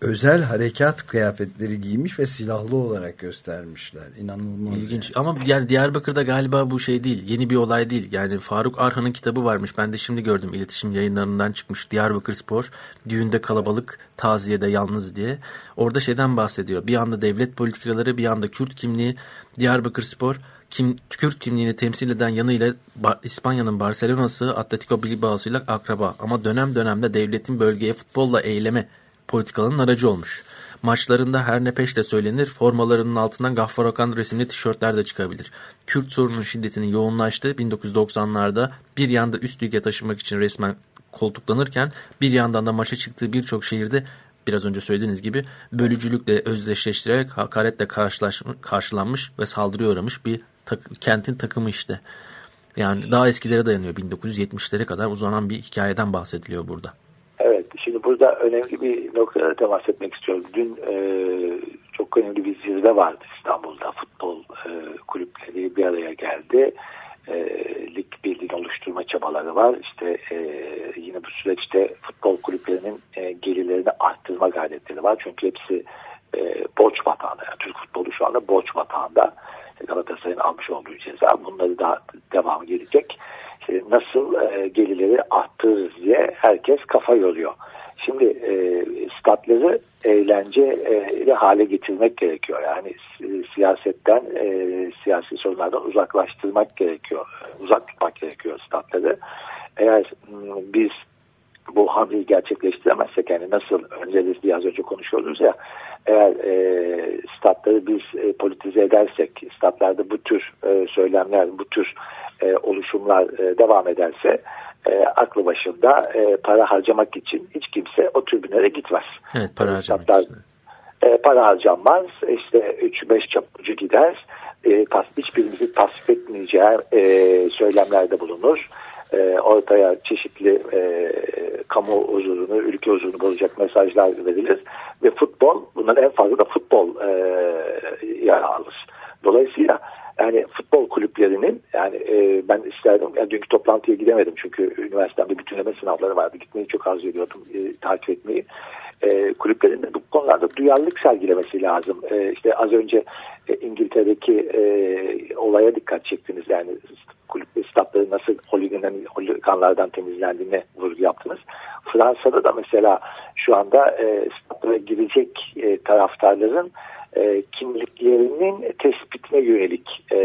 özel harekat kıyafetleri giymiş ve silahlı olarak göstermişler. İnanılmaz. İlginç. yani. Ama yani Diyarbakır'da galiba bu şey değil. Yeni bir olay değil. Yani Faruk Arhan'ın kitabı varmış. Ben de şimdi gördüm. İletişim yayınlarından çıkmış. Diyarbakır Spor. Düğünde kalabalık, taziyede yalnız diye. Orada şeyden bahsediyor. Bir anda devlet politikaları, bir anda Kürt kimliği. Diyarbakır Spor kim, Kürt kimliğini temsil eden yanıyla Ba- İspanya'nın Barcelona'sı Atletico Bilbao'suyla akraba. Ama dönem dönemde devletin bölgeye futbolla eyleme politikalarının aracı olmuş. Maçlarında her ne peşte söylenir, formalarının altından Gaffar Okan resimli tişörtler de çıkabilir. Kürt sorunun şiddetinin yoğunlaştığı 1990'larda bir yanda üst lige taşımak için resmen koltuklanırken bir yandan da maça çıktığı birçok şehirde biraz önce söylediğiniz gibi bölücülükle özdeşleştirerek hakaretle karşılanmış ve saldırıya uğramış bir tak- kentin takımı işte. Yani daha eskilere dayanıyor. 1970'lere kadar uzanan bir hikayeden bahsediliyor burada. Burada önemli bir noktaya temas etmek istiyorum. Dün e, çok önemli bir zirve vardı İstanbul'da. Futbol e, kulüpleri bir araya geldi. E, lig birliğini oluşturma çabaları var. İşte e, yine bu süreçte futbol kulüplerinin e, gelirlerini arttırma gayretleri var. Çünkü hepsi e, borç batağında. Yani Türk futbolu şu anda borç batağında. Galatasaray'ın almış olduğu ceza. Bunları daha devamı gelecek. Nasıl e, gelirleri arttırırız diye herkes kafa yoruyor. Şimdi e, statları eğlence e, hale getirmek gerekiyor. Yani si- siyasetten, e, siyasi sorunlardan uzaklaştırmak gerekiyor. Uzak tutmak gerekiyor statları. Eğer m, biz bu hamleyi gerçekleştiremezsek yani nasıl önce biz az önce konuşuyorduk ya eğer e, statları biz e, politize edersek statlarda bu tür e, söylemler bu tür e, oluşumlar e, devam ederse e, aklı başında e, para harcamak için hiç kimse o tribünlere gitmez. Evet para harcamak Statlar- için. e, para harcanmaz. İşte 3-5 çapıcı gider. E, tas, hiçbirimizi tasvip etmeyeceği e, söylemlerde bulunur. E, ortaya çeşitli e, kamu huzurunu, ülke huzurunu bozacak mesajlar verilir. Ve futbol, bunların en fazla da futbol e, yer alır. Dolayısıyla yani futbol kulüplerinin yani e, ben isterdim yani dünkü toplantıya gidemedim çünkü üniversitemde bütünleme sınavları vardı gitmeyi çok arzu ediyordum e, takip etmeyi e, kulüplerin bu konularda duyarlılık sergilemesi lazım. E, işte az önce e, İngiltere'deki e, olaya dikkat çektiniz yani kulüp statları nasıl holiganlardan temizlendiğine vurgu yaptınız. Fransa'da da mesela şu anda e, statlara girecek e, taraftarların e, kimliklerinin tespitine yönelik e,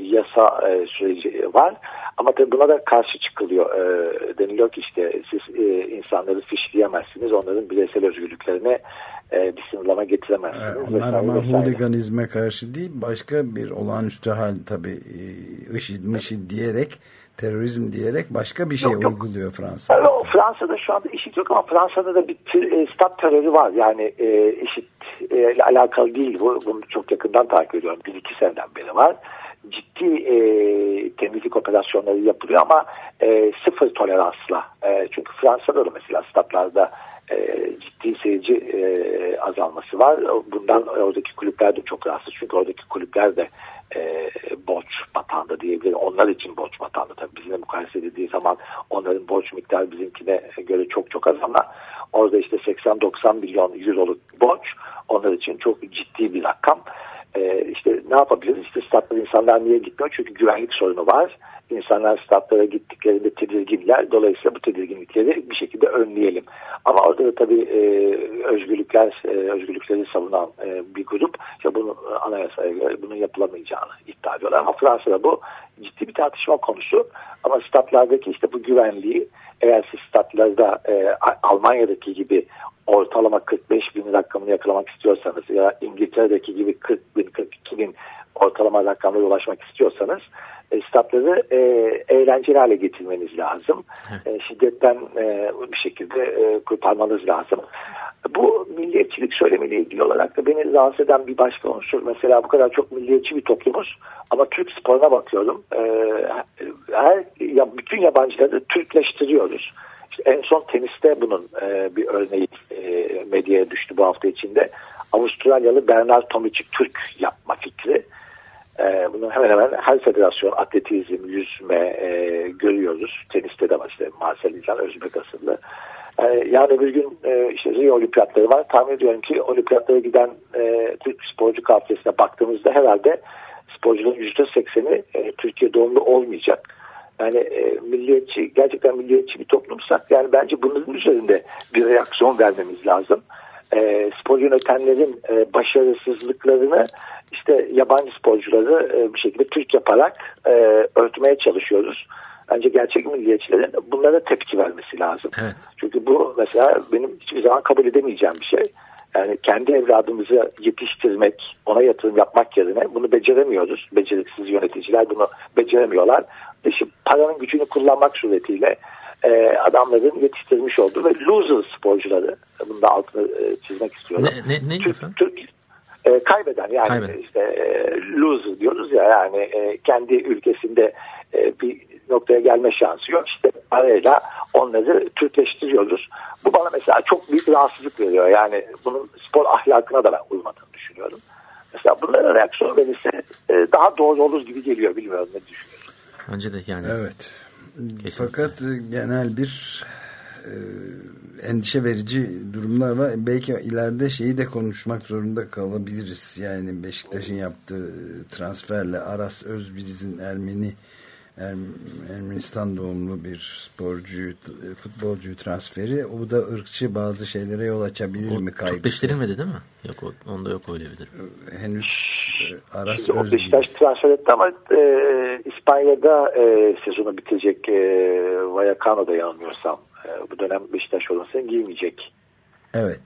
yasa e, süreci var. Ama tabii buna da karşı çıkılıyor. E, deniliyor ki işte siz e, insanları fişleyemezsiniz. Onların bireysel özgürlüklerine e, bir sınırlama getiremezsiniz. Vesaire, Onlar ama vesaire. huliganizme karşı değil başka bir olağanüstü hal tabi IŞİD mışid diyerek terörizm diyerek başka bir şey Yok, yok. uyguluyor Fransa. Fransa'da şu anda IŞİD yok ama Fransa'da da bir e, stat terörü var. Yani e, IŞİD e, ile alakalı değil bu. Bunu çok yakından takip ediyorum. Bir iki seneden beri var. Ciddi e, temizlik operasyonları yapılıyor ama e, sıfır toleransla. E, çünkü Fransa'da da mesela statlarda e, ciddi seyirci e, azalması var. Bundan oradaki kulüpler de çok rahatsız. Çünkü oradaki kulüpler de e, borç batağında diyebilirim. Onlar için borç batağında tabii bizimle mukayese edildiği zaman onların borç miktarı bizimkine göre çok çok az ama orada işte 80-90 milyon euroluk borç onlar için çok ciddi bir rakam. E, işte ne yapabiliriz? İşte statlara insanlar niye gitmiyor? Çünkü güvenlik sorunu var. İnsanlar statlara gittiklerinde tedirginler. Dolayısıyla bu tedirginlikleri bir şekilde önleyelim. Ama orada da tabii e, özgürlükler, e, özgürlükleri savunan e, bir grup işte bunu e, anayasaya göre bunun yapılamayacağını iddia ediyorlar. Ama Fransa'da bu ciddi bir tartışma konusu. Ama statlardaki işte bu güvenliği eğer siz statlarda e, Almanya'daki gibi ortalama 45 bin rakamını yakalamak istiyorsanız ya İngiltere'deki gibi 40 bin 42 bin ortalama rakamlara ulaşmak istiyorsanız e, statları e, eğlenceli hale getirmeniz lazım. E, şiddetten e, bir şekilde e, kurtarmanız lazım. Bu milliyetçilik söylemiyle ilgili olarak da beni rahatsız eden bir başka unsur. Mesela bu kadar çok milliyetçi bir toplumuz ama Türk sporuna bakıyorum. E, her ya bütün yabancıları Türkleştiriyoruz. En son teniste bunun e, bir örneği e, medyaya düştü bu hafta içinde. Avustralyalı Bernard Tomic'i Türk yapma fikri. E, bunu hemen hemen her federasyon atletizm, yüzme e, görüyoruz. Teniste de var işte Marcel İlhan Özbek asıllı. E, yani bir gün e, işte Rio Olimpiyatları var. Tahmin ediyorum ki olimpiyatlara giden e, Türk sporcu kafesine baktığımızda herhalde sporcuların %80'i e, Türkiye doğumlu olmayacak. Yani e, milliyetçi, gerçekten milliyetçi bir toplumsak yani bence bunun üzerinde bir reaksiyon vermemiz lazım. E, spor yönetenlerin e, başarısızlıklarını işte yabancı sporcuları e, bir şekilde Türk yaparak e, örtmeye çalışıyoruz. Bence gerçek milliyetçilerin bunlara tepki vermesi lazım. Evet. Çünkü bu mesela benim hiçbir zaman kabul edemeyeceğim bir şey. Yani kendi evladımızı yetiştirmek, ona yatırım yapmak yerine bunu beceremiyoruz. Beceriksiz yöneticiler bunu beceremiyorlar. İşte paranın gücünü kullanmak suretiyle e, adamların yetiştirmiş olduğu ve loser sporcuları, bunu da altını e, çizmek istiyorum. Ne, ne, ne Türk, efendim? Türk e, kaybeden yani Kaybeden. işte e, loser diyoruz ya yani e, kendi ülkesinde e, bir noktaya gelme şansı yok. İşte parayla onları Türkleştiriyoruz. Bu bana mesela çok büyük rahatsızlık veriyor. Yani bunun spor ahlakına da ben uymadığını düşünüyorum. Mesela bunlara reaksiyon verirse e, daha doğru olur gibi geliyor. Bilmiyorum ne düşünüyorsun. Bence de yani. Evet. Fakat e, genel bir e, endişe verici durumlar var. Belki ileride şeyi de konuşmak zorunda kalabiliriz. Yani Beşiktaş'ın yaptığı transferle Aras Özbiliz'in Ermeni Erm- Ermenistan doğumlu bir sporcu futbolcu transferi o da ırkçı bazı şeylere yol açabilir O mi kaygısı? Türkleştirilmedi değil mi? Yok o- onda yok öyle bir durum. Henüz e, Aras Şimdi o Özbiliz. Beşiktaş transfer etti ama e, İspanya'da e, sezonu bitirecek e, Vallecano'da yanılmıyorsam. E, bu dönem Beşiktaş olmasını giymeyecek. Evet.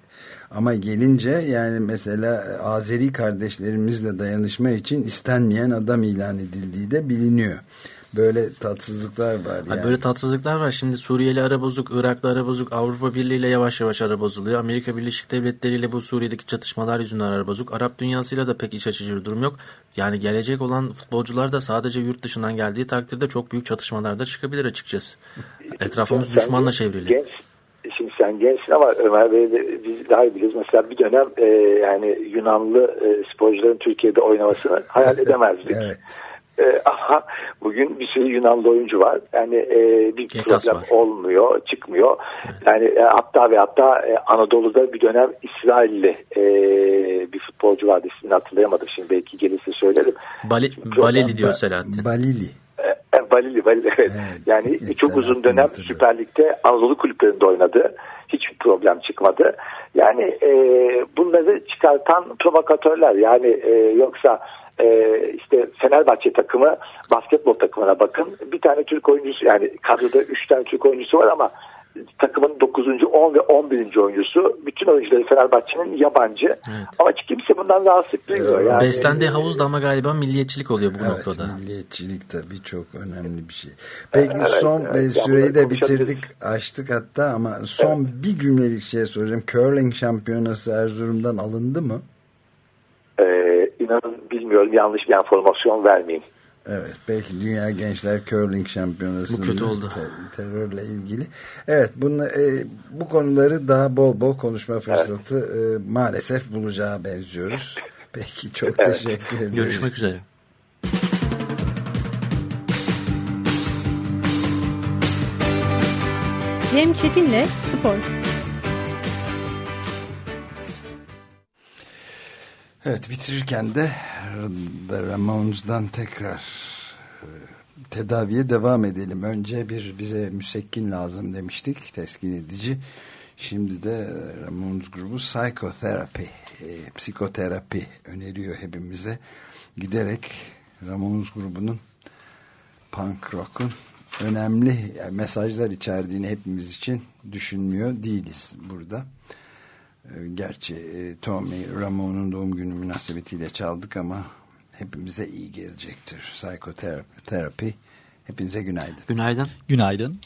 Ama gelince yani mesela Azeri kardeşlerimizle dayanışma için istenmeyen adam ilan edildiği de biliniyor. Böyle tatsızlıklar var yani. Böyle tatsızlıklar var. Şimdi Suriyeli ara bozuk, Iraklı ara bozuk, Avrupa Birliği ile yavaş yavaş ara bozuluyor. Amerika Birleşik Devletleri ile bu Suriye'deki çatışmalar yüzünden ara bozuk. Arap dünyasıyla da pek iç açıcı bir durum yok. Yani gelecek olan futbolcular da sadece yurt dışından geldiği takdirde çok büyük çatışmalar da çıkabilir açıkçası. (laughs) Etrafımız düşmanla çevrili. Genç, şimdi sen gençsin ama Ömer Bey de biz daha iyi biliriz. Mesela bir dönem e, yani Yunanlı e, sporcuların Türkiye'de oynamasını hayal (laughs) edemezdik. Evet. E, (laughs) aha, bugün bir sürü Yunanlı oyuncu var. Yani e, bir Kekas problem var. olmuyor, çıkmıyor. Yani e, hatta ve hatta e, Anadolu'da bir dönem İsrailli e, bir futbolcu vardı. İsmini hatırlayamadım şimdi belki gelirse söylerim. Bali, Problem- Baleli diyor Selahattin. Balili. E, Balili, Balili evet. Evet. Yani çok Selahattin uzun dönem hatırlıyor. Süper Lig'de Anadolu kulüplerinde oynadı. Hiçbir problem çıkmadı. Yani e, bunları çıkartan provokatörler. Yani e, yoksa e, işte Fenerbahçe takımı basketbol takımına bakın. Bir tane Türk oyuncusu yani kadroda 3 tane Türk oyuncusu var ama takımın 9. 10 ve 11. oyuncusu bütün oyuncuları Fenerbahçe'nin yabancı. Ama kimse bundan rahatsızlık duymuyor. Yani, Beslendiği havuz da ama galiba milliyetçilik oluyor bu Evet, noktada. milliyetçilik tabii çok önemli bir şey. Peki Evet, son evet. ve Ya süreyi de bitirdik, açtık hatta ama son bir cümlelik şey soracağım. Curling şampiyonası Erzurum'dan alındı mı? e, inanın bilmiyorum yanlış bir enformasyon vermeyeyim. Evet belki Dünya Gençler Curling Şampiyonası'nda Bu kötü oldu. te- terörle ilgili. Evet bunu, e, bu konuları daha bol bol konuşma fırsatı e, maalesef bulacağı benziyoruz. (laughs) Peki çok Evet. teşekkür ederim. Görüşmek üzere. Cem Çetin'le Spor. Evet bitirirken de The Ramones'dan tekrar e, tedaviye devam edelim. Önce bir bize müsekkin lazım demiştik, teskin edici. Şimdi de Ramones grubu Psychotherapy, e, psikoterapi öneriyor hepimize. Giderek Ramones grubunun punk rock'un önemli mesajlar içerdiğini hepimiz için düşünmüyor değiliz burada. Ee, Gerçi e, Tommy Ramon'un doğum günü münasebetiyle çaldık ama hepimize iyi gelecektir. Psikoterapi. Hepinize günaydın. Günaydın. Günaydın.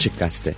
Açık Gazete